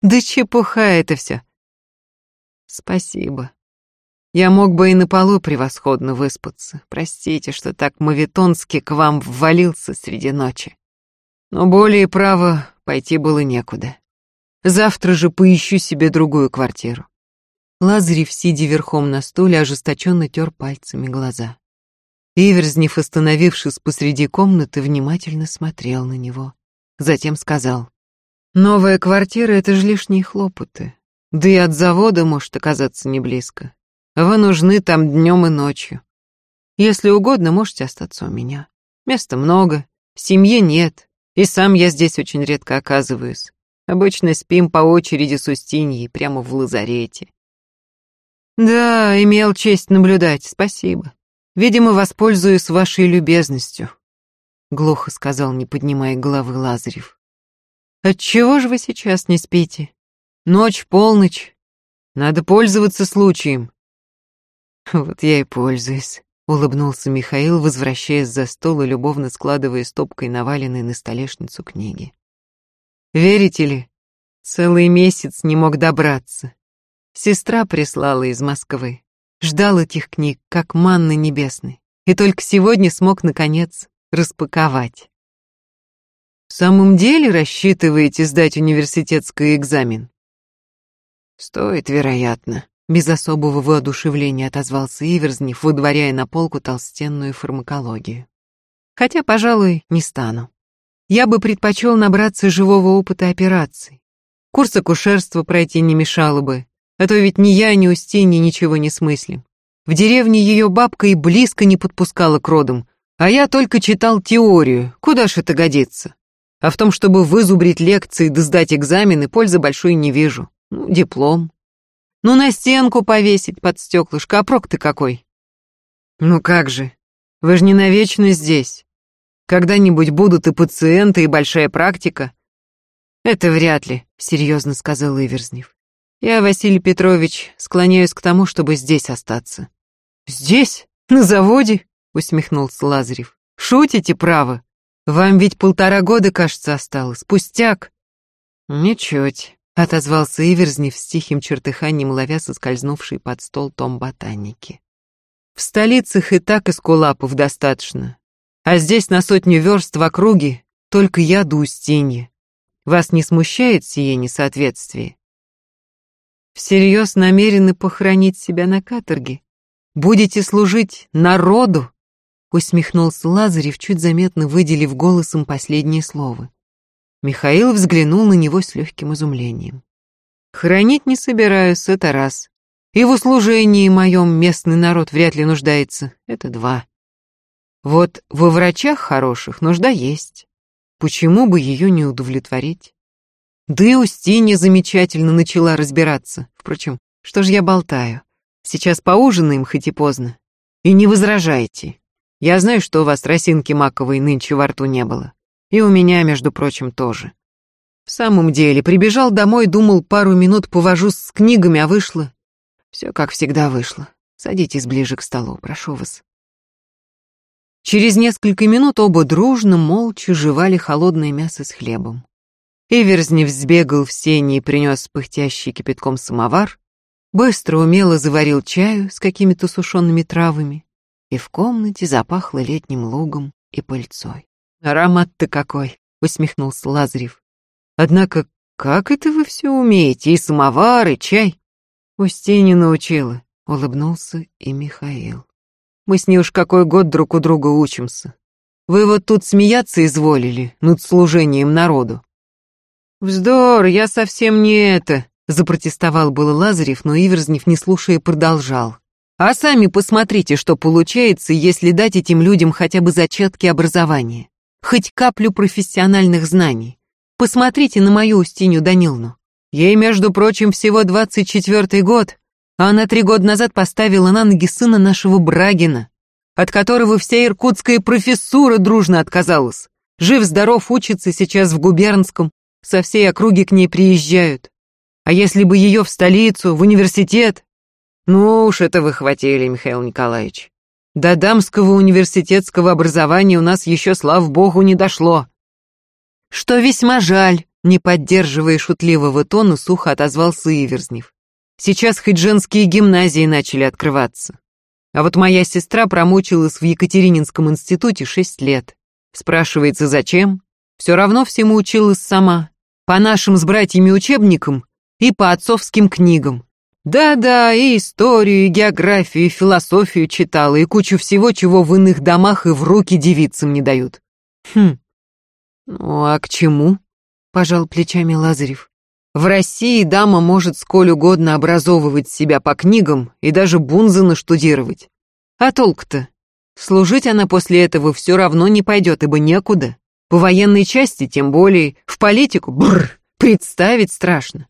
Да чепуха это все. Спасибо. Я мог бы и на полу превосходно выспаться. Простите, что так мавитонски к вам ввалился среди ночи. Но более право пойти было некуда. Завтра же поищу себе другую квартиру. Лазарев, сидя верхом на стуле, ожесточенно тер пальцами глаза. Иверзнев, остановившись посреди комнаты, внимательно смотрел на него. Затем сказал, «Новая квартира — это же лишние хлопоты. Да и от завода может оказаться не близко. Вы нужны там днем и ночью. Если угодно, можете остаться у меня. Места много, семьи нет, и сам я здесь очень редко оказываюсь. Обычно спим по очереди с Устиньей прямо в лазарете. Да, имел честь наблюдать, спасибо. Видимо, воспользуюсь вашей любезностью, глухо сказал, не поднимая головы Лазарев. Отчего же вы сейчас не спите? Ночь, полночь. Надо пользоваться случаем. Вот я и пользуюсь, улыбнулся Михаил, возвращаясь за стол и любовно складывая стопкой наваленные на столешницу книги. Верите ли, целый месяц не мог добраться. Сестра прислала из Москвы. Ждал этих книг, как манны небесной, и только сегодня смог, наконец, распаковать. В самом деле рассчитываете сдать университетский экзамен? Стоит, вероятно. Без особого воодушевления отозвался Иверзнев, выдворяя на полку толстенную фармакологию. Хотя, пожалуй, не стану. Я бы предпочел набраться живого опыта операций. Курс акушерства пройти не мешало бы, а то ведь ни я, ни Устинья ничего не смыслим. В деревне ее бабка и близко не подпускала к родам, а я только читал теорию, куда ж это годится. А в том, чтобы вызубрить лекции да сдать экзамены, пользы большой не вижу. Ну, диплом. Ну, на стенку повесить под стеклышко, а прок ты какой? Ну как же, вы же не навечно здесь. Когда-нибудь будут и пациенты, и большая практика. Это вряд ли, серьезно сказал Иверзнев. Я, Василий Петрович, склоняюсь к тому, чтобы здесь остаться. Здесь? На заводе? Усмехнулся Лазарев. Шутите, право? Вам ведь полтора года, кажется, осталось. Пустяк. Ничуть, отозвался Иверзнев с тихим чертыханием, ловя соскользнувший под стол том ботаники. В столицах и так эскулапов достаточно. А здесь на сотню верст в округе только я да Устинья. Вас не смущает сие несоответствие? Всерьез намерены похоронить себя на каторге? Будете служить народу?» Усмехнулся Лазарев, чуть заметно выделив голосом последнее слово. Михаил взглянул на него с легким изумлением. «Хранить не собираюсь, это раз. И в услужении моем местный народ вряд ли нуждается, это два. Вот во врачах хороших нужда есть. Почему бы ее не удовлетворить? Да и Устинья замечательно начала разбираться. Впрочем, что ж я болтаю? Сейчас поужинаем, хоть и поздно. И не возражайте. Я знаю, что у вас росинки маковой нынче во рту не было. И у меня, между прочим, тоже. В самом деле, прибежал домой, думал, пару минут повожусь с книгами, а вышло... Все как всегда вышло. Садитесь ближе к столу, прошу вас. Через несколько минут оба дружно, молча жевали холодное мясо с хлебом. Иверзнев сбегал в сени и принес пыхтящий кипятком самовар, быстро умело заварил чаю с какими-то сушеными травами, и в комнате запахло летним лугом и пыльцой. «Аромат-то какой!» — усмехнулся Лазарев. «Однако, как это вы все умеете? И самовар, и чай?» «Устинья научила», — улыбнулся и Михаил. «Мы с ней уж какой год друг у друга учимся. Вы вот тут смеяться изволили над служением народу. «Вздор, я совсем не это», — запротестовал было Лазарев, но Иверзнев, не слушая, продолжал. А сами посмотрите, что получается, если дать этим людям хотя бы зачатки образования, хоть каплю профессиональных знаний. Посмотрите на мою Устинью Даниловну. Ей, между прочим, всего 24 год, а она три года назад поставила на ноги сына нашего Брагина, от которого вся иркутская профессура дружно отказалась. Жив-здоров учится сейчас в губернском, со всей округи к ней приезжают. А если бы ее в столицу, в университет? Ну уж это вы хватили, Михаил Николаевич. До дамского университетского образования у нас еще, слава богу, не дошло. Что весьма жаль, не поддерживая шутливого тона, сухо отозвался Иверзнев. Сейчас хоть женские гимназии начали открываться. А вот моя сестра промучилась в Екатерининском институте шесть лет. Спрашивается, зачем? Все равно всему училась сама. По нашим с братьями учебникам и по отцовским книгам. Да-да, и историю, и географию, и философию читала, и кучу всего, чего в иных домах и в руки девицам не дают. Хм. Ну а к чему? Пожал плечами Лазарев. В России дама может сколь угодно образовывать себя по книгам и даже Бунзена штудировать. А толк-то? Служить она после этого все равно не пойдет, ибо некуда. По военной части, тем более, в политику, бррр, представить страшно.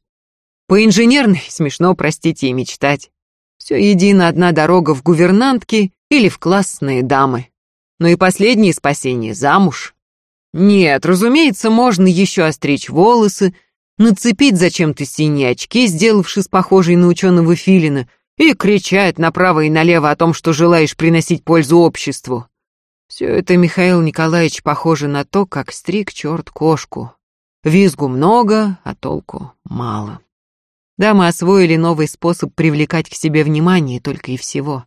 По инженерной смешно, простите, и мечтать. Все едино одна дорога в гувернантки или в классные дамы. Но и последнее спасение — замуж. Нет, разумеется, можно еще остричь волосы, нацепить зачем-то синие очки, сделавшись похожей на ученого филина, и кричать направо и налево о том, что желаешь приносить пользу обществу. Все это, Михаил Николаевич, похоже на то, как стриг черт кошку. Визгу много, а толку мало. Да, мы освоили новый способ привлекать к себе внимание только и всего.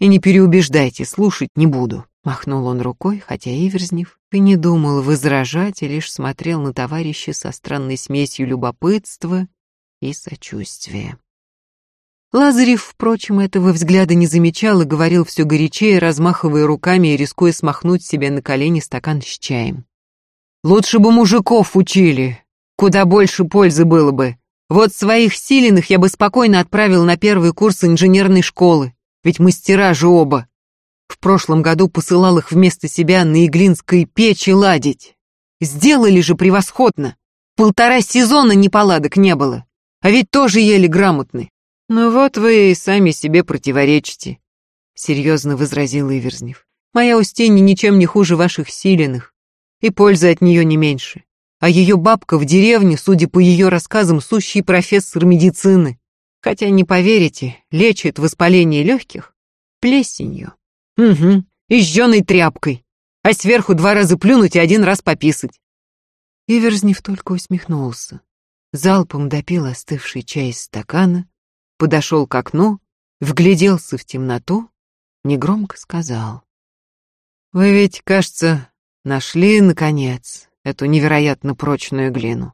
И не переубеждайте, слушать не буду. Махнул он рукой, хотя Иверзнев и не думал возражать, и лишь смотрел на товарища со странной смесью любопытства и сочувствия. Лазарев, впрочем, этого взгляда не замечал и говорил все горячее, размахивая руками и рискуя смахнуть себе на колени стакан с чаем. «Лучше бы мужиков учили, куда больше пользы было бы. Вот своих силенных я бы спокойно отправил на первый курс инженерной школы, ведь мастера же оба. В прошлом году посылал их вместо себя на Иглинской печи ладить. Сделали же превосходно. Полтора сезона неполадок не было. А ведь тоже еле грамотны. Ну вот вы и сами себе противоречите, серьезно возразил Иверзнев. Моя Устинья ничем не хуже ваших силенных, и пользы от нее не меньше. А ее бабка в деревне, судя по ее рассказам, сущий профессор медицины. Хотя, не поверите, лечит воспаление легких плесенью. Угу, и тряпкой. А сверху два раза плюнуть и один раз пописать. Иверзнев только усмехнулся. Залпом допил остывший чай из стакана, подошел к окну, вгляделся в темноту, негромко сказал. «Вы ведь, кажется, нашли, наконец, эту невероятно прочную глину?»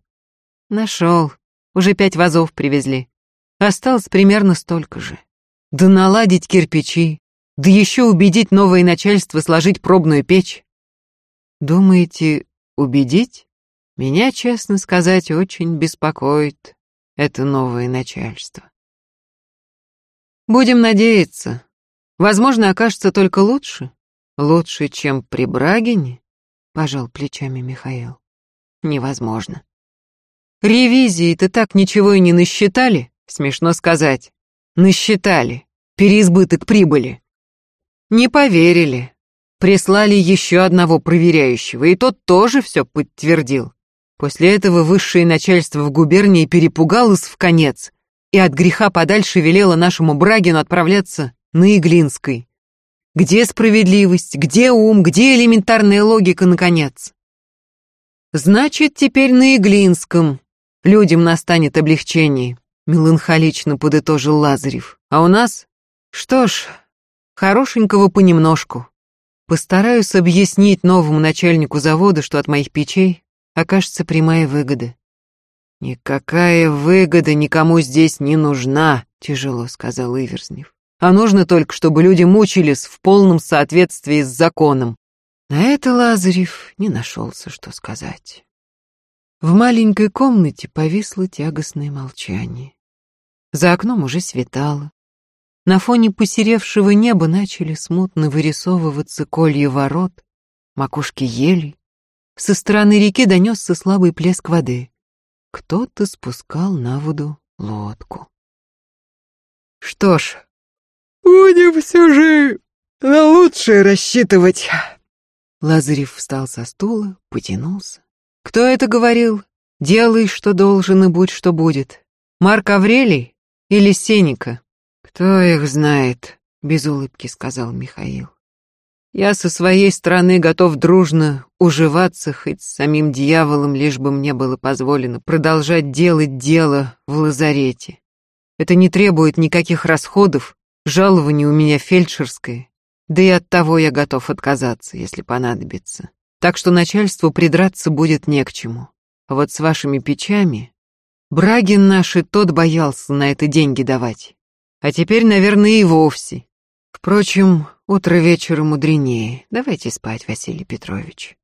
«Нашел. Уже пять вазов привезли. Осталось примерно столько же. Да наладить кирпичи, да еще убедить новое начальство сложить пробную печь. Думаете, убедить? Меня, честно сказать, очень беспокоит это новое начальство. Будем надеяться. Возможно, окажется только лучше. Лучше, чем при Брагине, пожал плечами Михаил. Невозможно. Ревизии-то так ничего и не насчитали, смешно сказать. Насчитали. Переизбыток прибыли. Не поверили. Прислали еще одного проверяющего, и тот тоже все подтвердил. После этого высшее начальство в губернии перепугалось в конец и от греха подальше велело нашему Брагину отправляться на Иглинской. Где справедливость, где ум, где элементарная логика, наконец? Значит, теперь на Иглинском людям настанет облегчение, меланхолично подытожил Лазарев. А у нас? Что ж, Хорошенького понемножку. Постараюсь объяснить новому начальнику завода, что от моих печей окажется прямая выгода. «Никакая выгода никому здесь не нужна», — тяжело сказал Иверзнев. «А нужно только, чтобы люди мучились в полном соответствии с законом». На это Лазарев не нашелся, что сказать. В маленькой комнате повисло тягостное молчание. За окном уже светало. На фоне посеревшего неба начали смутно вырисовываться колья ворот, макушки елей. Со стороны реки донесся слабый плеск воды. Кто-то спускал на воду лодку. Что ж, будем все же на лучшее рассчитывать. Лазарев встал со стула, потянулся. Кто это говорил? Делай, что должен, и будь, что будет. Марк Аврелий или Сеника? Кто их знает, без улыбки сказал Михаил. Я со своей стороны готов дружно уживаться хоть с самим дьяволом, лишь бы мне было позволено продолжать делать дело в лазарете. Это не требует никаких расходов, жалование у меня фельдшерское, да и от того я готов отказаться, если понадобится. Так что начальству придраться будет не к чему. А вот с вашими печами... Брагин наш и тот боялся на это деньги давать. А теперь, наверное, и вовсе. Впрочем, утро вечера мудренее. Давайте спать, Василий Петрович.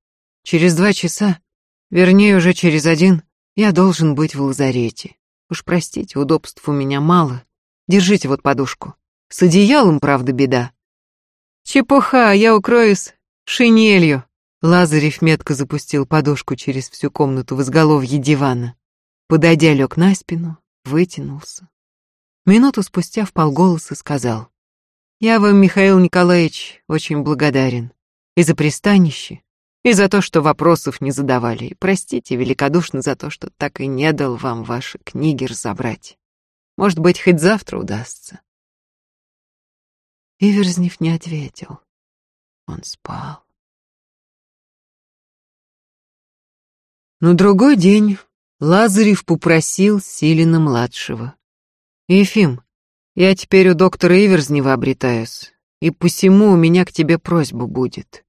Через два часа, вернее, уже через один, я должен быть в лазарете. Уж простите, удобств у меня мало. Держите вот подушку. С одеялом, правда, беда. Чепуха, я укроюсь шинелью. Лазарев метко запустил подушку через всю комнату в изголовье дивана. Подойдя, лег на спину, вытянулся. Минуту спустя в полголоса сказал. «Я вам, Михаил Николаевич, очень благодарен. И за пристанище, и за то, что вопросов не задавали. И простите великодушно за то, что так и не дал вам ваши книги разобрать. Может быть, хоть завтра удастся». Иверзнев не ответил. Он спал. На другой день Лазарев попросил Силина-младшего. «Ефим, я теперь у доктора Иверзнева обретаюсь, и посему у меня к тебе просьба будет.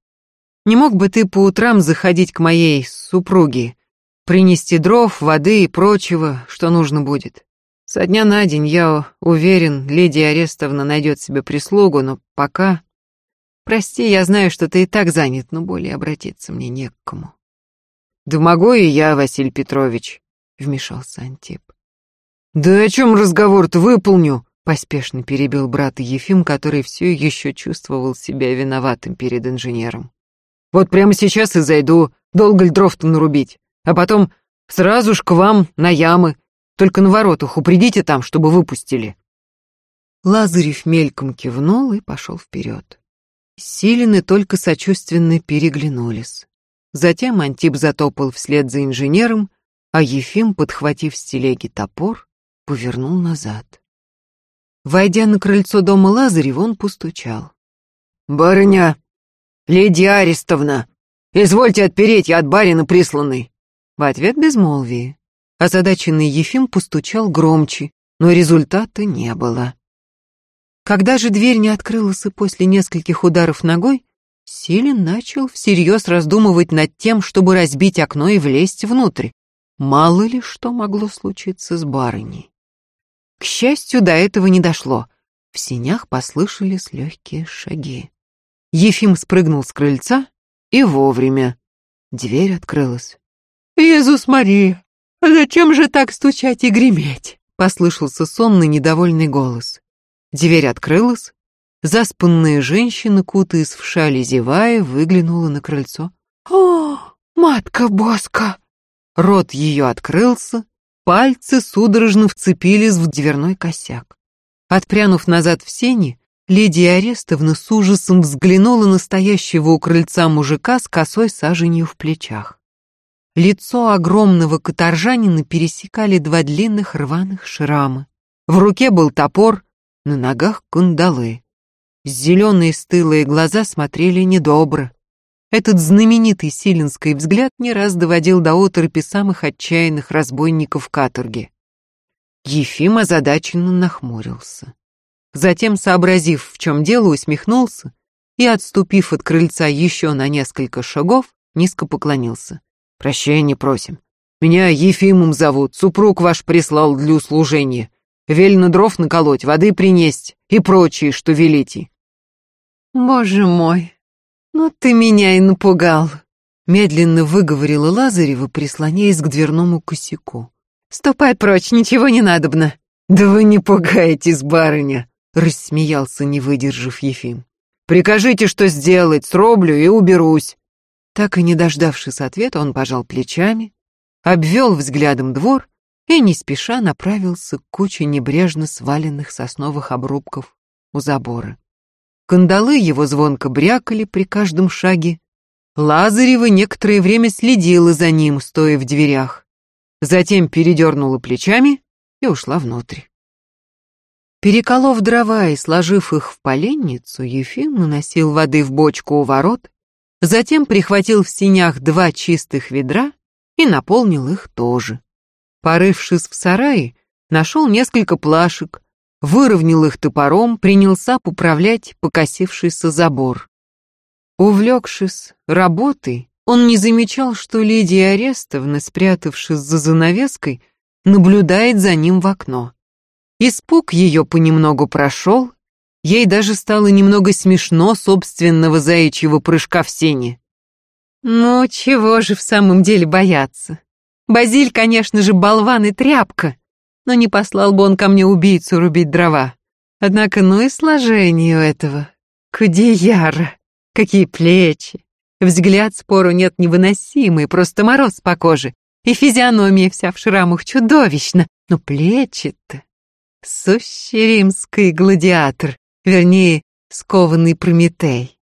Не мог бы ты по утрам заходить к моей супруге, принести дров, воды и прочего, что нужно будет? Со дня на день, я уверен, Лидия Арестовна найдет себе прислугу, но пока... Прости, я знаю, что ты и так занят, но более обратиться мне не к кому». «Да могу и я, Василий Петрович», — вмешался Антип. «Да о чем разговор-то выполню?» — поспешно перебил брат Ефим, который все еще чувствовал себя виноватым перед инженером. «Вот прямо сейчас и зайду, долго ль дров-то нарубить, а потом сразу ж к вам на ямы, только на воротах упредите там, чтобы выпустили». Лазарев мельком кивнул и пошел вперед. Силины только сочувственно переглянулись. Затем Антип затопал вслед за инженером, а Ефим, подхватив с телеги топор, повернул назад. Войдя на крыльцо дома Лазарева, он постучал. «Барыня! Лидия Арестовна! Извольте отпереть, я от барина присланный!» В ответ безмолвие. Озадаченный Ефим постучал громче, но результата не было. Когда же дверь не открылась и после нескольких ударов ногой, Силин начал всерьез раздумывать над тем, чтобы разбить окно и влезть внутрь. Мало ли что могло случиться с барыней. К счастью, до этого не дошло. В синях послышались легкие шаги. Ефим спрыгнул с крыльца и вовремя. Дверь открылась. «Иисус Мария, зачем же так стучать и греметь?» Послышался сонный недовольный голос. Дверь открылась, Заспанная женщина, кутаясь в шали зевая, выглянула на крыльцо. «О, матка Боска!» Рот ее открылся, пальцы судорожно вцепились в дверной косяк. Отпрянув назад в сени, Лидия Арестовна с ужасом взглянула на стоящего у крыльца мужика с косой саженью в плечах. Лицо огромного каторжанина пересекали два длинных рваных шрама. В руке был топор, на ногах кандалы. Зеленые стылые глаза смотрели недобро. Этот знаменитый силинский взгляд не раз доводил до оторопи самых отчаянных разбойников каторги. Ефим озадаченно нахмурился. Затем, сообразив, в чем дело, усмехнулся и, отступив от крыльца еще на несколько шагов, низко поклонился. «Прощения просим. Меня Ефимом зовут, супруг ваш прислал для услужения. Велено дров наколоть, воды принесть и прочие, что велите. «Боже мой, ну ты меня и напугал!» Медленно выговорила Лазарева, прислоняясь к дверному косяку. «Ступай прочь, ничего не надобно!» «Да вы не пугаетесь, барыня!» рассмеялся, не выдержав Ефим. «Прикажите, что сделать, сроблю и уберусь». Так и не дождавшись ответа, он пожал плечами, обвел взглядом двор и не спеша направился к куче небрежно сваленных сосновых обрубков у забора. Кандалы его звонко брякали при каждом шаге. Лазарева некоторое время следила за ним, стоя в дверях. Затем передернула плечами и ушла внутрь. Переколов дрова и сложив их в поленницу, Ефим наносил воды в бочку у ворот, затем прихватил в синях два чистых ведра и наполнил их тоже. Порывшись в сарае, нашел несколько плашек, выровнял их топором, принялся поправлять покосившийся забор. Увлекшись работой, он не замечал, что Лидия Арестовна, спрятавшись за занавеской, наблюдает за ним в окно. Испуг ее понемногу прошел, ей даже стало немного смешно собственного заячьего прыжка в сене. Ну, чего же в самом деле бояться? Базиль, конечно же, болван и тряпка, но не послал бы он ко мне убийцу рубить дрова. Однако, ну и сложение у этого. Кудеяра, какие плечи. Взгляд спору нет невыносимый, просто мороз по коже. И физиономия вся в шрамах чудовищно. Но плечи-то... Сущий римский гладиатор, вернее, скованный Прометей.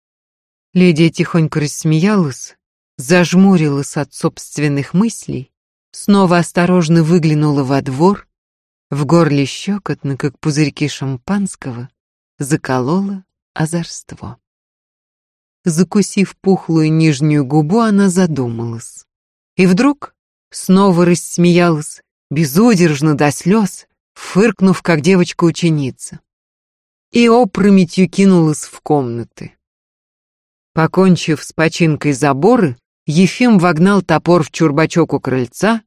Лидия тихонько рассмеялась, зажмурилась от собственных мыслей снова осторожно выглянула во двор, в горле щекотно, как пузырьки шампанского, заколола озорство. Закусив пухлую нижнюю губу, она задумалась. И вдруг снова рассмеялась, безудержно до слез, фыркнув, как девочка-ученица. И опрометью кинулась в комнаты. Покончив с починкой заборы, Ефим вогнал топор в чурбачок у крыльца,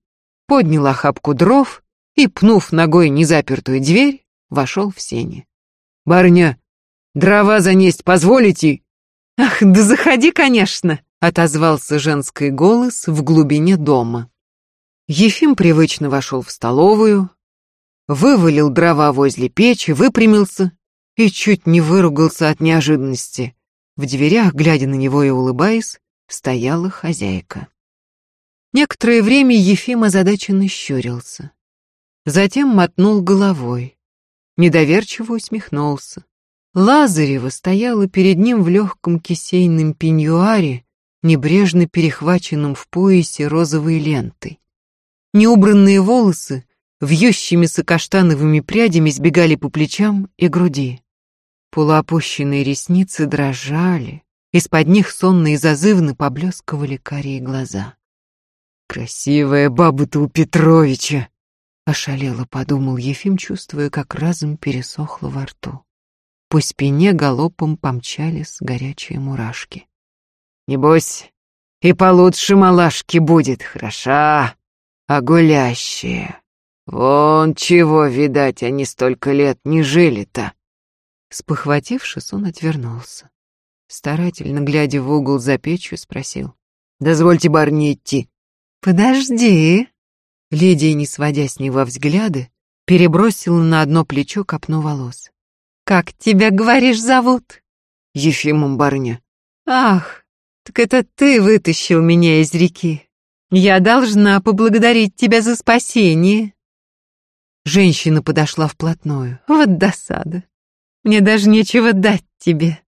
поднял охапку дров и, пнув ногой незапертую дверь, вошел в сени. «Барыня, дрова занесть позволите?» «Ах, да заходи, конечно!» — отозвался женский голос в глубине дома. Ефим привычно вошел в столовую, вывалил дрова возле печи, выпрямился и чуть не выругался от неожиданности. В дверях, глядя на него и улыбаясь, стояла хозяйка. Некоторое время Ефим озадаченно щурился. Затем мотнул головой. Недоверчиво усмехнулся. Лазарева стояла перед ним в легком кисейном пеньюаре, небрежно перехваченном в поясе розовой лентой. Неубранные волосы вьющимися каштановыми прядями сбегали по плечам и груди. Полуопущенные ресницы дрожали, из-под них сонно и зазывно поблескивали карие глаза. «Красивая баба-то у Петровича!» Ошалело подумал Ефим, чувствуя, как разум пересохло во рту. По спине галопом помчались горячие мурашки. «Небось, и получше малашки будет, хороша, а гулящая. Вон чего, видать, они столько лет не жили-то!» Спохватившись, он отвернулся старательно глядя в угол за печью, спросил. «Дозвольте барни идти». «Подожди». Лидия, не сводя с него взгляды, перебросила на одно плечо копну волос. «Как тебя, говоришь, зовут?» «Ефимом барня». «Ах, так это ты вытащил меня из реки. Я должна поблагодарить тебя за спасение». Женщина подошла вплотную. «Вот досада. Мне даже нечего дать тебе».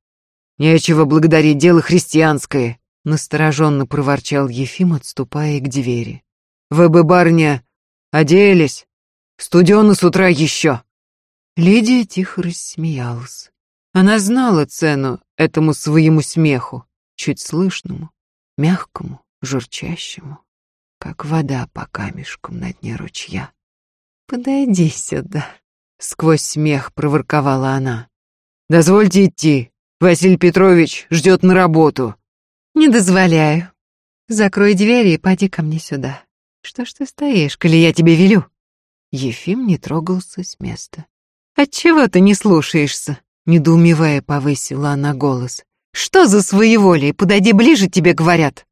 «Нечего благодарить, дело христианское», — настороженно проворчал Ефим, отступая к двери. «Вы бы, барня, оделись. Студено с утра еще». Лидия тихо рассмеялась. Она знала цену этому своему смеху, чуть слышному, мягкому, журчащему, как вода по камешкам на дне ручья. «Подойди сюда», — сквозь смех проворковала она. «Дозвольте идти», Василий Петрович ждет на работу. Не дозволяю. Закрой двери и поди ко мне сюда. Что ж ты стоишь, коли я тебе велю? Ефим не трогался с места. Отчего ты не слушаешься? Недоумевая, повысила она голос. Что за своеволие? Подойди ближе, тебе говорят.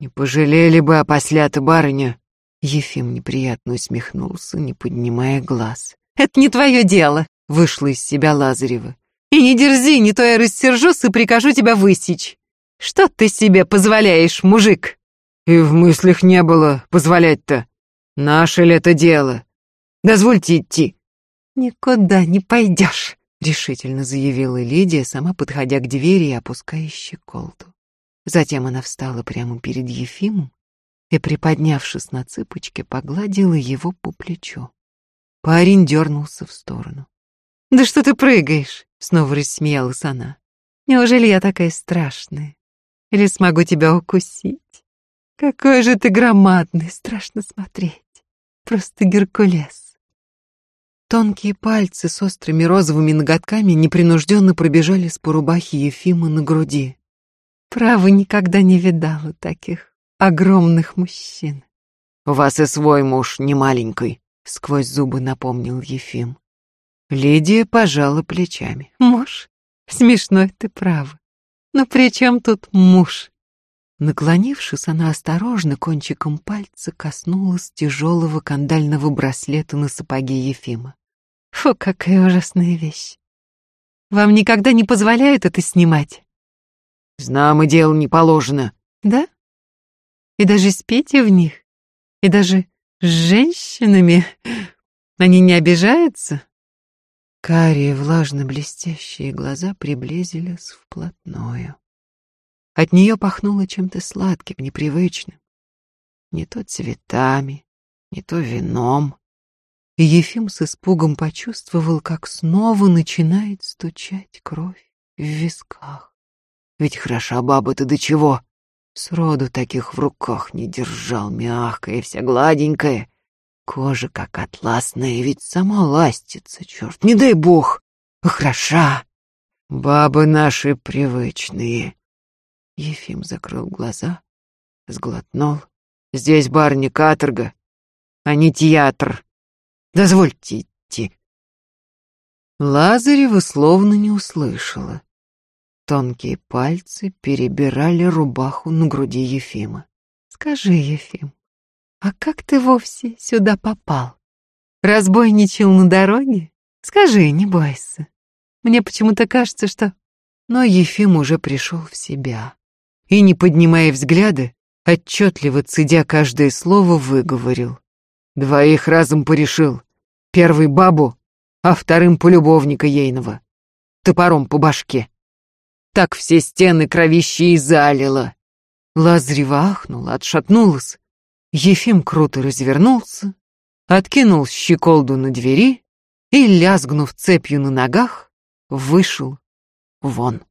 Не пожалели бы опосля-то, барыня. Ефим неприятно усмехнулся, не поднимая глаз. Это не твое дело, вышла из себя Лазарева. «И не дерзи, не то я рассержусь и прикажу тебя высечь. Что ты себе позволяешь, мужик?» «И в мыслях не было позволять-то. Наше ли это дело? Дозвольте идти». «Никуда не пойдешь», — решительно заявила Лидия, сама подходя к двери и опуская щеколду. Затем она встала прямо перед Ефимом и, приподнявшись на цыпочке, погладила его по плечу. Парень дернулся в сторону. «Да что ты прыгаешь?» — снова рассмеялась она. «Неужели я такая страшная? Или смогу тебя укусить? Какой же ты громадный, страшно смотреть. Просто Геркулес». Тонкие пальцы с острыми розовыми ноготками непринужденно пробежали с по рубахе Ефима на груди. Право, никогда не видала таких огромных мужчин. «У вас и свой муж не маленький», — сквозь зубы напомнил Ефим. Лидия пожала плечами. «Муж? Смешной ты прав. Но при чем тут муж?» Наклонившись, она осторожно кончиком пальца коснулась тяжелого кандального браслета на сапоге Ефима. «Фу, какая ужасная вещь! Вам никогда не позволяют это снимать?» «Знам и дело не положено». «Да? И даже спите в них? И даже с женщинами они не обижаются? Карие влажно-блестящие глаза приблизились вплотную. От нее пахнуло чем-то сладким, непривычным. Не то цветами, не то вином. И Ефим с испугом почувствовал, как снова начинает стучать кровь в висках. Ведь хороша баба-то до чего? Сроду таких в руках не держал, мягкая, вся гладенькая. Кожа как атласная, ведь сама ластится, черт, не дай бог. Хороша. Бабы наши привычные. Ефим закрыл глаза, сглотнул. Здесь бар не каторга, а не театр. Дозвольте идти. Лазарева словно не услышала. Тонкие пальцы перебирали рубаху на груди Ефима. «Скажи, Ефим, а как ты вовсе сюда попал? Разбойничал на дороге? Скажи, не бойся. Мне почему-то кажется, что...» Но Ефим уже пришел в себя и, не поднимая взгляда, отчетливо цедя каждое слово, выговорил. «Двоих разом порешил. Первый бабу, а вторым полюбовника ейного. Топором по башке так все стены кровищей залило. Лазарева ахнула, отшатнулась. Ефим круто развернулся, откинул щеколду на двери и, лязгнув цепью на ногах, вышел вон.